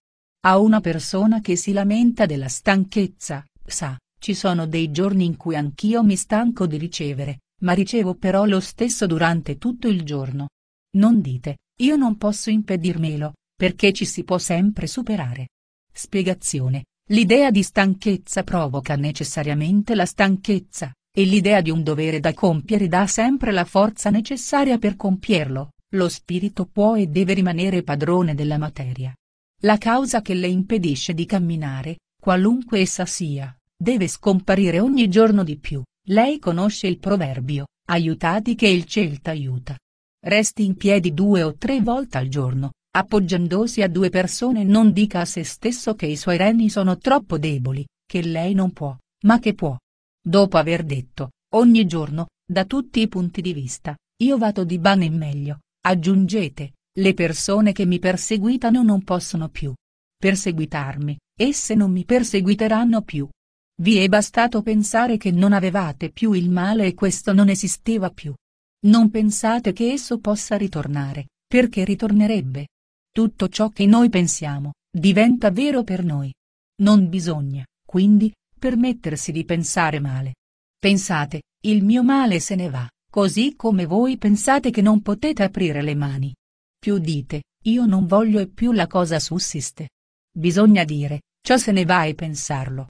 A una persona che si lamenta della stanchezza, sa, ci sono dei giorni in cui anch'io mi stanco di ricevere, ma ricevo però lo stesso durante tutto il giorno. Non dite, io non posso impedirmelo, perché ci si può sempre superare. Spiegazione. L'idea di stanchezza provoca necessariamente la stanchezza, e l'idea di un dovere da compiere dà sempre la forza necessaria per compierlo, lo spirito può e deve rimanere padrone della materia. La causa che le impedisce di camminare, qualunque essa sia, deve scomparire ogni giorno di più, lei conosce il proverbio, aiutati che il ciel t'aiuta. Resti in piedi due o tre volte al giorno, appoggiandosi a due persone non dica a se stesso che i suoi reni sono troppo deboli, che lei non può, ma che può. Dopo aver detto, ogni giorno, da tutti i punti di vista, io vado di bene in meglio, aggiungete, le persone che mi perseguitano non possono più perseguitarmi, esse non mi perseguiteranno più. Vi è bastato pensare che non avevate più il male e questo non esisteva più. Non pensate che esso possa ritornare, perché ritornerebbe, tutto ciò che noi pensiamo, diventa vero per noi. Non bisogna, quindi, permettersi di pensare male. Pensate, il mio male se ne va, così come voi pensate che non potete aprire le mani. Più dite, io non voglio e più la cosa sussiste. Bisogna dire, ciò se ne va e pensarlo.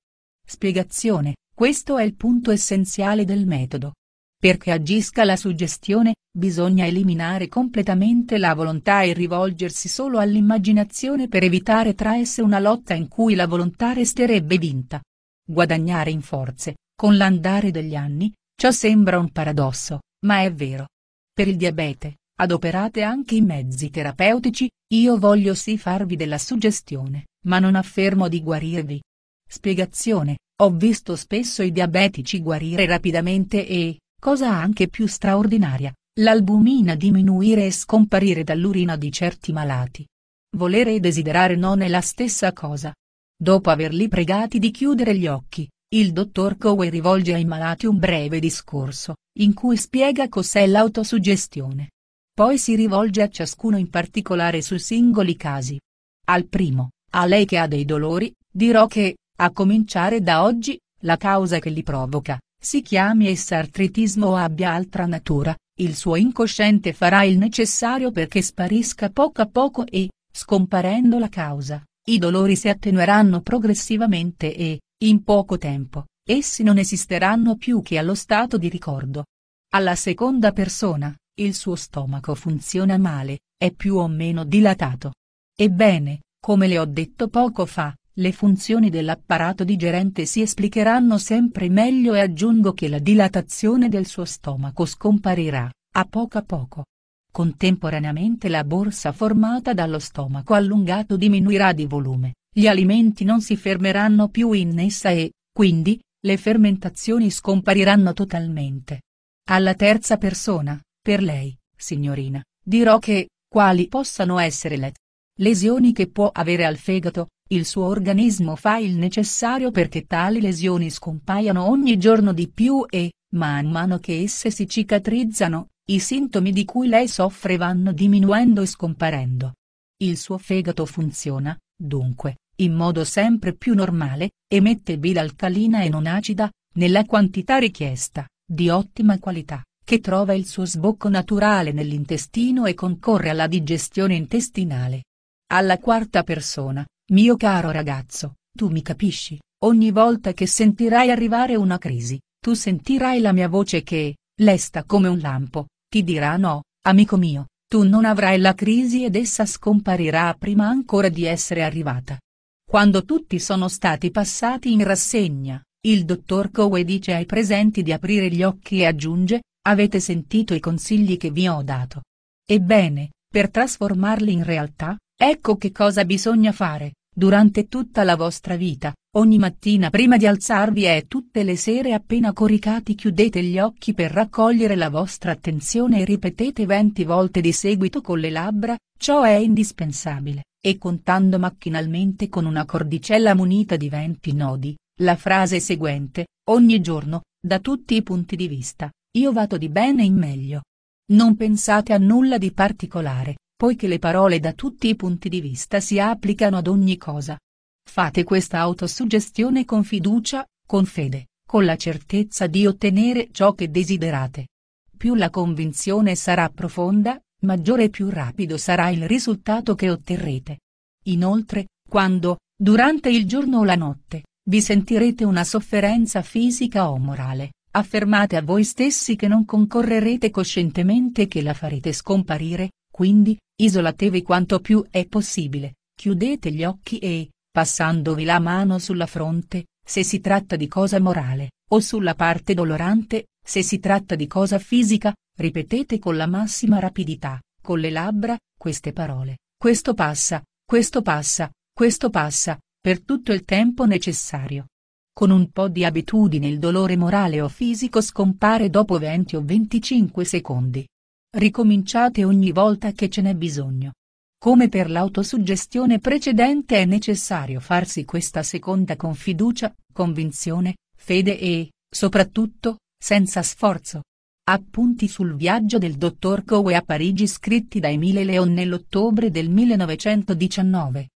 Spiegazione, questo è il punto essenziale del metodo. Perché agisca la suggestione, bisogna eliminare completamente la volontà e rivolgersi solo all'immaginazione per evitare tra esse una lotta in cui la volontà resterebbe vinta. Guadagnare in forze, con l'andare degli anni, ciò sembra un paradosso, ma è vero. Per il diabete, adoperate anche i mezzi terapeutici, io voglio sì farvi della suggestione, ma non affermo di guarirvi. Spiegazione, ho visto spesso i diabetici guarire rapidamente e, cosa anche più straordinaria, l'albumina diminuire e scomparire dall'urina di certi malati. Volere e desiderare non è la stessa cosa. Dopo averli pregati di chiudere gli occhi, il dottor Cowe rivolge ai malati un breve discorso, in cui spiega cos'è l'autosuggestione. Poi si rivolge a ciascuno in particolare su singoli casi. Al primo, a lei che ha dei dolori, dirò che, a cominciare da oggi, la causa che li provoca, si chiami essa artritismo o abbia altra natura, il suo incosciente farà il necessario perché sparisca poco a poco e, scomparendo la causa, i dolori si attenueranno progressivamente e, in poco tempo, essi non esisteranno più che allo stato di ricordo. Alla seconda persona, il suo stomaco funziona male, è più o meno dilatato. Ebbene, come le ho detto poco fa, le funzioni dell'apparato digerente si esplicheranno sempre meglio e aggiungo che la dilatazione del suo stomaco scomparirà, a poco a poco. Contemporaneamente la borsa formata dallo stomaco allungato diminuirà di volume, gli alimenti non si fermeranno più in essa e, quindi, le fermentazioni scompariranno totalmente. Alla terza persona, per lei, signorina, dirò che, quali possano essere le lesioni che può avere al fegato, il suo organismo fa il necessario perché tali lesioni scompaiano ogni giorno di più e, man mano che esse si cicatrizzano, i sintomi di cui lei soffre vanno diminuendo e scomparendo. Il suo fegato funziona, dunque, in modo sempre più normale, emette bile alcalina e non acida, nella quantità richiesta, di ottima qualità, che trova il suo sbocco naturale nell'intestino e concorre alla digestione intestinale. Alla quarta persona, mio caro ragazzo, tu mi capisci, ogni volta che sentirai arrivare una crisi, tu sentirai la mia voce che, lesta come un lampo, ti dirà no, amico mio, tu non avrai la crisi ed essa scomparirà prima ancora di essere arrivata. Quando tutti sono stati passati in rassegna, il dottor Cowe dice ai presenti di aprire gli occhi e aggiunge, avete sentito i consigli che vi ho dato. Ebbene, per trasformarli in realtà, ecco che cosa bisogna fare. Durante tutta la vostra vita, ogni mattina prima di alzarvi e tutte le sere appena coricati chiudete gli occhi per raccogliere la vostra attenzione e ripetete venti volte di seguito con le labbra, ciò è indispensabile, e contando macchinalmente con una cordicella munita di 20 nodi, la frase seguente, ogni giorno, da tutti i punti di vista, io vado di bene in meglio. Non pensate a nulla di particolare, poiché le parole da tutti i punti di vista si applicano ad ogni cosa. Fate questa autosuggestione con fiducia, con fede, con la certezza di ottenere ciò che desiderate. Più la convinzione sarà profonda, maggiore e più rapido sarà il risultato che otterrete. Inoltre, quando, durante il giorno o la notte, vi sentirete una sofferenza fisica o morale, affermate a voi stessi che non concorrerete coscientemente e che la farete scomparire, quindi, isolatevi quanto più è possibile, chiudete gli occhi e, passandovi la mano sulla fronte, se si tratta di cosa morale, o sulla parte dolorante, se si tratta di cosa fisica, ripetete con la massima rapidità, con le labbra, queste parole, questo passa, questo passa, questo passa, per tutto il tempo necessario. Con un po' di abitudine il dolore morale o fisico scompare dopo 20 o 25 secondi. Ricominciate ogni volta che ce n'è bisogno. Come per l'autosuggestione precedente è necessario farsi questa seconda con fiducia, convinzione, fede e, soprattutto, senza sforzo. Appunti sul viaggio del dottor Coe a Parigi scritti da Emile Leon nell'ottobre del 1919.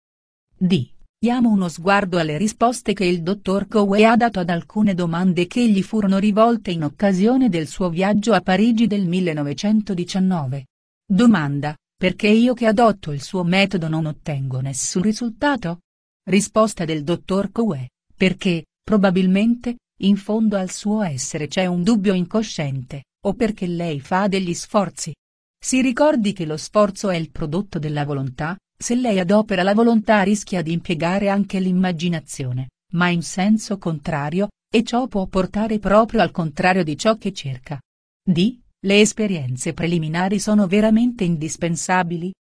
D. Diamo uno sguardo alle risposte che il dottor Coe ha dato ad alcune domande che gli furono rivolte in occasione del suo viaggio a Parigi del 1919. Domanda, perché io che adotto il suo metodo non ottengo nessun risultato? Risposta del dottor Coe, perché, probabilmente, in fondo al suo essere c'è un dubbio incosciente, o perché lei fa degli sforzi. Si ricordi che lo sforzo è il prodotto della volontà, se lei adopera la volontà rischia di impiegare anche l'immaginazione, ma in senso contrario, e ciò può portare proprio al contrario di ciò che cerca. D. Le esperienze preliminari sono veramente indispensabili?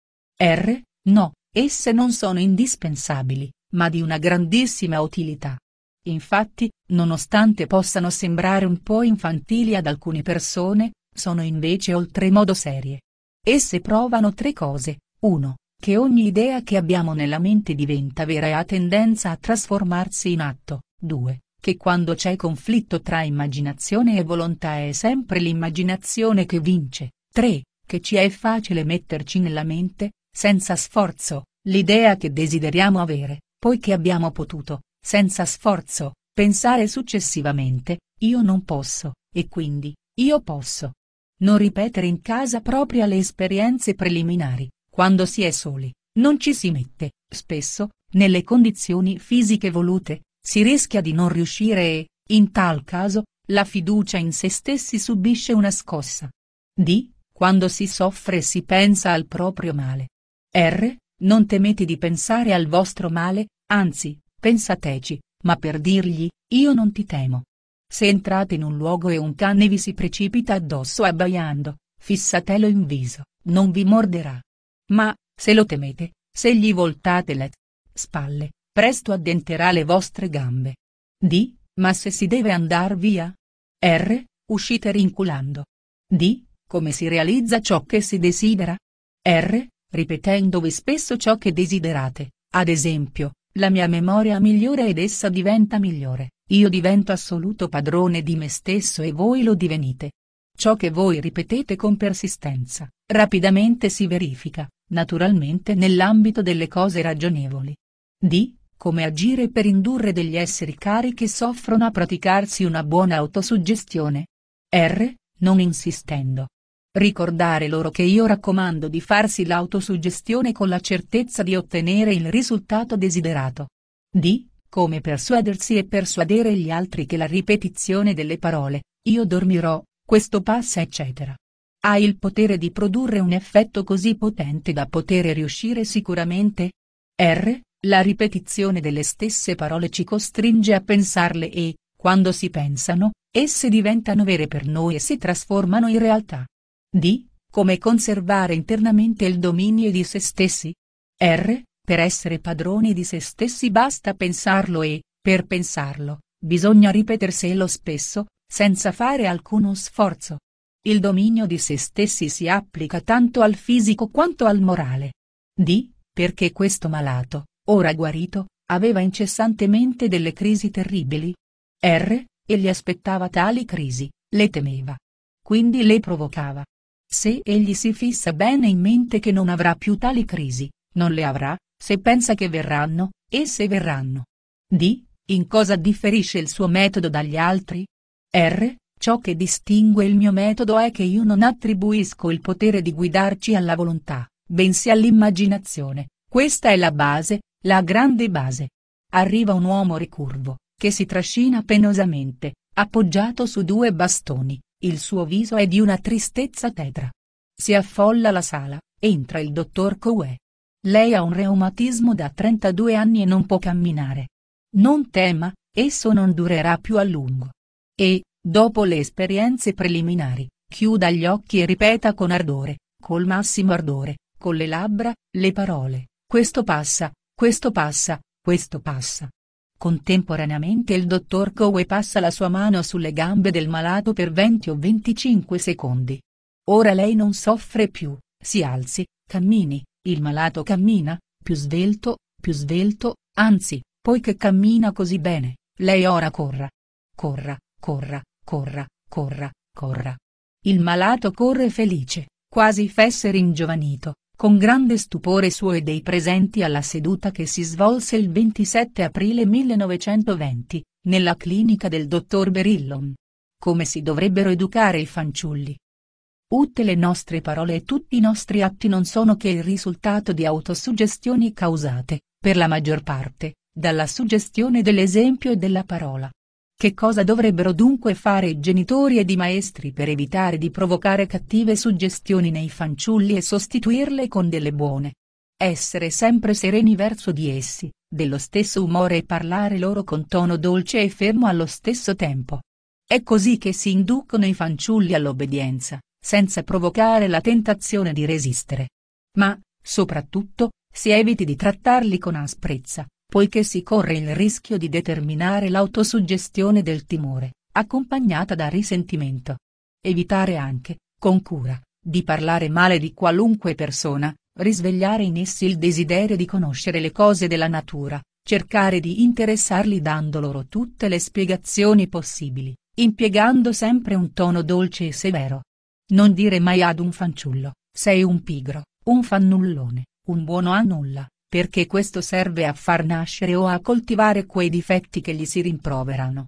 R. No, esse non sono indispensabili, ma di una grandissima utilità. Infatti, nonostante possano sembrare un po' infantili ad alcune persone, sono invece oltremodo serie. Esse provano tre cose. 1 che ogni idea che abbiamo nella mente diventa vera e ha tendenza a trasformarsi in atto. 2. Che quando c'è conflitto tra immaginazione e volontà è sempre l'immaginazione che vince. 3. Che ci è facile metterci nella mente, senza sforzo, l'idea che desideriamo avere, poiché abbiamo potuto, senza sforzo, pensare successivamente, io non posso, e quindi, io posso. Non ripetere in casa propria le esperienze preliminari, quando si è soli, non ci si mette, spesso, nelle condizioni fisiche volute, si rischia di non riuscire e, in tal caso, la fiducia in se stessi subisce una scossa. D. Quando si soffre si pensa al proprio male. R. Non temete di pensare al vostro male, anzi, pensateci, ma per dirgli, io non ti temo. Se entrate in un luogo e un cane vi si precipita addosso abbaiando, fissatelo in viso, non vi morderà. Ma, se lo temete, se gli voltate le spalle, presto addenterà le vostre gambe. D. Ma se si deve andar via? R. Uscite rinculando. D. Come si realizza ciò che si desidera? R. Ripetendovi spesso ciò che desiderate, ad esempio, la mia memoria migliore ed essa diventa migliore, io divento assoluto padrone di me stesso e voi lo divenite. Ciò che voi ripetete con persistenza, rapidamente si verifica, naturalmente nell'ambito delle cose ragionevoli. D. Come agire per indurre degli esseri cari che soffrono a praticarsi una buona autosuggestione. R. Non insistendo. Ricordare loro che io raccomando di farsi l'autosuggestione con la certezza di ottenere il risultato desiderato. D. Come persuadersi e persuadere gli altri che la ripetizione delle parole, io dormirò, questo passa eccetera ha il potere di produrre un effetto così potente da poter riuscire sicuramente? R. La ripetizione delle stesse parole ci costringe a pensarle e, quando si pensano, esse diventano vere per noi e si trasformano in realtà. D. Come conservare internamente il dominio di se stessi? R. Per essere padroni di se stessi basta pensarlo e, per pensarlo, bisogna ripeterselo spesso, senza fare alcuno sforzo. Il dominio di se stessi si applica tanto al fisico quanto al morale. D. perché questo malato, ora guarito, aveva incessantemente delle crisi terribili. R, e gli aspettava tali crisi, le temeva. Quindi le provocava. Se egli si fissa bene in mente che non avrà più tali crisi, non le avrà, se pensa che verranno, esse verranno. D. In cosa differisce il suo metodo dagli altri? R. Ciò che distingue il mio metodo è che io non attribuisco il potere di guidarci alla volontà, bensì all'immaginazione, questa è la base, la grande base. Arriva un uomo ricurvo, che si trascina penosamente, appoggiato su due bastoni, il suo viso è di una tristezza tetra. Si affolla la sala, entra il dottor Coe. Lei ha un reumatismo da 32 anni e non può camminare. Non tema, esso non durerà più a lungo. E, dopo le esperienze preliminari, chiuda gli occhi e ripeta con ardore, col massimo ardore, con le labbra, le parole, questo passa, questo passa, questo passa. Contemporaneamente il dottor Coe passa la sua mano sulle gambe del malato per 20 o 25 secondi. Ora lei non soffre più, si alzi, cammini, il malato cammina, più svelto, più svelto, anzi, poiché cammina così bene, lei ora corra. Corra, corra, corra, corra, corra. Il malato corre felice, quasi fesse ringiovanito, con grande stupore suo e dei presenti alla seduta che si svolse il 27 aprile 1920, nella clinica del dottor Berillon. Come si dovrebbero educare i fanciulli, Tutte le nostre parole e tutti i nostri atti non sono che il risultato di autosuggestioni causate, per la maggior parte, dalla suggestione dell'esempio e della parola. Che cosa dovrebbero dunque fare i genitori ed i maestri per evitare di provocare cattive suggestioni nei fanciulli e sostituirle con delle buone? Essere sempre sereni verso di essi, dello stesso umore e parlare loro con tono dolce e fermo allo stesso tempo. È così che si inducono i fanciulli all'obbedienza senza provocare la tentazione di resistere. Ma, soprattutto, si eviti di trattarli con asprezza, poiché si corre il rischio di determinare l'autosuggestione del timore, accompagnata da risentimento. Evitare anche, con cura, di parlare male di qualunque persona, risvegliare in essi il desiderio di conoscere le cose della natura, cercare di interessarli dando loro tutte le spiegazioni possibili, impiegando sempre un tono dolce e severo, non dire mai ad un fanciullo, sei un pigro, un fannullone, un buono a nulla, perché questo serve a far nascere o a coltivare quei difetti che gli si rimproverano.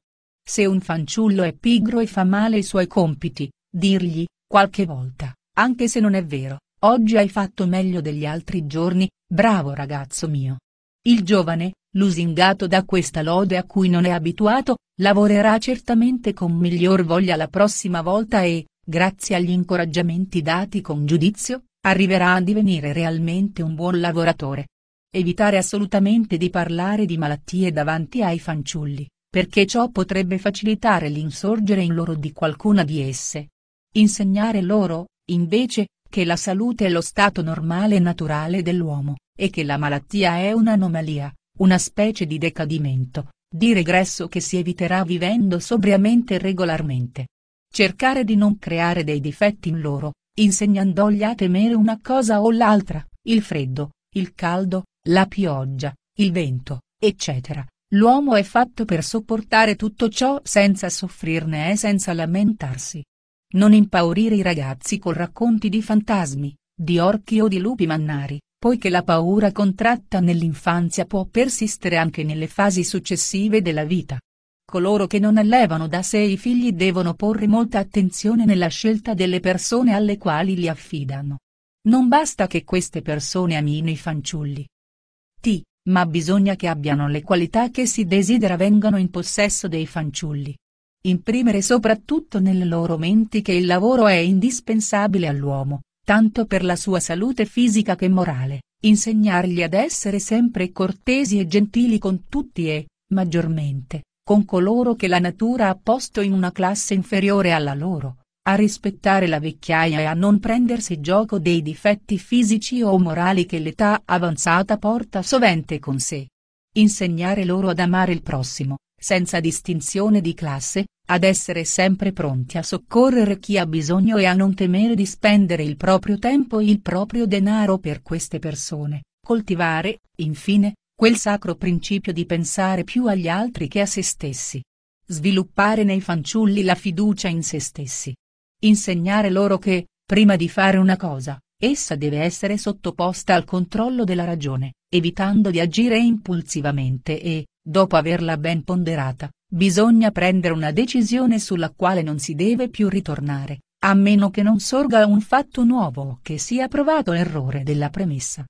Se un fanciullo è pigro e fa male i suoi compiti, dirgli, qualche volta, anche se non è vero, oggi hai fatto meglio degli altri giorni, bravo ragazzo mio. Il giovane, lusingato da questa lode a cui non è abituato, lavorerà certamente con miglior voglia la prossima volta e, grazie agli incoraggiamenti dati con giudizio, arriverà a divenire realmente un buon lavoratore. Evitare assolutamente di parlare di malattie davanti ai fanciulli, perché ciò potrebbe facilitare l'insorgere in loro di qualcuna di esse. Insegnare loro, invece, che la salute è lo stato normale e naturale dell'uomo, e che la malattia è un'anomalia, una specie di decadimento, di regresso che si eviterà vivendo sobriamente e regolarmente cercare di non creare dei difetti in loro, insegnandogli a temere una cosa o l'altra, il freddo, il caldo, la pioggia, il vento, eccetera. L'uomo è fatto per sopportare tutto ciò senza soffrirne e senza lamentarsi. Non impaurire i ragazzi con racconti di fantasmi, di orchi o di lupi mannari, poiché la paura contratta nell'infanzia può persistere anche nelle fasi successive della vita coloro che non allevano da sé i figli devono porre molta attenzione nella scelta delle persone alle quali li affidano. Non basta che queste persone amino i fanciulli. T, ma bisogna che abbiano le qualità che si desidera vengano in possesso dei fanciulli. Imprimere soprattutto nelle loro menti che il lavoro è indispensabile all'uomo, tanto per la sua salute fisica che morale, insegnargli ad essere sempre cortesi e gentili con tutti e, maggiormente, con coloro che la natura ha posto in una classe inferiore alla loro, a rispettare la vecchiaia e a non prendersi gioco dei difetti fisici o morali che l'età avanzata porta sovente con sé. Insegnare loro ad amare il prossimo, senza distinzione di classe, ad essere sempre pronti a soccorrere chi ha bisogno e a non temere di spendere il proprio tempo e il proprio denaro per queste persone, Coltivare, infine, quel sacro principio di pensare più agli altri che a se stessi. Sviluppare nei fanciulli la fiducia in se stessi. Insegnare loro che, prima di fare una cosa, essa deve essere sottoposta al controllo della ragione, evitando di agire impulsivamente e, dopo averla ben ponderata, bisogna prendere una decisione sulla quale non si deve più ritornare, a meno che non sorga un fatto nuovo o che sia provato l'errore della premessa.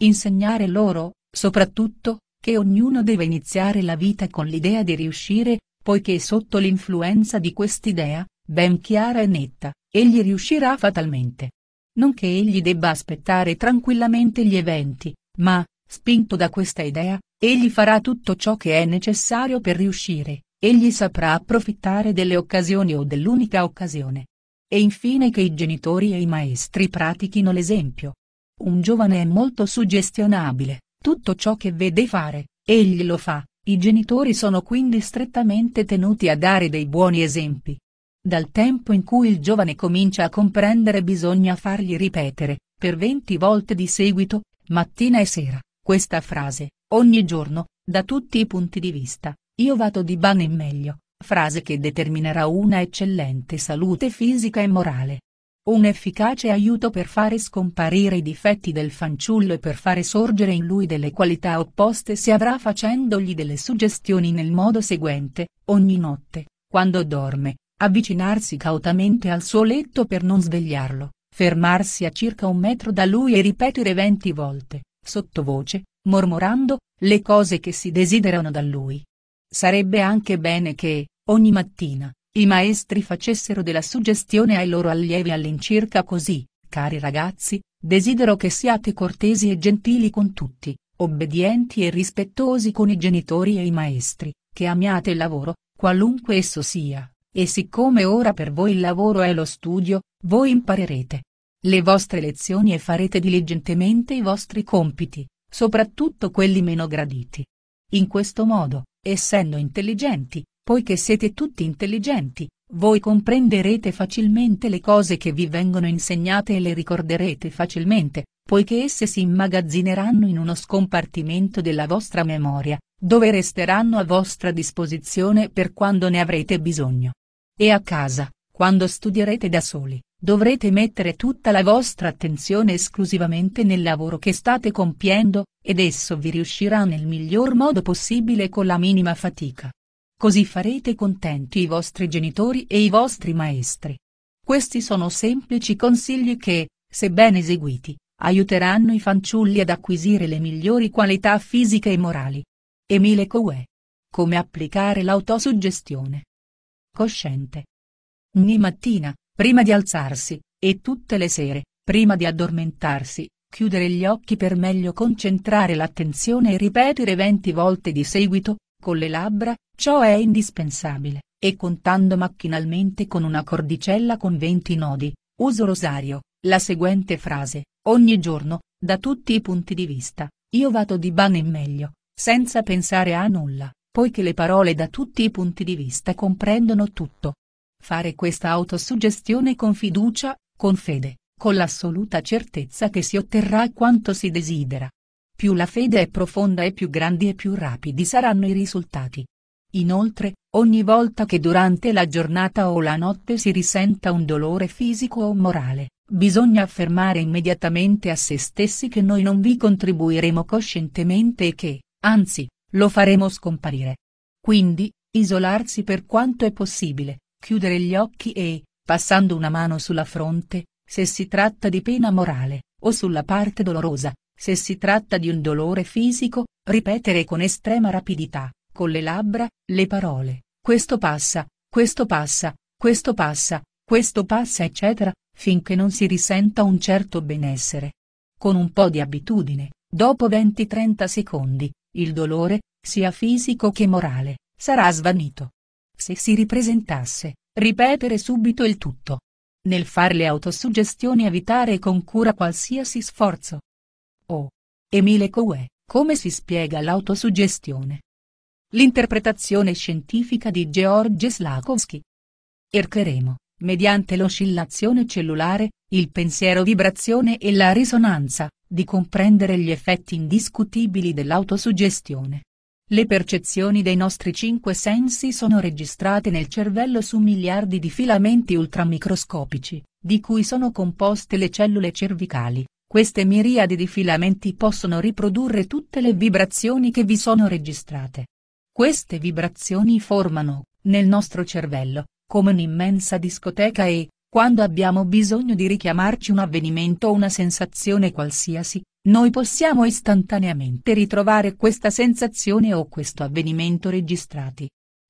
Insegnare loro, soprattutto, che ognuno deve iniziare la vita con l'idea di riuscire, poiché sotto l'influenza di quest'idea, ben chiara e netta, egli riuscirà fatalmente. Non che egli debba aspettare tranquillamente gli eventi, ma, spinto da questa idea, egli farà tutto ciò che è necessario per riuscire, egli saprà approfittare delle occasioni o dell'unica occasione. E infine che i genitori e i maestri pratichino l'esempio. Un giovane è molto suggestionabile, tutto ciò che vede fare, egli lo fa, i genitori sono quindi strettamente tenuti a dare dei buoni esempi. Dal tempo in cui il giovane comincia a comprendere bisogna fargli ripetere, per venti volte di seguito, mattina e sera, questa frase, ogni giorno, da tutti i punti di vista, io vado di bene in meglio, frase che determinerà una eccellente salute fisica e morale. Un efficace aiuto per fare scomparire i difetti del fanciullo e per fare sorgere in lui delle qualità opposte si avrà facendogli delle suggestioni nel modo seguente, ogni notte, quando dorme, avvicinarsi cautamente al suo letto per non svegliarlo, fermarsi a circa un metro da lui e ripetere venti volte, sottovoce, mormorando, le cose che si desiderano da lui. Sarebbe anche bene che, ogni mattina, i maestri facessero della suggestione ai loro allievi all'incirca così, cari ragazzi, desidero che siate cortesi e gentili con tutti, obbedienti e rispettosi con i genitori e i maestri, che amiate il lavoro, qualunque esso sia, e siccome ora per voi il lavoro è lo studio, voi imparerete le vostre lezioni e farete diligentemente i vostri compiti, soprattutto quelli meno graditi. In questo modo, essendo intelligenti, poiché siete tutti intelligenti, voi comprenderete facilmente le cose che vi vengono insegnate e le ricorderete facilmente, poiché esse si immagazzineranno in uno scompartimento della vostra memoria, dove resteranno a vostra disposizione per quando ne avrete bisogno. E a casa, quando studierete da soli, Dovrete mettere tutta la vostra attenzione esclusivamente nel lavoro che state compiendo, ed esso vi riuscirà nel miglior modo possibile con la minima fatica. Così farete contenti i vostri genitori e i vostri maestri. Questi sono semplici consigli che, se ben eseguiti, aiuteranno i fanciulli ad acquisire le migliori qualità fisiche e morali. Emile Coué. Come applicare l'autosuggestione. Cosciente. Ogni mattina, prima di alzarsi, e tutte le sere, prima di addormentarsi, chiudere gli occhi per meglio concentrare l'attenzione e ripetere venti volte di seguito, con le labbra, ciò è indispensabile, e contando macchinalmente con una cordicella con venti nodi, uso rosario, la seguente frase, ogni giorno, da tutti i punti di vista, io vado di bene in meglio, senza pensare a nulla, poiché le parole da tutti i punti di vista comprendono tutto, Fare questa autosuggestione con fiducia, con fede, con l'assoluta certezza che si otterrà quanto si desidera. Più la fede è profonda e più grandi e più rapidi saranno i risultati. Inoltre, ogni volta che durante la giornata o la notte si risenta un dolore fisico o morale, bisogna affermare immediatamente a se stessi che noi non vi contribuiremo coscientemente e che, anzi, lo faremo scomparire. Quindi, isolarsi per quanto è possibile, chiudere gli occhi e, passando una mano sulla fronte, se si tratta di pena morale, o sulla parte dolorosa, se si tratta di un dolore fisico, ripetere con estrema rapidità, con le labbra, le parole, questo passa, questo passa, questo passa, questo passa eccetera, finché non si risenta un certo benessere. Con un po' di abitudine, dopo 20-30 secondi, il dolore, sia fisico che morale, sarà svanito se si ripresentasse, ripetere subito il tutto. Nel far le autosuggestioni evitare con cura qualsiasi sforzo. Oh. Emile Coué, come si spiega l'autosuggestione? L'interpretazione scientifica di George Slakowski. Ercheremo, mediante l'oscillazione cellulare, il pensiero vibrazione e la risonanza, di comprendere gli effetti indiscutibili dell'autosuggestione. Le percezioni dei nostri cinque sensi sono registrate nel cervello su miliardi di filamenti ultramicroscopici, di cui sono composte le cellule cervicali. Queste miriadi di filamenti possono riprodurre tutte le vibrazioni che vi sono registrate. Queste vibrazioni formano, nel nostro cervello, come un'immensa discoteca e, quando abbiamo bisogno di richiamarci un avvenimento o una sensazione qualsiasi, noi possiamo istantaneamente ritrovare questa sensazione o questo avvenimento registrati.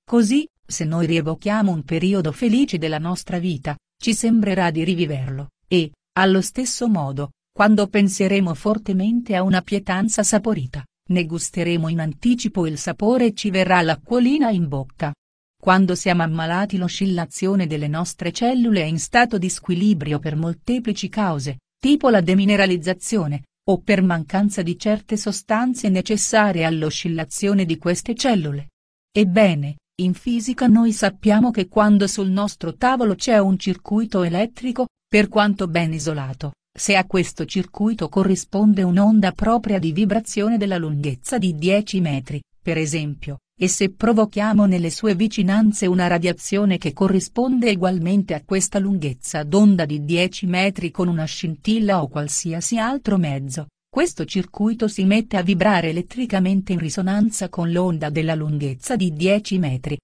Così, se noi rievochiamo un periodo felice della nostra vita, ci sembrerà di riviverlo, e, allo stesso modo, quando penseremo fortemente a una pietanza saporita, ne gusteremo in anticipo il sapore e ci verrà l'acquolina in bocca. Quando siamo ammalati l'oscillazione delle nostre cellule è in stato di squilibrio per molteplici cause, tipo la demineralizzazione, o per mancanza di certe sostanze necessarie all'oscillazione di queste cellule. Ebbene, in fisica noi sappiamo che quando sul nostro tavolo c'è un circuito elettrico, per quanto ben isolato, se a questo circuito corrisponde un'onda propria di vibrazione della lunghezza di 10 metri, per esempio, e se provochiamo nelle sue vicinanze una radiazione che corrisponde ugualmente a questa lunghezza d'onda di 10 metri con una scintilla o qualsiasi altro mezzo, questo circuito si mette a vibrare elettricamente in risonanza con l'onda della lunghezza di 10 metri.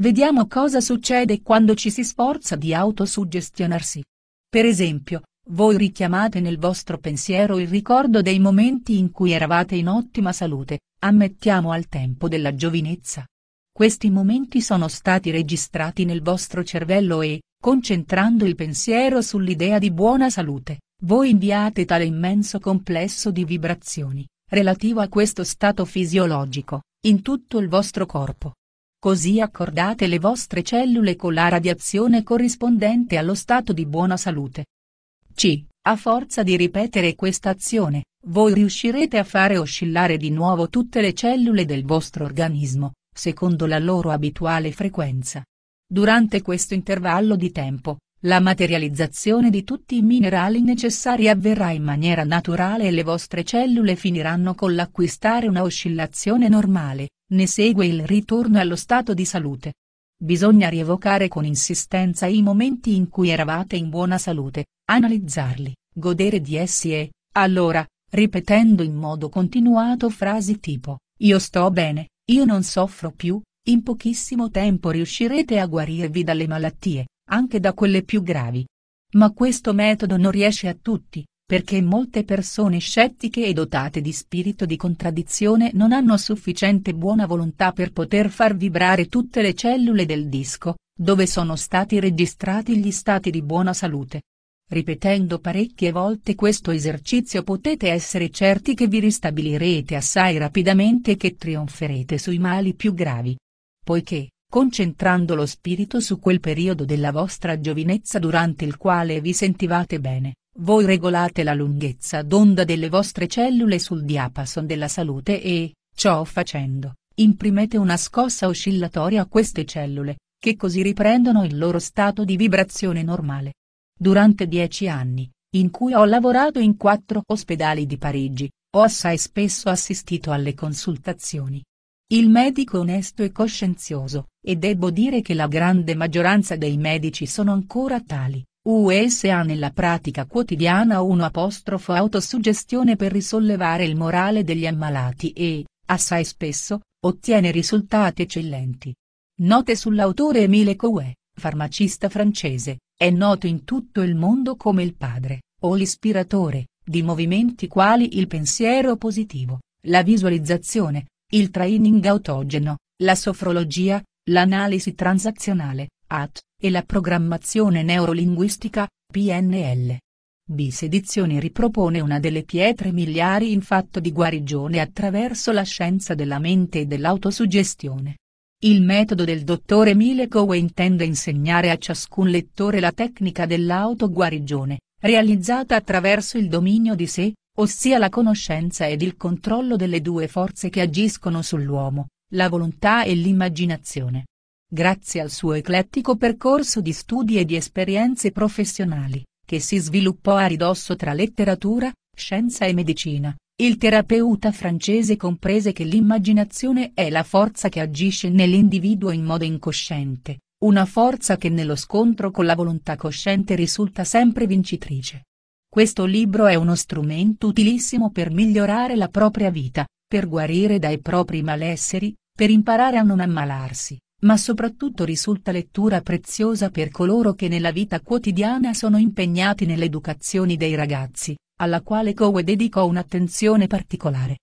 Vediamo cosa succede quando ci si sforza di autosuggestionarsi. Per esempio, voi richiamate nel vostro pensiero il ricordo dei momenti in cui eravate in ottima salute, ammettiamo al tempo della giovinezza. Questi momenti sono stati registrati nel vostro cervello e, concentrando il pensiero sull'idea di buona salute, voi inviate tale immenso complesso di vibrazioni, relativo a questo stato fisiologico, in tutto il vostro corpo. Così accordate le vostre cellule con la radiazione corrispondente allo stato di buona salute, c. A forza di ripetere questa azione, voi riuscirete a fare oscillare di nuovo tutte le cellule del vostro organismo, secondo la loro abituale frequenza. Durante questo intervallo di tempo, la materializzazione di tutti i minerali necessari avverrà in maniera naturale e le vostre cellule finiranno con l'acquistare una oscillazione normale, ne segue il ritorno allo stato di salute. Bisogna rievocare con insistenza i momenti in cui eravate in buona salute, analizzarli, godere di essi e, allora, ripetendo in modo continuato frasi tipo, io sto bene, io non soffro più, in pochissimo tempo riuscirete a guarirvi dalle malattie, anche da quelle più gravi. Ma questo metodo non riesce a tutti, perché molte persone scettiche e dotate di spirito di contraddizione non hanno sufficiente buona volontà per poter far vibrare tutte le cellule del disco, dove sono stati registrati gli stati di buona salute. Ripetendo parecchie volte questo esercizio potete essere certi che vi ristabilirete assai rapidamente e che trionferete sui mali più gravi. Poiché, concentrando lo spirito su quel periodo della vostra giovinezza durante il quale vi sentivate bene, voi regolate la lunghezza d'onda delle vostre cellule sul diapason della salute e, ciò facendo, imprimete una scossa oscillatoria a queste cellule, che così riprendono il loro stato di vibrazione normale. Durante dieci anni, in cui ho lavorato in quattro ospedali di Parigi, ho assai spesso assistito alle consultazioni. Il medico è onesto e coscienzioso, e debbo dire che la grande maggioranza dei medici sono ancora tali US ha nella pratica quotidiana uno apostrofo autosuggestione per risollevare il morale degli ammalati e, assai spesso, ottiene risultati eccellenti. Note sull'autore Emile Coué, farmacista francese, è noto in tutto il mondo come il padre, o l'ispiratore, di movimenti quali il pensiero positivo, la visualizzazione, il training autogeno, la sofrologia, l'analisi transazionale, AT, e la programmazione neurolinguistica, PNL. Bis Edizioni ripropone una delle pietre miliari in fatto di guarigione attraverso la scienza della mente e dell'autosuggestione. Il metodo del dottor Emile Coe intende insegnare a ciascun lettore la tecnica dell'autoguarigione, realizzata attraverso il dominio di sé, ossia la conoscenza ed il controllo delle due forze che agiscono sull'uomo, la volontà e l'immaginazione. Grazie al suo eclettico percorso di studi e di esperienze professionali, che si sviluppò a ridosso tra letteratura, scienza e medicina, il terapeuta francese comprese che l'immaginazione è la forza che agisce nell'individuo in modo incosciente, una forza che nello scontro con la volontà cosciente risulta sempre vincitrice. Questo libro è uno strumento utilissimo per migliorare la propria vita, per guarire dai propri malesseri, per imparare a non ammalarsi, ma soprattutto risulta lettura preziosa per coloro che nella vita quotidiana sono impegnati nell'educazione dei ragazzi, alla quale Coe dedicò un'attenzione particolare.